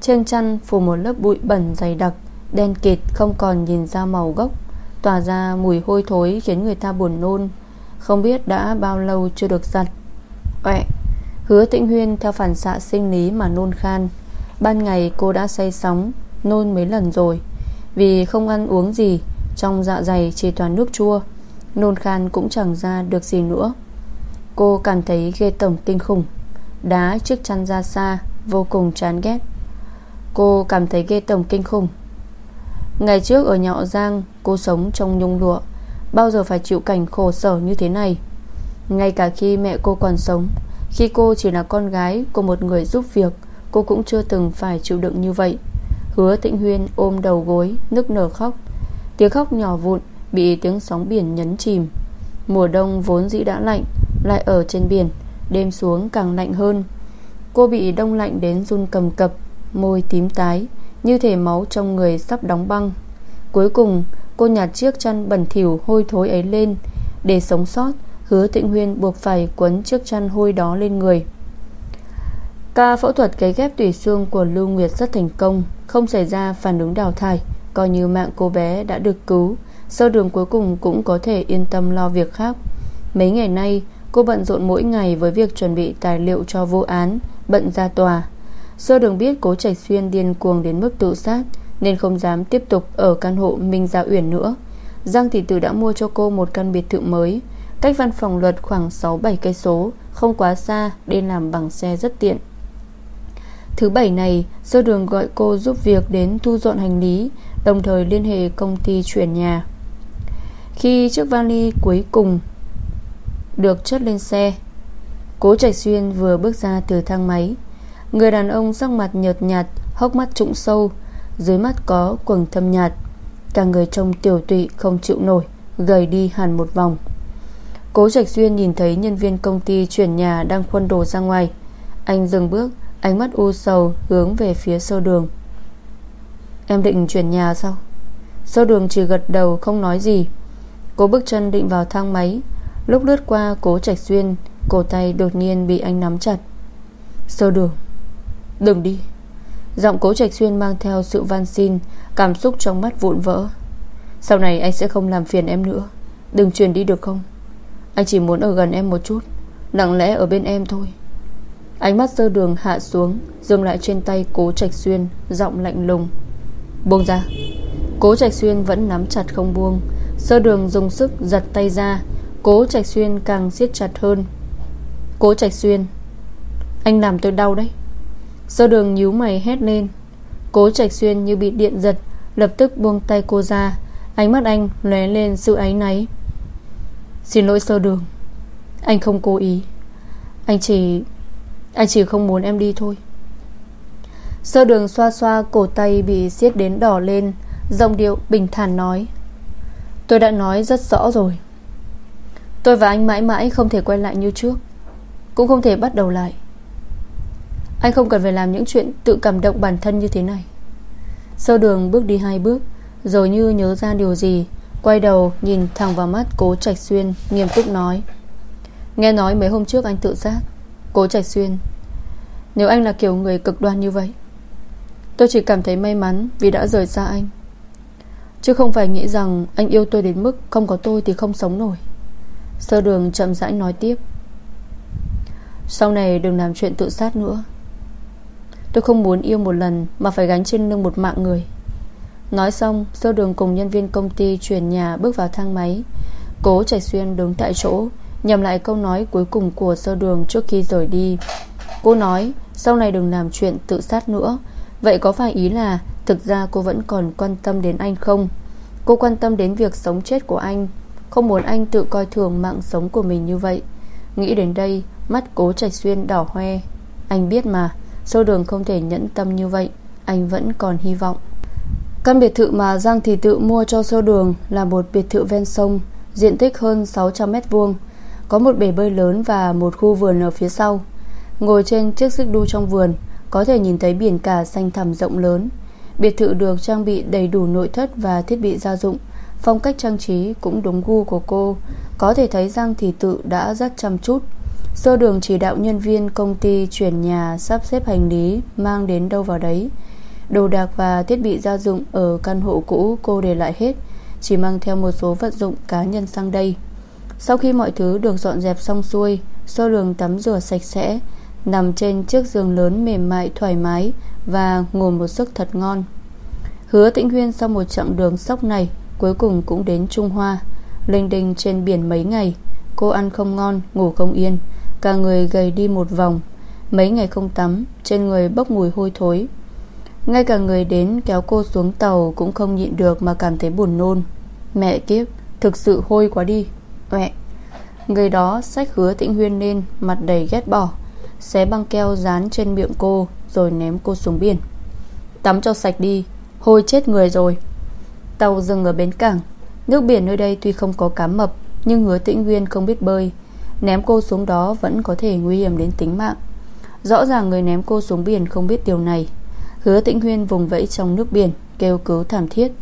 Trên chăn phủ một lớp bụi bẩn dày đặc. Đen kịt, không còn nhìn ra màu gốc, Tỏa ra mùi hôi thối khiến người ta buồn nôn. Không biết đã bao lâu chưa được giặt. Quẹ Hứa tĩnh huyên theo phản xạ sinh lý mà nôn khan. Ban ngày cô đã say sóng, Nôn mấy lần rồi. Vì không ăn uống gì, Trong dạ dày chỉ toàn nước chua, Nôn khan cũng chẳng ra được gì nữa. Cô cảm thấy ghê tổng kinh khủng, Đá chiếc chăn ra xa, Vô cùng chán ghét. Cô cảm thấy ghê tổng kinh khủng Ngày trước ở Nhọ Giang, Cô sống trong nhung lụa. Bao giờ phải chịu cảnh khổ sở như thế này? Ngay cả khi mẹ cô còn sống, Khi cô chỉ là con gái của một người giúp việc, Cô cũng chưa từng phải chịu đựng như vậy. Hứa tịnh huyên ôm đầu gối, Nức nở khóc. Tiếng khóc nhỏ vụn Bị tiếng sóng biển nhấn chìm. Mùa đông vốn dĩ đã lạnh, Lại ở trên biển, Đêm xuống càng lạnh hơn. Cô bị đông lạnh đến run cầm cập, Môi tím tái. Như thể máu trong người sắp đóng băng. Cuối cùng, cô nhặt chiếc chăn bẩn thỉu hôi thối ấy lên, Để sống sót, Hứa tịnh huyên buộc phải quấn chiếc chăn hôi đó lên người. Ca phẫu thuật cấy ghép tủy xương của Lưu Nguyệt rất thành công, Không xảy ra phản ứng đào thải, Coi như mạng cô bé đã được cứu. Sau đường cuối cùng cũng có thể yên tâm lo việc khác. Mấy ngày nay, Cô bận rộn mỗi ngày với việc chuẩn bị tài liệu cho vô án, Bận ra tòa. Sơ đường biết cố Trạch Xuyên điên cuồng đến mức tự sát, Nên không dám tiếp tục ở căn hộ Minh Gia Uyển nữa. Giang Thị Tử đã mua cho cô một căn biệt thự mới. Cách văn phòng luật khoảng 6-7 cây số, Không quá xa đi làm bằng xe rất tiện. Thứ bảy này Sơ đường gọi cô giúp việc đến thu dọn hành lý, Đồng thời liên hệ công ty chuyển nhà. Khi chiếc vali cuối cùng Được chất lên xe, Cố Trạch Xuyên vừa bước ra từ thang máy. Người đàn ông sắc mặt nhợt nhạt, Hốc mắt trũng sâu, Dưới mắt có quầng thâm nhạt. Cả người trông tiểu tụy, không chịu nổi, Gầy đi hẳn một vòng. Cố Trạch Xuyên nhìn thấy nhân viên công ty Chuyển nhà đang khuân đồ ra ngoài. Anh dừng bước, Ánh mắt u sầu hướng về phía sơ đường. Em định chuyển nhà sao? Sơ đường chỉ gật đầu, không nói gì. Cố bước chân định vào thang máy. Lúc lướt qua, cố Trạch Xuyên Cổ tay đột nhiên bị anh nắm chặt. Sơ đường Đừng đi. Giọng cố Trạch Xuyên mang theo sự van xin, Cảm xúc trong mắt vụn vỡ. Sau này anh sẽ không làm phiền em nữa. Đừng chuyển đi được không? Anh chỉ muốn ở gần em một chút, Lặng lẽ ở bên em thôi. Ánh mắt sơ đường hạ xuống, Dừng lại trên tay cố Trạch Xuyên, Giọng lạnh lùng. Buông ra. Cố Trạch Xuyên vẫn nắm chặt không buông. Sơ đường dùng sức giật tay ra, Cố Trạch Xuyên càng siết chặt hơn. Cố Trạch Xuyên, Anh làm tôi đau đấy. Sơ đường nhíu mày hét lên. Cố Trạch Xuyên như bị điện giật, Lập tức buông tay cô ra. Ánh mắt anh lóe lên sự áy náy. Xin lỗi sơ đường. Anh không cố ý. Anh chỉ Anh chỉ không muốn em đi thôi. Sơ đường xoa xoa cổ tay Bị siết đến đỏ lên, Giọng điệu bình thản nói. Tôi đã nói rất rõ rồi. Tôi và anh mãi mãi không thể quay lại như trước. Cũng không thể bắt đầu lại. Anh không cần phải làm những chuyện Tự cảm động bản thân như thế này. Sơ đường bước đi hai bước Rồi như nhớ ra điều gì, Quay đầu nhìn thẳng vào mắt Cố Trạch Xuyên, Nghiêm túc nói. Nghe nói mấy hôm trước anh tự sát, Cố Trạch Xuyên. Nếu anh là kiểu người cực đoan như vậy, Tôi chỉ cảm thấy may mắn Vì đã rời xa anh. Chứ không phải nghĩ rằng anh yêu tôi đến mức Không có tôi thì không sống nổi. Sơ đường chậm rãi nói tiếp. Sau này đừng làm chuyện tự sát nữa. Tôi không muốn yêu một lần Mà phải gánh trên lưng một mạng người. Nói xong Sơ đường cùng nhân viên công ty Chuyển nhà bước vào thang máy. Cố Trạch Xuyên đứng tại chỗ, Nhầm lại câu nói cuối cùng của sơ đường Trước khi rời đi. Cô nói, sau này đừng làm chuyện tự sát nữa. Vậy có phải ý là Thực ra cô vẫn còn quan tâm đến anh không? Cô quan tâm đến việc sống chết của anh. Không muốn anh tự coi thường mạng sống của mình như vậy. Nghĩ đến đây, Mắt cố trạch xuyên đỏ hoe. Anh biết mà. Sâu đường không thể nhẫn tâm như vậy, Anh vẫn còn hy vọng. Căn biệt thự mà Giang Thị Tự mua cho sâu đường Là một biệt thự ven sông, Diện tích hơn 600 mét vuông, Có một bể bơi lớn và một khu vườn ở phía sau. Ngồi trên chiếc xích đu trong vườn, Có thể nhìn thấy biển cả xanh thẳm rộng lớn. Biệt thự được trang bị đầy đủ nội thất và thiết bị gia dụng, Phong cách trang trí cũng đúng gu của cô. Có thể thấy Giang Thị Tự đã rất chăm chút. Sơ đường chỉ đạo nhân viên công ty chuyển nhà sắp xếp hành lý Mang đến đâu vào đấy. Đồ đạc và thiết bị gia dụng Ở căn hộ cũ cô để lại hết Chỉ mang theo một số vật dụng cá nhân sang đây. Sau khi mọi thứ được dọn dẹp xong xuôi Sơ đường tắm rửa sạch sẽ Nằm trên chiếc giường lớn mềm mại thoải mái Và ngủ một giấc thật ngon. Hứa Tĩnh Huyên sau một chặng đường sốc này Cuối cùng cũng đến Trung Hoa Linh đình trên biển mấy ngày. Cô ăn không ngon, ngủ không yên. Cả người gầy đi một vòng. Mấy ngày không tắm, Trên người bốc mùi hôi thối. Ngay cả người đến kéo cô xuống tàu Cũng không nhịn được mà cảm thấy buồn nôn. Mẹ kiếp, Thực sự hôi quá đi. Mẹ. Người đó sách hứa tĩnh huyên lên, Mặt đầy ghét bỏ, Xé băng keo dán trên miệng cô Rồi ném cô xuống biển. Tắm cho sạch đi, Hôi chết người rồi. Tàu dừng ở bến cảng. Nước biển nơi đây tuy không có cá mập, Nhưng hứa tĩnh huyên không biết bơi. Ném cô xuống đó vẫn có thể nguy hiểm đến tính mạng. Rõ ràng người ném cô xuống biển không biết điều này. Hứa tĩnh huyên vùng vẫy trong nước biển, Kêu cứu thảm thiết.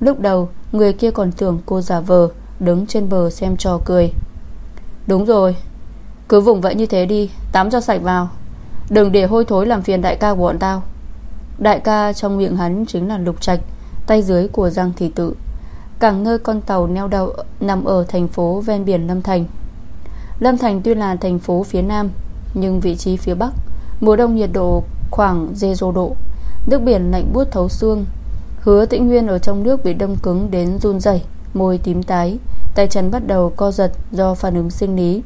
Lúc đầu, người kia còn tưởng cô giả vờ, Đứng trên bờ xem trò cười. Đúng rồi, Cứ vùng vẫy như thế đi, Tắm cho sạch vào. Đừng để hôi thối làm phiền đại ca của bọn tao. Đại ca trong miệng hắn chính là Lục Trạch, Tay dưới của Giang Thị Tự. Cảng nơi con tàu neo đậu Nằm ở thành phố ven biển Lâm Thành Lâm Thành tuy là thành phố phía Nam, Nhưng vị trí phía Bắc, Mùa đông nhiệt độ khoảng dê rô độ. Nước biển lạnh buốt thấu xương. Hứa tĩnh huyên ở trong nước bị đông cứng đến run rẩy, Môi tím tái, Tay chân bắt đầu co giật do phản ứng sinh lý.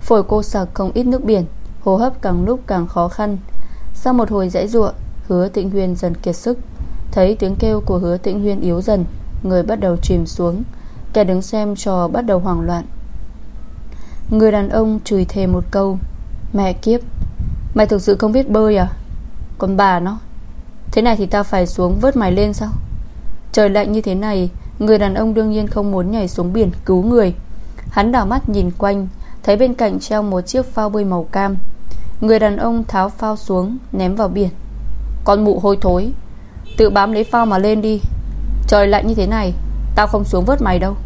Phổi cô sặc không ít nước biển, Hô hấp càng lúc càng khó khăn. Sau một hồi dãy ruộng, Hứa tĩnh huyên dần kiệt sức. Thấy tiếng kêu của hứa tĩnh huyên yếu dần, Người bắt đầu chìm xuống. Kẻ đứng xem trò bắt đầu hoảng loạn. Người đàn ông chửi thề một câu. Mẹ kiếp, Mày thực sự không biết bơi à? Còn bà nó, Thế này thì tao phải xuống vớt mày lên sao? Trời lạnh như thế này, Người đàn ông đương nhiên không muốn nhảy xuống biển cứu người. Hắn đảo mắt nhìn quanh, Thấy bên cạnh treo một chiếc phao bơi màu cam. Người đàn ông tháo phao xuống, Ném vào biển. Con mụ hôi thối, Tự bám lấy phao mà lên đi. Trời lạnh như thế này, Tao không xuống vớt mày đâu.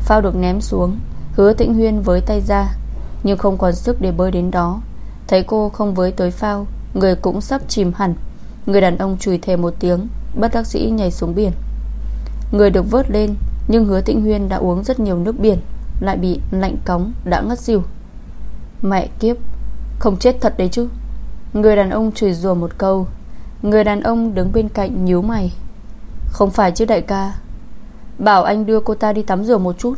Phao được ném xuống. Hứa tĩnh huyên với tay ra, Nhưng không còn sức để bơi đến đó. Thấy cô không với tới phao, Người cũng sắp chìm hẳn. Người đàn ông chùi thề một tiếng, Bất đắc sĩ nhảy xuống biển. Người được vớt lên, Nhưng hứa tĩnh huyên đã uống rất nhiều nước biển, Lại bị lạnh cóng đã ngất xỉu. Mẹ kiếp, Không chết thật đấy chứ. Người đàn ông chửi rủa một câu, Người đàn ông đứng bên cạnh nhíu mày. Không phải chứ đại ca. Bảo anh đưa cô ta đi tắm rửa một chút.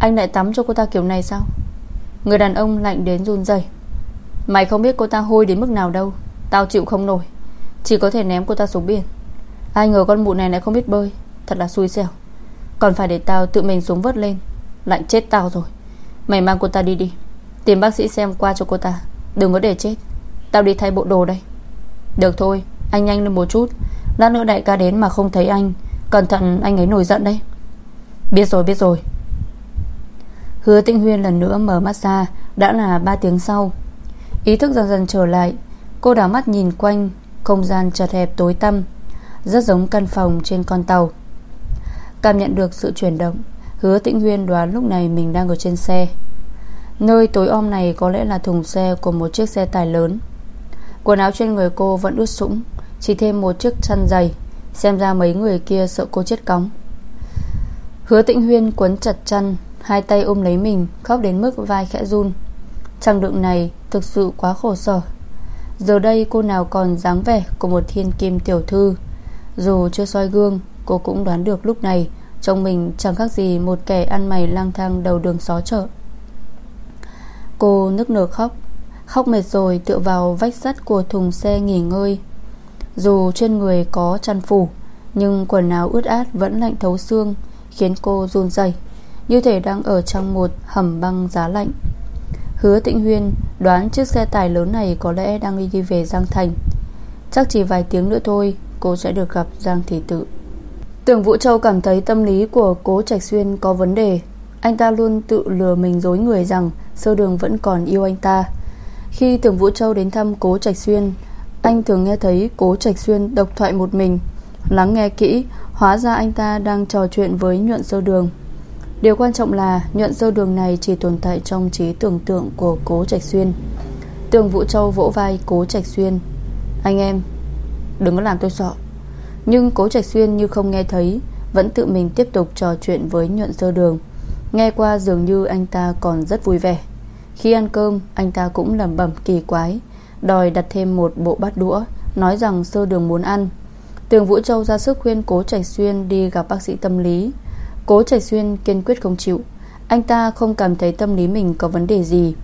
Anh lại tắm cho cô ta kiểu này sao? Người đàn ông lạnh đến run rẩy. Mày không biết cô ta hôi đến mức nào đâu. Tao chịu không nổi. Chỉ có thể ném cô ta xuống biển. Ai ngờ con mụ này lại không biết bơi. Thật là xui xẻo. Còn phải để tao tự mình xuống vớt lên. Lạnh chết tao rồi. Mày mang cô ta đi đi. Tìm bác sĩ xem qua cho cô ta. Đừng có để chết. Tao đi thay bộ đồ đây. Được thôi. Anh nhanh lên một chút. Lát nữa đại ca đến mà không thấy anh. Cẩn thận, anh ấy nổi giận đấy. Biết rồi biết rồi. Hứa Tĩnh Huyên lần nữa mở mắt ra, Đã là 3 tiếng sau. Ý thức dần dần trở lại, Cô đảo mắt nhìn quanh, Không gian chật hẹp tối tăm, Rất giống căn phòng trên con tàu. Cảm nhận được sự chuyển động, Hứa Tĩnh Huyên đoán lúc này mình đang ở trên xe. Nơi tối om này có lẽ là thùng xe của một chiếc xe tải lớn. Quần áo trên người cô vẫn ướt sũng, Chỉ thêm một chiếc chăn dày, Xem ra mấy người kia sợ cô chết cóng. Hứa tĩnh huyên quấn chặt chăn Hai tay ôm lấy mình, Khóc đến mức vai khẽ run. Trang đựng này thực sự quá khổ sở. Giờ đây cô nào còn dáng vẻ Của một thiên kim tiểu thư. Dù chưa soi gương, Cô cũng đoán được lúc này Trong mình chẳng khác gì một kẻ ăn mày lang thang đầu đường xó chợ. Cô nức nở khóc. Khóc mệt rồi tựa vào vách sắt của thùng xe nghỉ ngơi. Dù trên người có chăn phủ, Nhưng quần áo ướt át vẫn lạnh thấu xương, Khiến cô run rẩy. Như thể đang ở trong một hầm băng giá lạnh. Hứa Tịnh Huyên đoán chiếc xe tải lớn này có lẽ đang đi về Giang Thành. Chắc chỉ vài tiếng nữa thôi, Cô sẽ được gặp Giang Thị Tự. Tưởng Vũ Châu cảm thấy tâm lý của cố Trạch Xuyên có vấn đề. Anh ta luôn tự lừa mình dối người rằng Sơ đường vẫn còn yêu anh ta. Khi Tưởng Vũ Châu đến thăm cố Trạch Xuyên, Anh thường nghe thấy cố Trạch Xuyên độc thoại một mình, Lắng nghe kỹ, Hóa ra anh ta đang trò chuyện với nhuận sơ đường. Điều quan trọng là Nhuận dâu đường này chỉ tồn tại trong trí tưởng tượng của cố Trạch Xuyên. Tường Vũ Châu vỗ vai cố Trạch Xuyên. Anh em, Đừng có làm tôi sợ. Nhưng cố Trạch Xuyên như không nghe thấy, Vẫn tự mình tiếp tục trò chuyện với nhuận dơ đường. Nghe qua dường như anh ta còn rất vui vẻ. Khi ăn cơm, Anh ta cũng lẩm bẩm kỳ quái, Đòi đặt thêm một bộ bát đũa, Nói rằng sơ đường muốn ăn. Tường Vũ Châu ra sức khuyên Cố Trạch Xuyên đi gặp bác sĩ tâm lý. Cố Trạch Xuyên kiên quyết không chịu. Anh ta không cảm thấy tâm lý mình có vấn đề gì.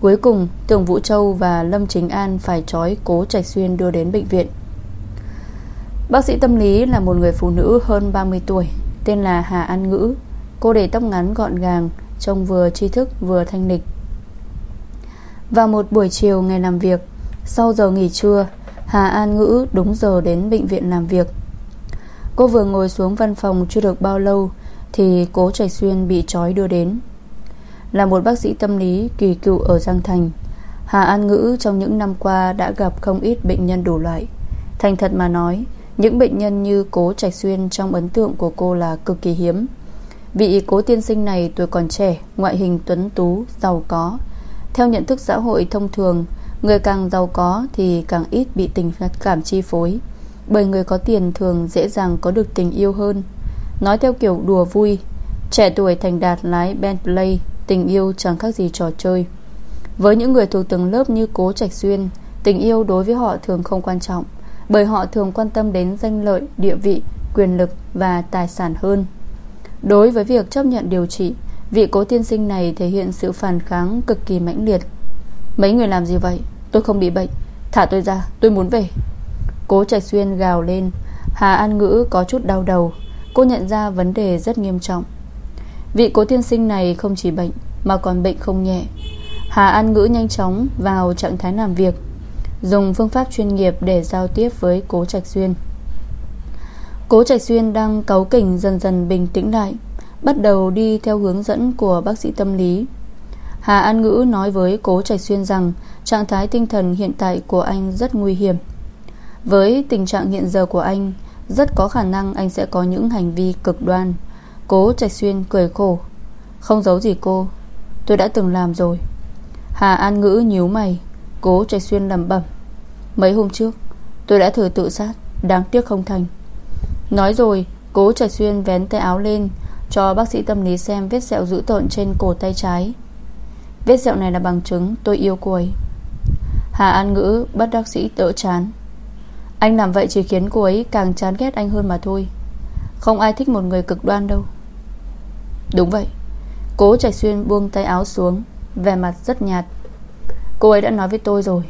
Cuối cùng, tưởng Vũ Châu và Lâm Chính An Phải trói Cố Trạch Xuyên đưa đến bệnh viện. Bác sĩ tâm lý là một người phụ nữ hơn 30 tuổi, Tên là Hà An Ngữ. Cô để tóc ngắn gọn gàng, Trông vừa tri thức vừa thanh lịch. Vào một buổi chiều ngày làm việc, Sau giờ nghỉ trưa, Hà An Ngữ đúng giờ đến bệnh viện làm việc. Cô vừa ngồi xuống văn phòng chưa được bao lâu thì cố Trạch Xuyên bị trói đưa đến. Là một bác sĩ tâm lý kỳ cựu ở Giang Thành Hà An Ngữ trong những năm qua đã gặp không ít bệnh nhân đủ loại. Thành thật mà nói Những bệnh nhân như cố Trạch Xuyên trong ấn tượng của cô là cực kỳ hiếm. Vị cố tiên sinh này tuổi còn trẻ Ngoại hình tuấn tú, giàu có. Theo nhận thức xã hội thông thường Người càng giàu có thì càng ít bị tình cảm chi phối. Bởi người có tiền thường dễ dàng có được tình yêu hơn. Nói theo kiểu đùa vui Trẻ tuổi thành đạt lái Bentley Tình yêu chẳng khác gì trò chơi. Với những người thuộc từng lớp như Cố Trạch Xuyên Tình yêu đối với họ thường không quan trọng Bởi họ thường quan tâm đến danh lợi, địa vị, quyền lực và tài sản hơn. Đối với việc chấp nhận điều trị Vị cố tiên sinh này thể hiện sự phản kháng cực kỳ mãnh liệt. Mấy người làm gì vậy? Tôi không bị bệnh. Thả tôi ra tôi muốn về. Cố Trạch Xuyên gào lên Hà An Ngữ có chút đau đầu. Cô nhận ra vấn đề rất nghiêm trọng. Vị cố tiên sinh này không chỉ bệnh, Mà còn bệnh không nhẹ. Hà An Ngữ nhanh chóng vào trạng thái làm việc, Dùng phương pháp chuyên nghiệp Để giao tiếp với Cố Trạch Xuyên. Cố Trạch Xuyên đang cáu kỉnh dần dần bình tĩnh lại, Bắt đầu đi theo hướng dẫn của bác sĩ tâm lý. Hà An Ngữ nói với Cố Trạch Xuyên rằng Trạng thái tinh thần hiện tại của anh rất nguy hiểm. Với tình trạng hiện giờ của anh rất có khả năng anh sẽ có những hành vi cực đoan. Cố Trạch Xuyên cười khổ. Không giấu gì cô, Tôi đã từng làm rồi. Hà An Ngữ nhíu mày, Cố Trạch Xuyên lẩm bẩm. Mấy hôm trước, tôi đã thử tự sát, Đáng tiếc không thành. Nói rồi, Cố Trạch Xuyên vén tay áo lên, Cho bác sĩ tâm lý xem vết sẹo dữ tợn trên cổ tay trái. Vết sẹo này là bằng chứng, tôi yêu cô ấy. Hà An Ngữ bắt bác sĩ đỡ chán. Anh làm vậy chỉ khiến cô ấy càng chán ghét anh hơn mà thôi. Không ai thích một người cực đoan đâu. Đúng vậy. Cố Trạch Xuyên buông tay áo xuống, Vẻ mặt rất nhạt. Cô ấy đã nói với tôi rồi.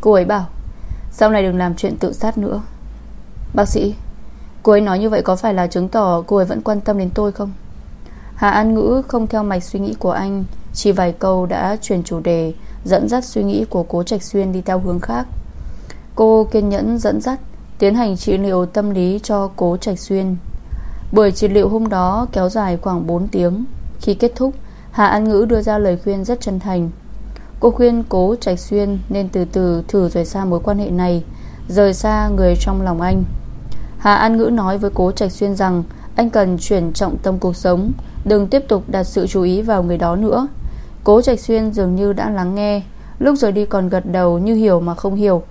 Cô ấy bảo, Sau này đừng làm chuyện tự sát nữa. Bác sĩ, Cô ấy nói như vậy có phải là chứng tỏ cô ấy vẫn quan tâm đến tôi không? Hà An Ngữ không theo mạch suy nghĩ của anh, Chỉ vài câu đã chuyển chủ đề Dẫn dắt suy nghĩ của cố Trạch Xuyên đi theo hướng khác. Cô kiên nhẫn, dẫn dắt, Tiến hành trị liệu tâm lý cho cố Trạch Xuyên. Buổi trị liệu hôm đó kéo dài khoảng 4 tiếng. Khi kết thúc, Hà An Ngữ đưa ra lời khuyên rất chân thành. Cô khuyên cố Trạch Xuyên Nên từ từ thử rời xa mối quan hệ này, Rời xa người trong lòng anh. Hà An Ngữ nói với cố Trạch Xuyên rằng, Anh cần chuyển trọng tâm cuộc sống, Đừng tiếp tục đặt sự chú ý vào người đó nữa. Cố Trạch Xuyên dường như đã lắng nghe, Lúc rời đi còn gật đầu như hiểu mà không hiểu.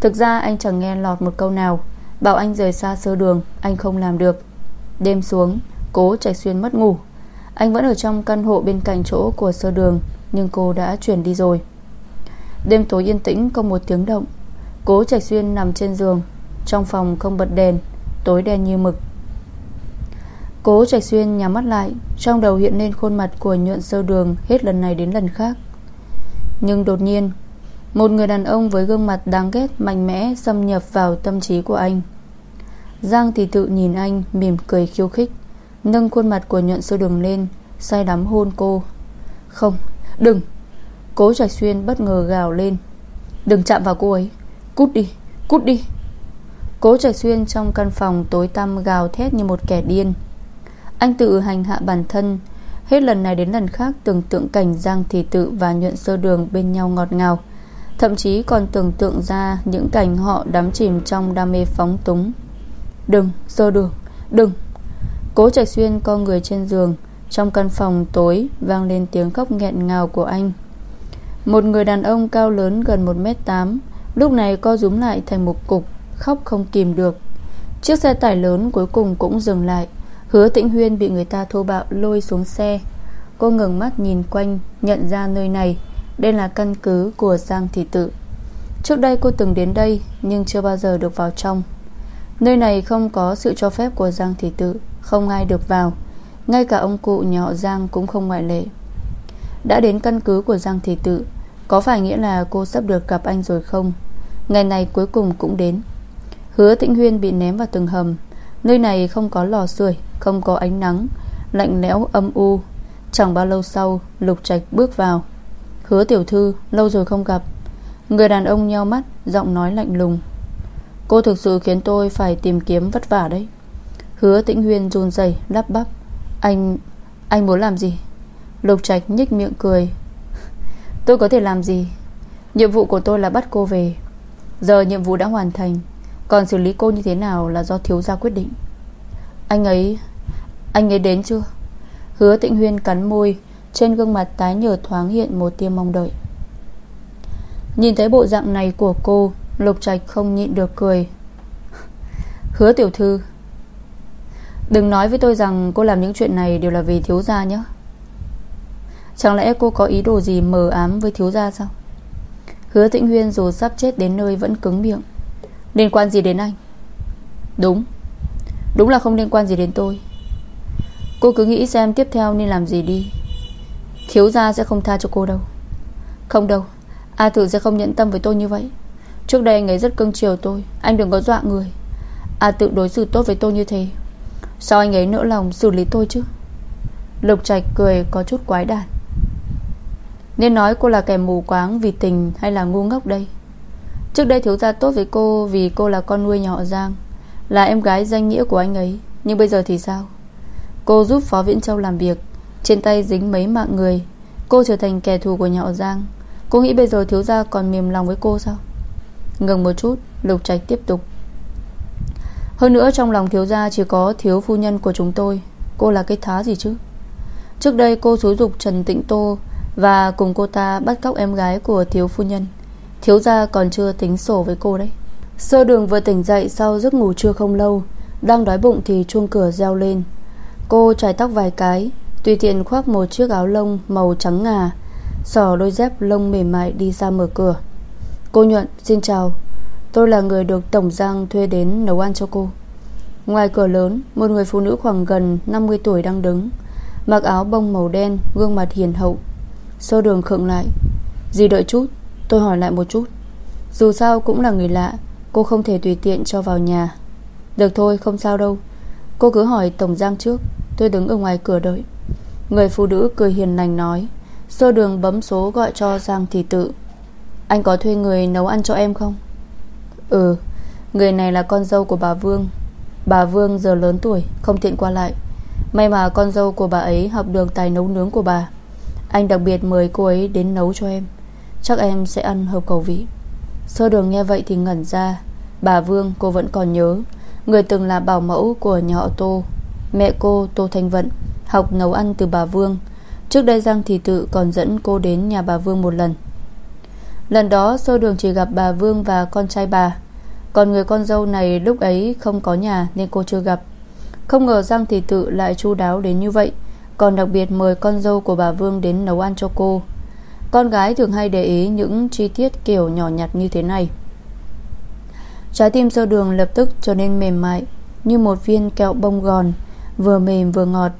Thực ra anh chẳng nghe lọt một câu nào. Bảo anh rời xa sơ đường, Anh không làm được. Đêm xuống, Cố Trạch Xuyên mất ngủ. Anh vẫn ở trong căn hộ bên cạnh chỗ của sơ đường, Nhưng cô đã chuyển đi rồi. Đêm tối yên tĩnh không một tiếng động. Cố Trạch Xuyên nằm trên giường, Trong phòng không bật đèn, Tối đen như mực. Cố Trạch Xuyên nhắm mắt lại, Trong đầu hiện lên khuôn mặt của nhuận sơ đường Hết lần này đến lần khác. Nhưng đột nhiên một người đàn ông với gương mặt đáng ghét Mạnh mẽ xâm nhập vào tâm trí của anh. Giang thì tự nhìn anh Mỉm cười khiêu khích Nâng khuôn mặt của nhuận sơ đường lên Say đắm hôn cô. Không, đừng! Cố Trạch Xuyên bất ngờ gào lên. Đừng chạm vào cô ấy. Cút đi, cút đi! Cố Trạch Xuyên trong căn phòng tối tăm gào thét như một kẻ điên. Anh tự hành hạ bản thân. Hết lần này đến lần khác tưởng tượng cảnh Giang Thị Tự và Nhuận Sơ Đường bên nhau ngọt ngào. Thậm chí còn tưởng tượng ra những cảnh họ đắm chìm trong đam mê phóng túng. Đừng, Sơ Đường, đừng. Cố Trạch Xuyên co người trên giường Trong căn phòng tối vang lên tiếng khóc nghẹn ngào của anh. Một người đàn ông cao lớn gần 1m8 Lúc này co rúm lại thành một cục Khóc không kìm được. Chiếc xe tải lớn cuối cùng cũng dừng lại Hứa tĩnh huyên bị người ta thô bạo lôi xuống xe. Cô ngừng mắt nhìn quanh Nhận ra nơi này. Đây là căn cứ của Giang Thị Tự. Trước đây cô từng đến đây, Nhưng chưa bao giờ được vào trong. Nơi này không có sự cho phép của Giang Thị Tự, Không ai được vào. Ngay cả ông cụ nhỏ Giang cũng không ngoại lệ. Đã đến căn cứ của Giang Thị Tự, Có phải nghĩa là cô sắp được gặp anh rồi không? Ngày này cuối cùng cũng đến. Hứa Tĩnh Huyên bị ném vào từng hầm. Nơi này không có lò sưởi, Không có ánh nắng, Lạnh lẽo âm u. Chẳng bao lâu sau, Lục Trạch bước vào. Hứa tiểu thư, lâu rồi không gặp. Người đàn ông nheo mắt, Giọng nói lạnh lùng. Cô thực sự khiến tôi phải tìm kiếm vất vả đấy. Hứa Tĩnh Huyên run rẩy, lắp bắp. Anh... anh muốn làm gì? Lục Trạch nhích miệng cười. Tôi có thể làm gì? Nhiệm vụ của tôi là bắt cô về. Giờ nhiệm vụ đã hoàn thành, Còn xử lý cô như thế nào là do thiếu gia quyết định. Anh ấy Anh ấy đến chưa? Hứa tịnh huyên cắn môi trên gương mặt tái nhợt thoáng hiện một tia mong đợi. Nhìn thấy bộ dạng này của cô, Lục trạch không nhịn được cười. Hứa tiểu thư, Đừng nói với tôi rằng cô làm những chuyện này đều là vì thiếu gia nhé. Chẳng lẽ cô có ý đồ gì mờ ám với thiếu gia sao? Hứa Tĩnh Huyên dù sắp chết đến nơi vẫn cứng miệng. Liên quan gì đến anh? Đúng. Đúng là không liên quan gì đến tôi. Cô cứ nghĩ xem tiếp theo nên làm gì đi. Thiếu gia sẽ không tha cho cô đâu. Không đâu, A Tử sẽ không nhận tâm với tôi như vậy. Trước đây anh ấy rất cưng chiều tôi, Anh đừng có dọa người. A Tự đối xử tốt với tôi như thế, Sao anh ấy nỡ lòng xử lý tôi chứ? Lục Trạch cười có chút quái đản. Nên nói cô là kẻ mù quáng Vì tình hay là ngu ngốc đây? Trước đây thiếu gia tốt với cô Vì cô là con nuôi nhà họ Giang, Là em gái danh nghĩa của anh ấy, Nhưng bây giờ thì sao? Cô giúp Phó Viễn Châu làm việc trên tay dính mấy mạng người. Cô trở thành kẻ thù của nhà họ Giang. Cô nghĩ bây giờ thiếu gia còn mềm lòng với cô sao? Ngừng một chút, Lục Trạch tiếp tục. Hơn nữa trong lòng thiếu gia chỉ có thiếu phu nhân của chúng tôi. Cô là cái thá gì chứ? Trước đây cô xúi dục Trần Tịnh Tô Và cùng cô ta bắt cóc em gái của thiếu phu nhân. Thiếu gia còn chưa tính sổ với cô đấy. Sơ đường vừa tỉnh dậy Sau giấc ngủ trưa không lâu, Đang đói bụng thì chuông cửa reo lên. Cô trải tóc vài cái Tùy tiện khoác một chiếc áo lông màu trắng ngà Sỏ đôi dép lông mềm mại đi ra mở cửa. Cô Nhuận, xin chào. Tôi là người được Tổng Giang thuê đến nấu ăn cho cô. Ngoài cửa lớn, Một người phụ nữ khoảng gần 50 tuổi đang đứng, Mặc áo bông màu đen, Gương mặt hiền hậu. Sơ đường khựng lại. Gì đợi chút, Tôi hỏi lại một chút. Dù sao cũng là người lạ, Cô không thể tùy tiện cho vào nhà. Được thôi, không sao đâu. Cô cứ hỏi Tổng Giang trước, Tôi đứng ở ngoài cửa đợi. Người phụ nữ cười hiền lành nói Sơ đường bấm số gọi cho Giang Thị Tự. Anh có thuê người nấu ăn cho em không? Ừ Người này là con dâu của bà Vương. Bà Vương giờ lớn tuổi, Không tiện qua lại. May mà con dâu của bà ấy học được tài nấu nướng của bà. Anh đặc biệt mời cô ấy đến nấu cho em. Chắc em sẽ ăn hợp khẩu vị. Sơ đường nghe vậy thì ngẩn ra. Bà Vương, cô vẫn còn nhớ. Người từng là bảo mẫu của nhà họ Tô. Mẹ cô, Tô Thanh Vận. Học nấu ăn từ bà Vương. Trước đây Giang Thị Tự còn dẫn cô đến nhà bà Vương một lần. Lần đó, sôi đường chỉ gặp bà Vương và con trai bà. Còn người con dâu này lúc ấy không có nhà nên cô chưa gặp. Không ngờ Giang Thị Tự lại chu đáo đến như vậy. Còn đặc biệt mời con dâu của bà Vương đến nấu ăn cho cô. Con gái thường hay để ý những chi tiết kiểu nhỏ nhặt như thế này. Trái tim sơ đường lập tức trở nên mềm mại, Như một viên kẹo bông gòn, Vừa mềm vừa ngọt.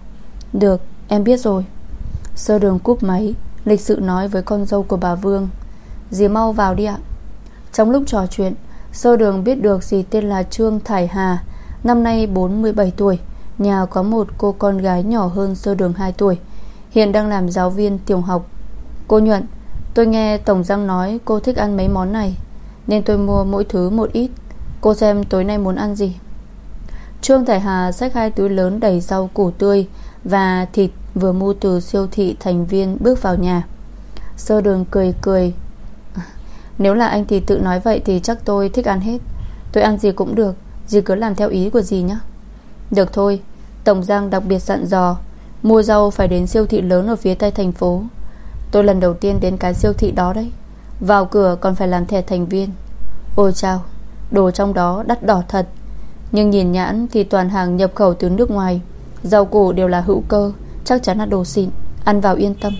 Được, em biết rồi. Sơ đường cúp máy, Lịch sự nói với con dâu của bà Vương. Dì mau vào đi ạ. Trong lúc trò chuyện, Sơ đường biết được dì tên là Trương Thải Hà, Năm nay 47 tuổi. Nhà có một cô con gái nhỏ hơn sơ đường 2 tuổi. Hiện đang làm giáo viên tiểu học. Cô Nhuận, Tôi nghe Tổng Giang nói cô thích ăn mấy món này, Nên tôi mua mỗi thứ một ít. Cô xem tối nay muốn ăn gì? Trương Thải Hà xách hai túi lớn đầy rau củ tươi và thịt vừa mua từ siêu thị thành viên bước vào nhà. Sơ đường cười cười. Nếu là anh thì tự nói vậy Thì chắc tôi thích ăn hết. Tôi ăn gì cũng được, Dì cứ làm theo ý của dì nhé. Được thôi, Tổng Giang đặc biệt dặn dò, Mua rau phải đến siêu thị lớn ở phía tây thành phố. Tôi lần đầu tiên đến cái siêu thị đó đấy. Vào cửa còn phải làm thẻ thành viên. Ôi chao, Đồ trong đó đắt đỏ thật. Nhưng nhìn nhãn thì toàn hàng nhập khẩu từ nước ngoài. Rau củ đều là hữu cơ Chắc chắn là đồ xịn Ăn vào yên tâm.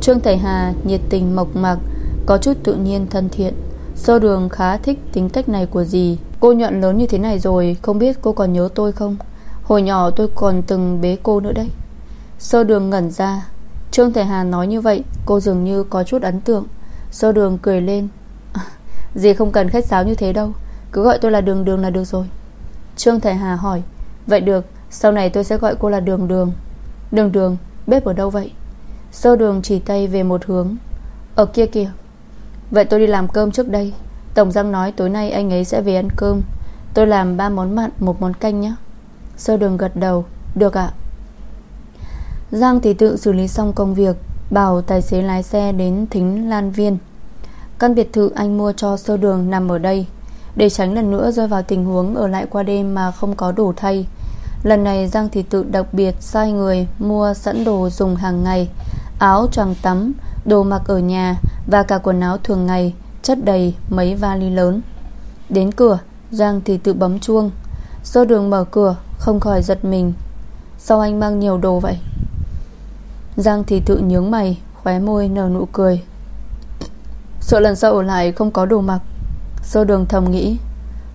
Trương Thầy Hà nhiệt tình mộc mạc Có chút tự nhiên thân thiện. Sơ đường khá thích tính cách này của dì. Cô nhuận lớn như thế này rồi Không biết cô còn nhớ tôi không? Hồi nhỏ tôi còn từng bế cô nữa đấy. Sơ đường ngẩn ra. Trương Thầy Hà nói như vậy Cô dường như có chút ấn tượng. Sơ đường cười lên. À, Dì không cần khách sáo như thế đâu Cứ gọi tôi là đường đường là được rồi. Trương Thầy Hà hỏi Vậy được sau này tôi sẽ gọi cô là đường đường. Đường đường, bếp ở đâu vậy? Sơ đường chỉ tay về một hướng. Ở kia kìa. Vậy tôi đi làm cơm trước đây. Tổng Giang nói tối nay anh ấy sẽ về ăn cơm. Tôi làm ba món mặn, một món canh nhé. Sơ đường gật đầu. Được ạ. Giang thì tự xử lý xong công việc, Bảo tài xế lái xe đến Thính Lan Viên. Căn biệt thự anh mua cho sơ đường nằm ở đây. Để tránh lần nữa rơi vào tình huống Ở lại qua đêm mà không có đủ thay Lần này Giang Thị Tự đặc biệt sai người mua sẵn đồ dùng hàng ngày Áo choàng tắm, đồ mặc ở nhà Và cả quần áo thường ngày Chất đầy mấy vali lớn. Đến cửa Giang Thị Tự bấm chuông. Do đường mở cửa Không khỏi giật mình. Sao anh mang nhiều đồ vậy? Giang Thị Tự nhướng mày Khóe môi nở nụ cười. Sợ lần sau ở lại không có đồ mặc. Sơ đường thầm nghĩ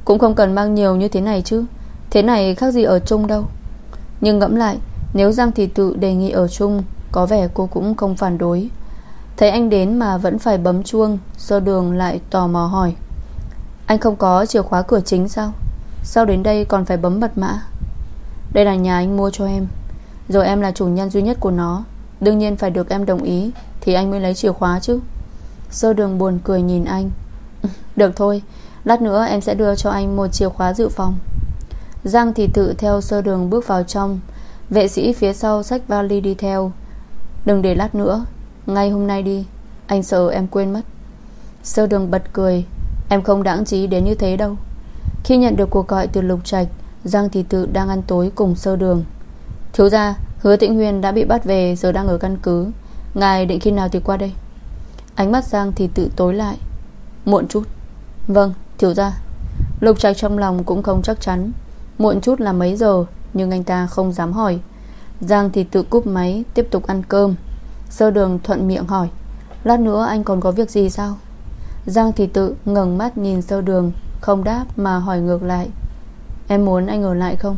Cũng không cần mang nhiều như thế này chứ. Thế này khác gì ở chung đâu. Nhưng ngẫm lại, Nếu Giang Thị Tự đề nghị ở chung, Có vẻ cô cũng không phản đối. Thấy anh đến mà vẫn phải bấm chuông, Sơ đường lại tò mò hỏi. Anh không có chìa khóa cửa chính sao? Sao đến đây còn phải bấm mật mã? Đây là nhà anh mua cho em. Rồi em là chủ nhân duy nhất của nó. Đương nhiên phải được em đồng ý, Thì anh mới lấy chìa khóa chứ. Sơ đường buồn cười nhìn anh. Được thôi, Lát nữa em sẽ đưa cho anh một chìa khóa dự phòng. Giang thì tự theo sơ đường bước vào trong. Vệ sĩ phía sau xách vali đi theo. Đừng để lát nữa. Ngay hôm nay đi. Anh sợ em quên mất. Sơ đường bật cười. Em không đáng trí đến như thế đâu. Khi nhận được cuộc gọi từ Lục Trạch, Giang Thị Tự đang ăn tối cùng sơ đường. Thiếu ra Hứa Tĩnh Huyền đã bị bắt về, Giờ đang ở căn cứ. Ngài định khi nào thì qua đây? Ánh mắt Giang thì Tự tối lại. Muộn chút. Vâng thiếu ra Lục Trạch trong lòng cũng không chắc chắn. Muộn chút là mấy giờ, Nhưng anh ta không dám hỏi. Giang thì tự cúp máy, Tiếp tục ăn cơm. Sơ đường thuận miệng hỏi, Lát nữa anh còn có việc gì sao? Giang thì tự ngẩng mắt nhìn sơ đường, Không đáp mà hỏi ngược lại, Em muốn anh ở lại không?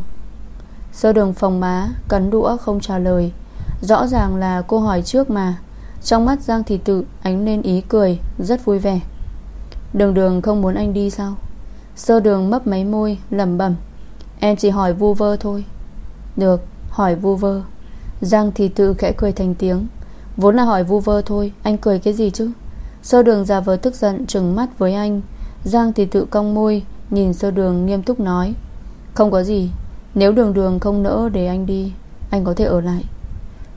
Sơ đường phòng má, Cắn đũa không trả lời. Rõ ràng là cô hỏi trước mà. Trong mắt Giang thì Tự ánh lên ý cười, Rất vui vẻ. Đường đường không muốn anh đi sao? Sơ đường mấp máy môi, lẩm bẩm Em chỉ hỏi vu vơ thôi. Được, hỏi vu vơ. Giang thì tự khẽ cười thành tiếng. Vốn là hỏi vu vơ thôi, Anh cười cái gì chứ? Sơ đường già vờ tức giận, trừng mắt với anh. Giang thì tự cong môi, Nhìn sơ đường nghiêm túc nói. Không có gì, Nếu đường đường không nỡ để anh đi, Anh có thể ở lại.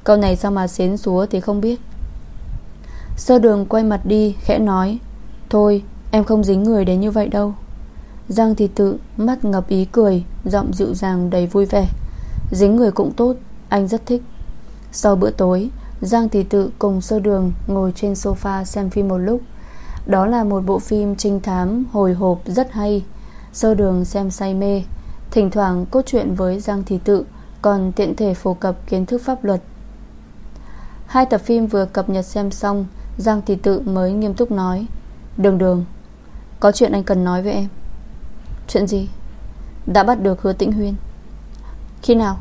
Câu này sao mà xến xúa thì không biết. Sơ đường quay mặt đi, Khẽ nói. Thôi, em không dính người đến như vậy đâu. Giang thì tự, mắt ngập ý cười, Giọng dịu dàng đầy vui vẻ. Dính người cũng tốt, Anh rất thích. Sau bữa tối, Giang thì tự cùng sơ đường Ngồi trên sofa xem phim một lúc. Đó là một bộ phim trinh thám, Hồi hộp, rất hay. Sơ đường xem say mê. Thỉnh thoảng cốt truyện với Giang Thị Tự, Còn tiện thể phổ cập kiến thức pháp luật. Hai tập phim vừa cập nhật xem xong, Giang Thị Tự mới nghiêm túc nói, Đường đường, Có chuyện anh cần nói với em. Chuyện gì? Đã bắt được hứa tĩnh huyên. Khi nào?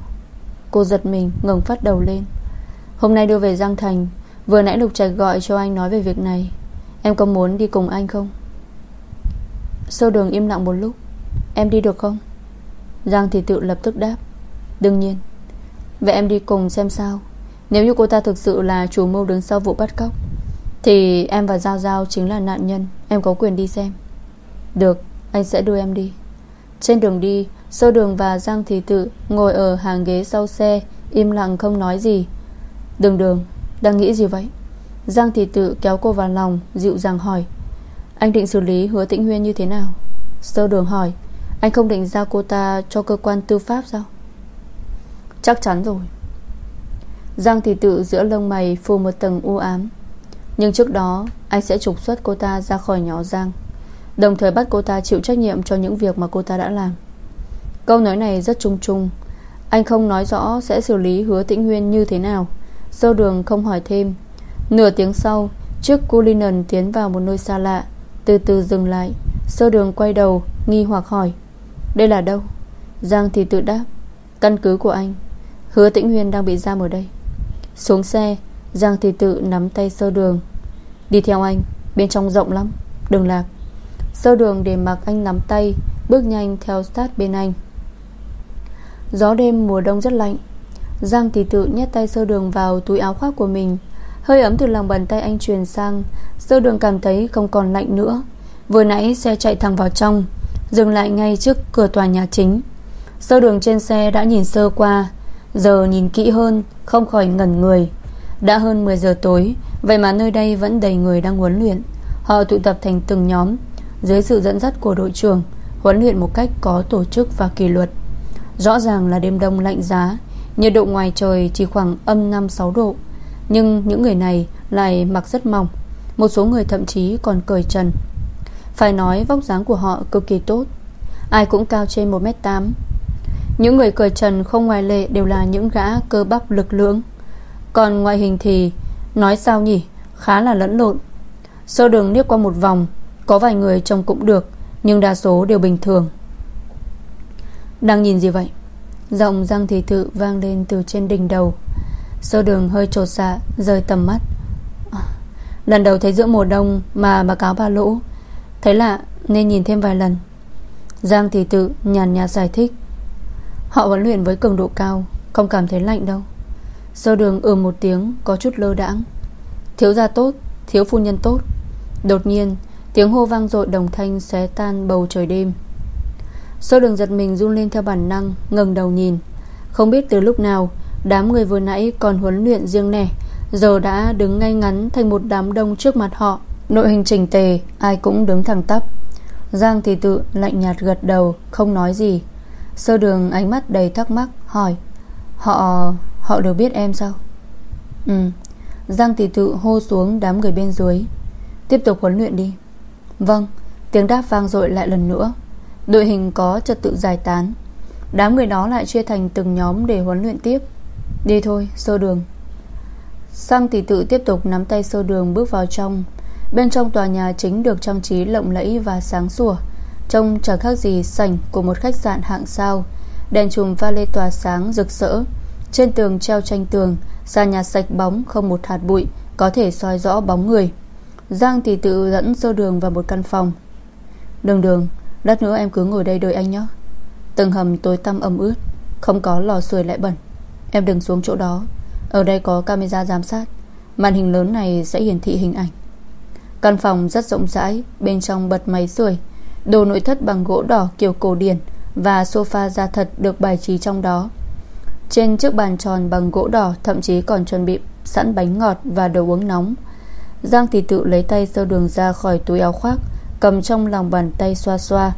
Cô giật mình ngừng phát đầu lên. Hôm nay đưa về Giang Thành, Vừa nãy Lục Trạch gọi cho anh nói về việc này. Em có muốn đi cùng anh không? Sơ đường im lặng một lúc. Em đi được không? Giang thì tự lập tức đáp. Đương nhiên. Vậy em đi cùng xem sao. Nếu như cô ta thực sự là chủ mưu đứng sau vụ bắt cóc, Thì em và Giao Giao chính là nạn nhân. Em có quyền đi xem. Được anh sẽ đưa em đi. Trên đường đi Sơ đường và Giang Thị Tự Ngồi ở hàng ghế sau xe, Im lặng không nói gì. Đường đường, đang nghĩ gì vậy? Giang Thị Tự kéo cô vào lòng, Dịu dàng hỏi. Anh định xử lý hứa tĩnh huyên như thế nào? Sơ đường hỏi. Anh không định giao cô ta cho cơ quan tư pháp sao? Chắc chắn rồi. Giang Thị Tự giữa lông mày Phủ một tầng u ám. Nhưng trước đó, anh sẽ trục xuất cô ta ra khỏi nhỏ Giang. Đồng thời bắt cô ta chịu trách nhiệm Cho những việc mà cô ta đã làm. Câu nói này rất trung trung Anh không nói rõ sẽ xử lý hứa tĩnh huyên như thế nào. Dâu đường không hỏi thêm. Nửa tiếng sau, Chiếc Cullinan tiến vào một nơi xa lạ, Từ từ dừng lại. Sơ đường quay đầu, nghi hoặc hỏi, Đây là đâu? Giang thì tự đáp, Căn cứ của anh, Hứa tĩnh huyên đang bị giam ở đây. Xuống xe, Giang thì tự nắm tay sơ đường, Đi theo anh, Bên trong rộng lắm, Đừng lạc. Sơ đường để mặc anh nắm tay, Bước nhanh theo sát bên anh. Gió đêm mùa đông rất lạnh. Giang thì tự nhét tay sơ đường vào túi áo khoác của mình. Hơi ấm từ lòng bàn tay anh truyền sang. Sơ đường cảm thấy không còn lạnh nữa. Vừa nãy xe chạy thẳng vào trong, Dừng lại ngay trước cửa tòa nhà chính. Sơ đường trên xe đã nhìn sơ qua, Giờ nhìn kỹ hơn, Không khỏi ngẩn người. Đã hơn 10 giờ tối, Vậy mà nơi đây vẫn đầy người đang huấn luyện. Họ tụ tập thành từng nhóm. Dưới sự dẫn dắt của đội trưởng, Huấn luyện một cách có tổ chức và kỷ luật. Rõ ràng là đêm đông lạnh giá, Nhiệt độ ngoài trời chỉ khoảng âm 5-6 độ. Nhưng những người này lại mặc rất mỏng, Một số người thậm chí còn cởi trần. Phải nói vóc dáng của họ cực kỳ tốt, Ai cũng cao trên 1m8 Những người cởi trần không ngoài lệ Đều là những gã cơ bắp lực lưỡng. Còn ngoại hình thì, Nói sao nhỉ, Khá là lẫn lộn. Sơ đường liếc qua một vòng có vài người trông cũng được Nhưng đa số đều bình thường. Đang nhìn gì vậy? Giọng Giang Thị Thự vang lên từ trên đỉnh đầu. Sơ đường hơi trột dạ Rời tầm mắt. À, lần đầu thấy giữa mùa đông Mà mặc cáo ba lỗ Thấy lạ nên nhìn thêm vài lần. Giang Thị Tự nhàn nhạt giải thích. Họ huấn luyện với cường độ cao Không cảm thấy lạnh đâu. Sơ đường ừ một tiếng Có chút lơ đãng. Thiếu gia tốt, thiếu phu nhân tốt. Đột nhiên tiếng hô vang dội đồng thanh Xé tan bầu trời đêm. Sơ đường giật mình run lên theo bản năng, ngẩng đầu nhìn. Không biết từ lúc nào, Đám người vừa nãy còn huấn luyện riêng nẻ, Giờ đã đứng ngay ngắn thành một đám đông trước mặt họ. Nội hình chỉnh tề, Ai cũng đứng thẳng tắp. Giang thì tự lạnh nhạt gật đầu, Không nói gì. Sơ đường ánh mắt đầy thắc mắc, hỏi, Họ... họ đều biết em sao? Ừ. Giang thì tự hô xuống đám người bên dưới. Tiếp tục huấn luyện đi. Vâng Tiếng đáp vang dội lại lần nữa. Đội hình có trật tự giải tán. Đám người đó lại chia thành từng nhóm để huấn luyện tiếp. Đi thôi, sơ đường. Sang tỷ tự tiếp tục nắm tay sơ đường bước vào trong. Bên trong tòa nhà chính được trang trí lộng lẫy và sáng sủa. Trông chẳng khác gì sảnh của một khách sạn hạng sao. Đèn chùm pha lê tỏa sáng rực rỡ. Trên tường treo tranh tường Sàn nhà sạch bóng không một hạt bụi, Có thể soi rõ bóng người. Giang thì tự dẫn sơ đường vào một căn phòng. Đường đường, Lát nữa em cứ ngồi đây đợi anh nhé. Tầng hầm tối tăm ẩm ướt, Không có lò sưởi lại bẩn. Em đừng xuống chỗ đó. Ở đây có camera giám sát. Màn hình lớn này sẽ hiển thị hình ảnh. Căn phòng rất rộng rãi, Bên trong bật máy sưởi. Đồ nội thất bằng gỗ đỏ kiểu cổ điển Và sofa da thật được bài trí trong đó. Trên chiếc bàn tròn bằng gỗ đỏ, Thậm chí còn chuẩn bị sẵn bánh ngọt Và đồ uống nóng. Giang thì tự lấy tay sơ đường ra khỏi túi áo khoác, Cầm trong lòng bàn tay xoa xoa.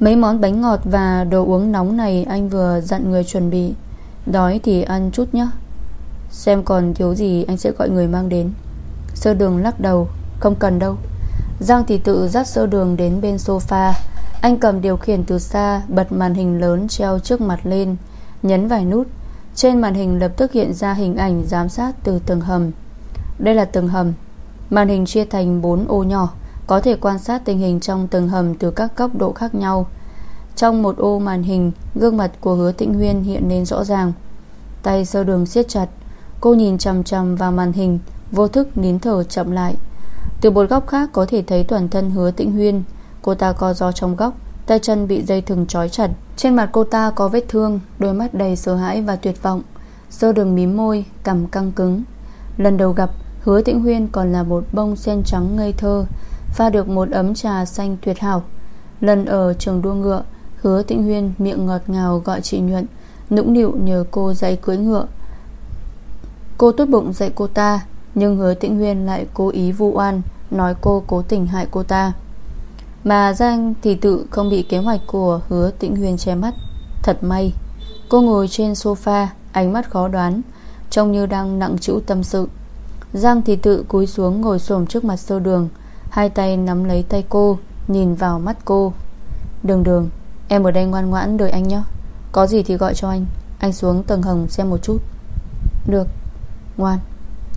Mấy món bánh ngọt và đồ uống nóng này Anh vừa dặn người chuẩn bị. Đói thì ăn chút nhé. Xem còn thiếu gì anh sẽ gọi người mang đến. Sơ đường lắc đầu, Không cần đâu. Giang thì tự dắt sơ đường đến bên sofa. Anh cầm điều khiển từ xa, Bật màn hình lớn treo trước mặt lên, Nhấn vài nút. Trên màn hình lập tức hiện ra hình ảnh giám sát từ tầng hầm. Đây là tầng hầm. Màn hình chia thành 4 ô nhỏ Có thể quan sát tình hình trong tầng hầm Từ các góc độ khác nhau. Trong một ô màn hình Gương mặt của hứa tĩnh huyên hiện lên rõ ràng. Tay sơ đường siết chặt Cô nhìn chằm chằm vào màn hình Vô thức nín thở chậm lại. Từ một góc khác có thể thấy toàn thân hứa tĩnh huyên. Cô ta co do trong góc Tay chân bị dây thừng trói chặt. Trên mặt cô ta có vết thương Đôi mắt đầy sợ hãi và tuyệt vọng. Sơ đường mím môi, cằm căng cứng. Lần đầu gặp Hứa Tĩnh Huyên còn là một bông sen trắng ngây thơ, Pha được một ấm trà xanh tuyệt hảo. Lần ở trường đua ngựa, Hứa Tĩnh Huyên miệng ngọt ngào gọi chị Nhuận, Nũng nịu nhờ cô dạy cưới ngựa. Cô tốt bụng dạy cô ta, Nhưng hứa tĩnh huyên lại cố ý vu oan, Nói cô cố tình hại cô ta. Mà Giang thì tự không bị kế hoạch của hứa tĩnh huyên che mắt. Thật may, Cô ngồi trên sofa, Ánh mắt khó đoán, Trông như đang nặng chịu tâm sự. Giang thì tự cúi xuống ngồi xổm trước mặt sơ đường, Hai tay nắm lấy tay cô, Nhìn vào mắt cô. Đường đường, Em ở đây ngoan ngoãn đợi anh nhé, Có gì thì gọi cho anh Anh xuống tầng hầm xem một chút. Được. Ngoan.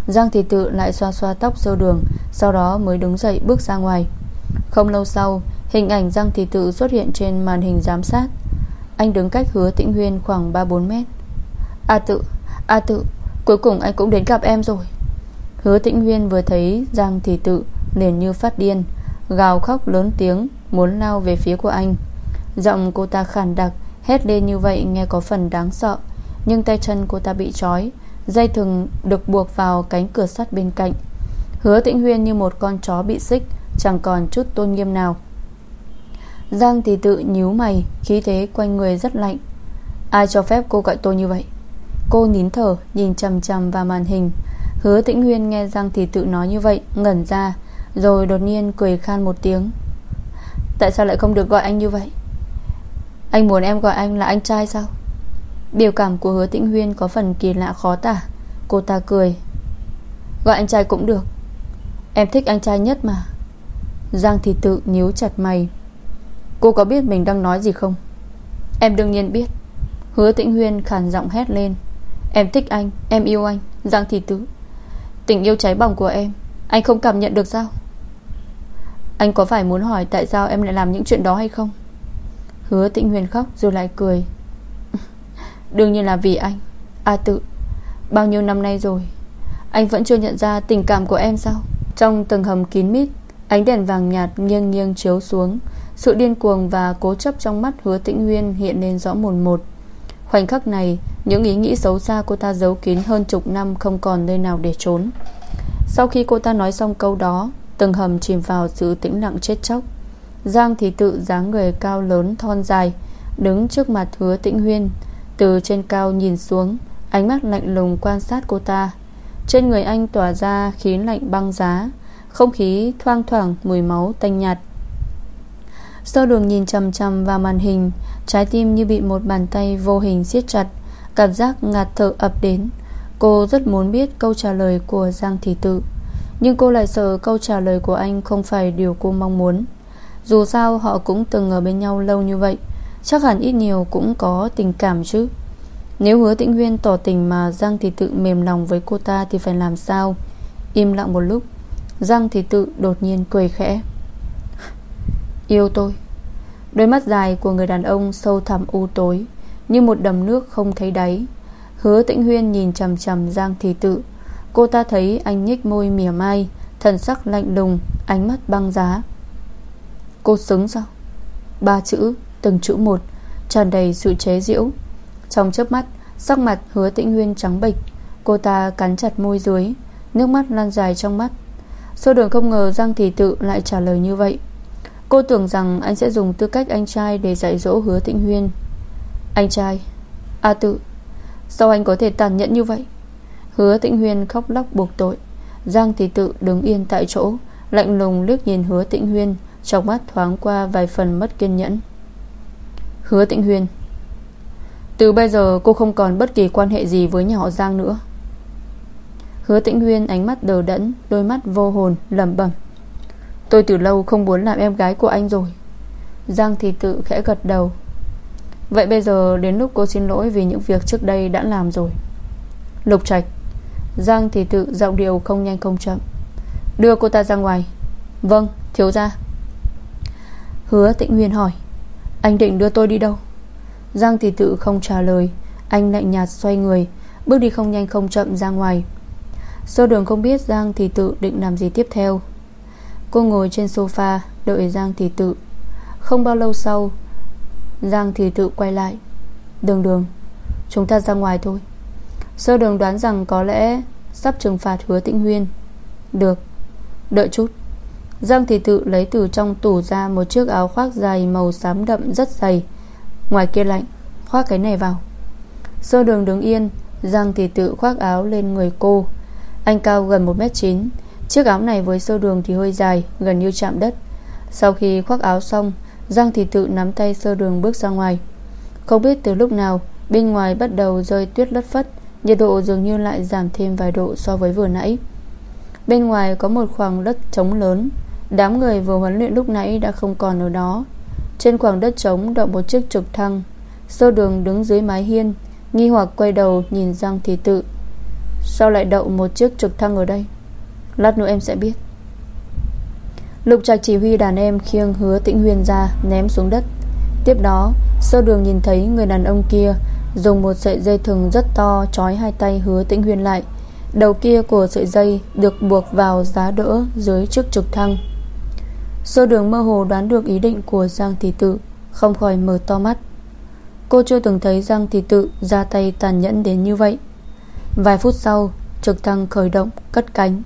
Giang thì tự lại xoa xoa tóc sơ đường, Sau đó mới đứng dậy bước ra ngoài. Không lâu sau, Hình ảnh Giang thị tự xuất hiện trên màn hình giám sát. Anh đứng cách hứa tĩnh huyên khoảng 3-4 mét. A tự A tự, Cuối cùng anh cũng đến gặp em rồi. Hứa tĩnh huyên vừa thấy Giang thị tự liền như phát điên, Gào khóc lớn tiếng, Muốn lao về phía của anh. Giọng cô ta khàn đặc, Hét lên như vậy nghe có phần đáng sợ, Nhưng tay chân cô ta bị trói, Dây thừng được buộc vào cánh cửa sắt bên cạnh. Hứa tĩnh huyên như một con chó bị xích, Chẳng còn chút tôn nghiêm nào. Giang thì tự nhíu mày, Khí thế quanh người rất lạnh. Ai cho phép cô gọi tôi như vậy? Cô nín thở, nhìn chầm chầm vào màn hình. Hứa tĩnh huyên nghe Giang thì tự nói như vậy Ngẩn ra Rồi đột nhiên cười khan một tiếng. Tại sao lại không được gọi anh như vậy? Anh muốn em gọi anh là anh trai sao? Biểu cảm của hứa tĩnh huyên có phần kỳ lạ khó tả. Cô ta cười. Gọi anh trai cũng được. Em thích anh trai nhất mà. Giang thì tự nhíu chặt mày. Cô có biết mình đang nói gì không? Em đương nhiên biết. Hứa tĩnh huyên khàn giọng hét lên. Em thích anh, em yêu anh Giang thị tự. Tình yêu cháy bỏng của em, Anh không cảm nhận được sao? Anh có phải muốn hỏi tại sao em lại làm những chuyện đó hay không? Hứa tĩnh huyền khóc rồi lại cười. Đương nhiên là vì anh. A tự, Bao nhiêu năm nay rồi, Anh vẫn chưa nhận ra tình cảm của em sao? Trong tầng hầm kín mít, Ánh đèn vàng nhạt nghiêng nghiêng chiếu xuống. Sự điên cuồng và cố chấp trong mắt hứa tĩnh huyên Hiện lên rõ mồn một. Khoảnh khắc này, Những ý nghĩ xấu xa cô ta giấu kín hơn chục năm Không còn nơi nào để trốn. Sau khi cô ta nói xong câu đó, Từng hầm chìm vào sự tĩnh lặng chết chóc. Giang thì tự dáng người cao lớn, thon dài, Đứng trước mặt hứa tĩnh huyên. Từ trên cao nhìn xuống, Ánh mắt lạnh lùng quan sát cô ta. Trên người anh tỏa ra khí lạnh băng giá, Không khí thoang thoảng, mùi máu tanh nhạt. Sơ đường nhìn chầm chầm vào màn hình, Trái tim như bị một bàn tay vô hình siết chặt, Cảm giác ngạt thở ập đến. Cô rất muốn biết câu trả lời của Giang Thị Tự, Nhưng cô lại sợ câu trả lời của anh Không phải điều cô mong muốn. Dù sao, họ cũng từng ở bên nhau lâu như vậy, Chắc hẳn ít nhiều cũng có tình cảm chứ. Nếu hứa tĩnh huyên tỏ tình Mà Giang Thị Tự mềm lòng với cô ta Thì phải làm sao? Im lặng một lúc, Giang Thị Tự đột nhiên cười khẽ. Yêu tôi. Đôi mắt dài của người đàn ông sâu thẳm u tối, Như một đầm nước không thấy đáy. Hứa tĩnh huyên nhìn chầm chầm Giang Thị Tự. Cô ta thấy anh nhích môi mỉa mai, Thần sắc lạnh lùng, Ánh mắt băng giá. Cô xứng sao? Ba chữ, từng chữ một, tràn đầy sự chế giễu. Trong chớp mắt, Sắc mặt hứa tĩnh huyên trắng bệch. Cô ta cắn chặt môi dưới, Nước mắt lan dài trong mắt. Sô đường không ngờ Giang Thị Tự lại trả lời như vậy. Cô tưởng rằng anh sẽ dùng tư cách anh trai Để dạy dỗ hứa tịnh huyên. Anh trai. A tự Sao anh có thể tàn nhẫn như vậy? Hứa tịnh huyên khóc lóc buộc tội. Giang Thị Tự đứng yên tại chỗ, Lạnh lùng liếc nhìn hứa tịnh huyên, Trong mắt thoáng qua vài phần mất kiên nhẫn. Hứa tịnh huyên, Từ bây giờ cô không còn bất kỳ quan hệ gì với nhà họ Giang nữa. Hứa tĩnh huyên ánh mắt đờ đẫn, Đôi mắt vô hồn lẩm bẩm. Tôi từ lâu không muốn làm em gái của anh rồi. Giang thì tự khẽ gật đầu. Vậy bây giờ đến lúc cô xin lỗi Vì những việc trước đây đã làm rồi. Lục Trạch, Giang thì tự giọng điều không nhanh không chậm. Đưa cô ta ra ngoài. Vâng thiếu ra Hứa tịnh huyền hỏi, Anh định đưa tôi đi đâu? Giang thì tự không trả lời. Anh lạnh nhạt xoay người, Bước đi không nhanh không chậm ra ngoài. Sơ đường không biết Giang thì tự định làm gì tiếp theo. Cô ngồi trên sofa, Đợi Giang Thị Tự. Không bao lâu sau, Giang Thị Tự quay lại. Đường đường, Chúng ta ra ngoài thôi. Sơ đường đoán rằng có lẽ Sắp trừng phạt hứa tĩnh huyên. Được, Đợi chút. Giang Thị Tự lấy từ trong tủ ra Một chiếc áo khoác dài màu xám đậm rất dày, Ngoài kia lạnh, Khoác cái này vào. Sơ đường đứng yên, Giang Thị Tự khoác áo lên người cô. Anh cao gần 1m9 Chiếc áo này với sơ đường thì hơi dài, Gần như chạm đất. Sau khi khoác áo xong, Giang thì tự nắm tay sơ đường bước ra ngoài. Không biết từ lúc nào, Bên ngoài bắt đầu rơi tuyết lất phất, Nhiệt độ dường như lại giảm thêm vài độ so với vừa nãy. Bên ngoài có một khoảng đất trống lớn. Đám người vừa huấn luyện lúc nãy đã không còn ở đó. Trên khoảng đất trống đậu một chiếc trực thăng. Sơ đường đứng dưới mái hiên, Nghi hoặc quay đầu nhìn Giang Thị Tự. Sao lại đậu một chiếc trực thăng ở đây? Lát nữa em sẽ biết. Lục trạch chỉ huy đàn em khiêng hứa tĩnh huyền ra, Ném xuống đất. Tiếp đó sơ đường nhìn thấy người đàn ông kia, Dùng một sợi dây thừng rất to Trói hai tay hứa tĩnh huyền lại. Đầu kia của sợi dây Được buộc vào giá đỡ dưới chiếc trực thăng. Sơ đường mơ hồ đoán được ý định của Giang Thị Tự, Không khỏi mở to mắt. Cô chưa từng thấy Giang Thị Tự ra tay tàn nhẫn đến như vậy. Vài phút sau, Trực thăng khởi động, Cất cánh.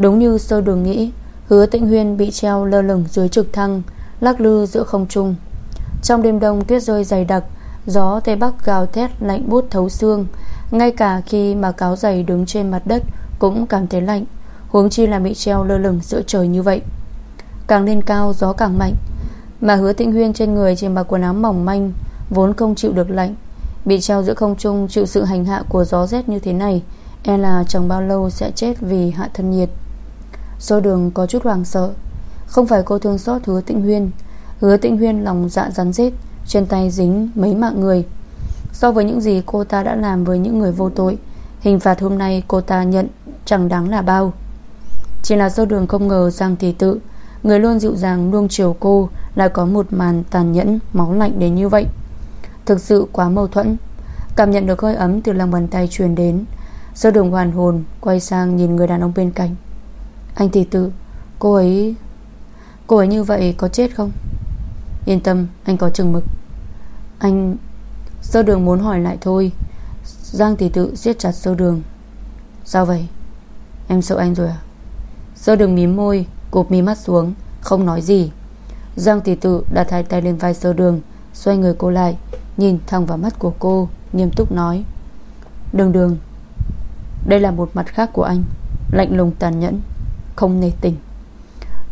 Đúng như sơ đường nghĩ, Hứa tĩnh huyên bị treo lơ lửng dưới trực thăng, Lắc lư giữa không trung. Trong đêm đông tuyết rơi dày đặc, Gió Tây Bắc gào thét lạnh bút thấu xương. Ngay cả khi mà cáo giày đứng trên mặt đất Cũng cảm thấy lạnh, Huống chi là bị treo lơ lửng giữa trời như vậy. Càng lên cao, gió càng mạnh, Mà hứa tĩnh huyên trên người chỉ mặc quần áo mỏng manh, Vốn không chịu được lạnh. Bị treo giữa không trung chịu sự hành hạ của gió rét như thế này E là chẳng bao lâu sẽ chết vì hạ thân nhiệt. Do đường có chút hoàng sợ. Không phải cô thương xót hứa tịnh huyên. Hứa tịnh huyên lòng dạ rắn rết, Trên tay dính mấy mạng người. So với những gì cô ta đã làm với những người vô tội, Hình phạt hôm nay cô ta nhận Chẳng đáng là bao. Chỉ là do đường không ngờ Giang Thị Tự, Người luôn dịu dàng nuông chiều cô, Lại có một màn tàn nhẫn, Máu lạnh đến như vậy. Thực sự quá mâu thuẫn. Cảm nhận được hơi ấm từ lòng bàn tay truyền đến. Do đường hoàn hồn, Quay sang nhìn người đàn ông bên cạnh anh thì tự Cô ấy Cô ấy như vậy có chết không? Yên tâm, anh có chừng mực. Anh, Sơ đường muốn hỏi lại thôi. Giang thì tự siết chặt sơ đường. Sao vậy? Em sợ anh rồi à? Sơ đường mím môi, Cụp mí mắt xuống, Không nói gì. Giang thì tự đặt hai tay lên vai sơ đường, Xoay người cô lại, Nhìn thẳng vào mắt của cô, Nghiêm túc nói. Đường đường, Đây là một mặt khác của anh, Lạnh lùng tàn nhẫn. Không nề tình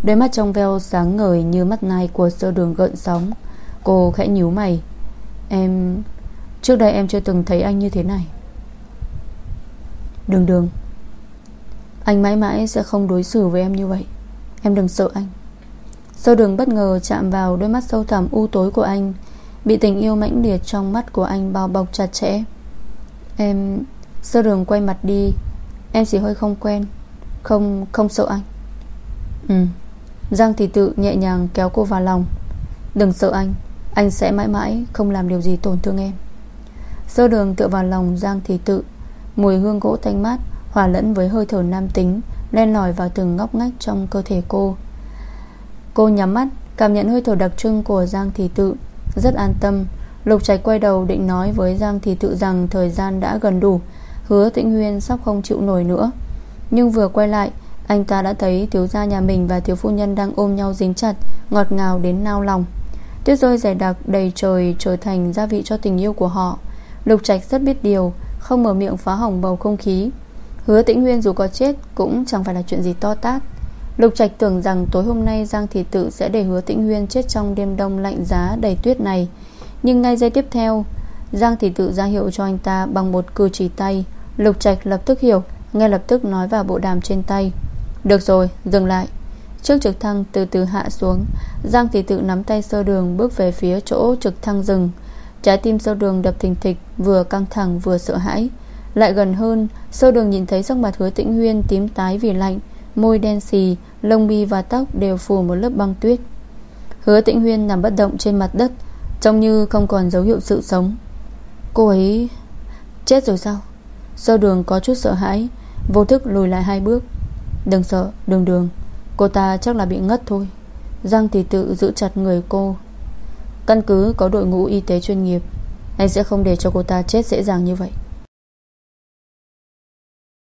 Đôi mắt trong veo sáng ngời như mắt nai của sơ đường gợn sóng. Cô khẽ nhíu mày. Em, Trước đây em chưa từng thấy anh như thế này. Đường đường. Anh mãi mãi sẽ không đối xử với em như vậy. Em đừng sợ anh. Sơ đường bất ngờ chạm vào đôi mắt sâu thẳm u tối của anh, Bị tình yêu mãnh liệt trong mắt của anh bao bọc chặt chẽ. Em, Sơ đường quay mặt đi. Em chỉ hơi không quen. Không không sợ anh. Ừ. Giang thì tự nhẹ nhàng kéo cô vào lòng. Đừng sợ anh. Anh sẽ mãi mãi không làm điều gì tổn thương em. Sơ đường tựa vào lòng Giang thì tự. Mùi hương gỗ thanh mát, Hòa lẫn với hơi thở nam tính, Len lỏi vào từng ngóc ngách trong cơ thể cô. Cô nhắm mắt, Cảm nhận hơi thở đặc trưng của Giang Thị Tự. Rất an tâm. Lục Trạch quay đầu định nói với Giang Thị Tự rằng Thời gian đã gần đủ. Hứa Tĩnh Huyên sắp không chịu nổi nữa. Nhưng vừa quay lại, Anh ta đã thấy thiếu gia nhà mình và thiếu phu nhân Đang ôm nhau dính chặt, Ngọt ngào đến nao lòng. Tuyết rơi dày đặc đầy trời trở thành gia vị cho tình yêu của họ. Lục Trạch rất biết điều, Không mở miệng phá hỏng bầu không khí. Hứa Tĩnh Huyên dù có chết Cũng chẳng phải là chuyện gì to tát. Lục Trạch tưởng rằng tối hôm nay Giang Thị Tự sẽ để hứa Tĩnh Huyên chết trong đêm đông lạnh giá đầy tuyết này. Nhưng ngay giây tiếp theo, Giang Thị Tự ra hiệu cho anh ta bằng một cử chỉ tay. Lục Trạch lập tức hiểu ngay lập tức nói vào bộ đàm trên tay. Được rồi, dừng lại. Trước trực thăng từ từ hạ xuống Giang Thị Tự nắm tay sơ đường bước về phía chỗ trực thăng dừng. Trái tim sơ đường đập thình thịch Vừa căng thẳng vừa sợ hãi. Lại gần hơn Sơ đường nhìn thấy sắc mặt hứa tĩnh huyên tím tái vì lạnh Môi đen xì Lông mi và tóc đều phủ một lớp băng tuyết. Hứa tĩnh huyên nằm bất động trên mặt đất Trông như không còn dấu hiệu sự sống. Cô ấy Chết rồi sao? Sơ đường có chút sợ hãi Vô thức lùi lại hai bước. Đừng sợ, đường đường. Cô ta chắc là bị ngất thôi. Giang tỷ tự giữ chặt người cô. Căn cứ có đội ngũ y tế chuyên nghiệp, Anh sẽ không để cho cô ta chết dễ dàng như vậy.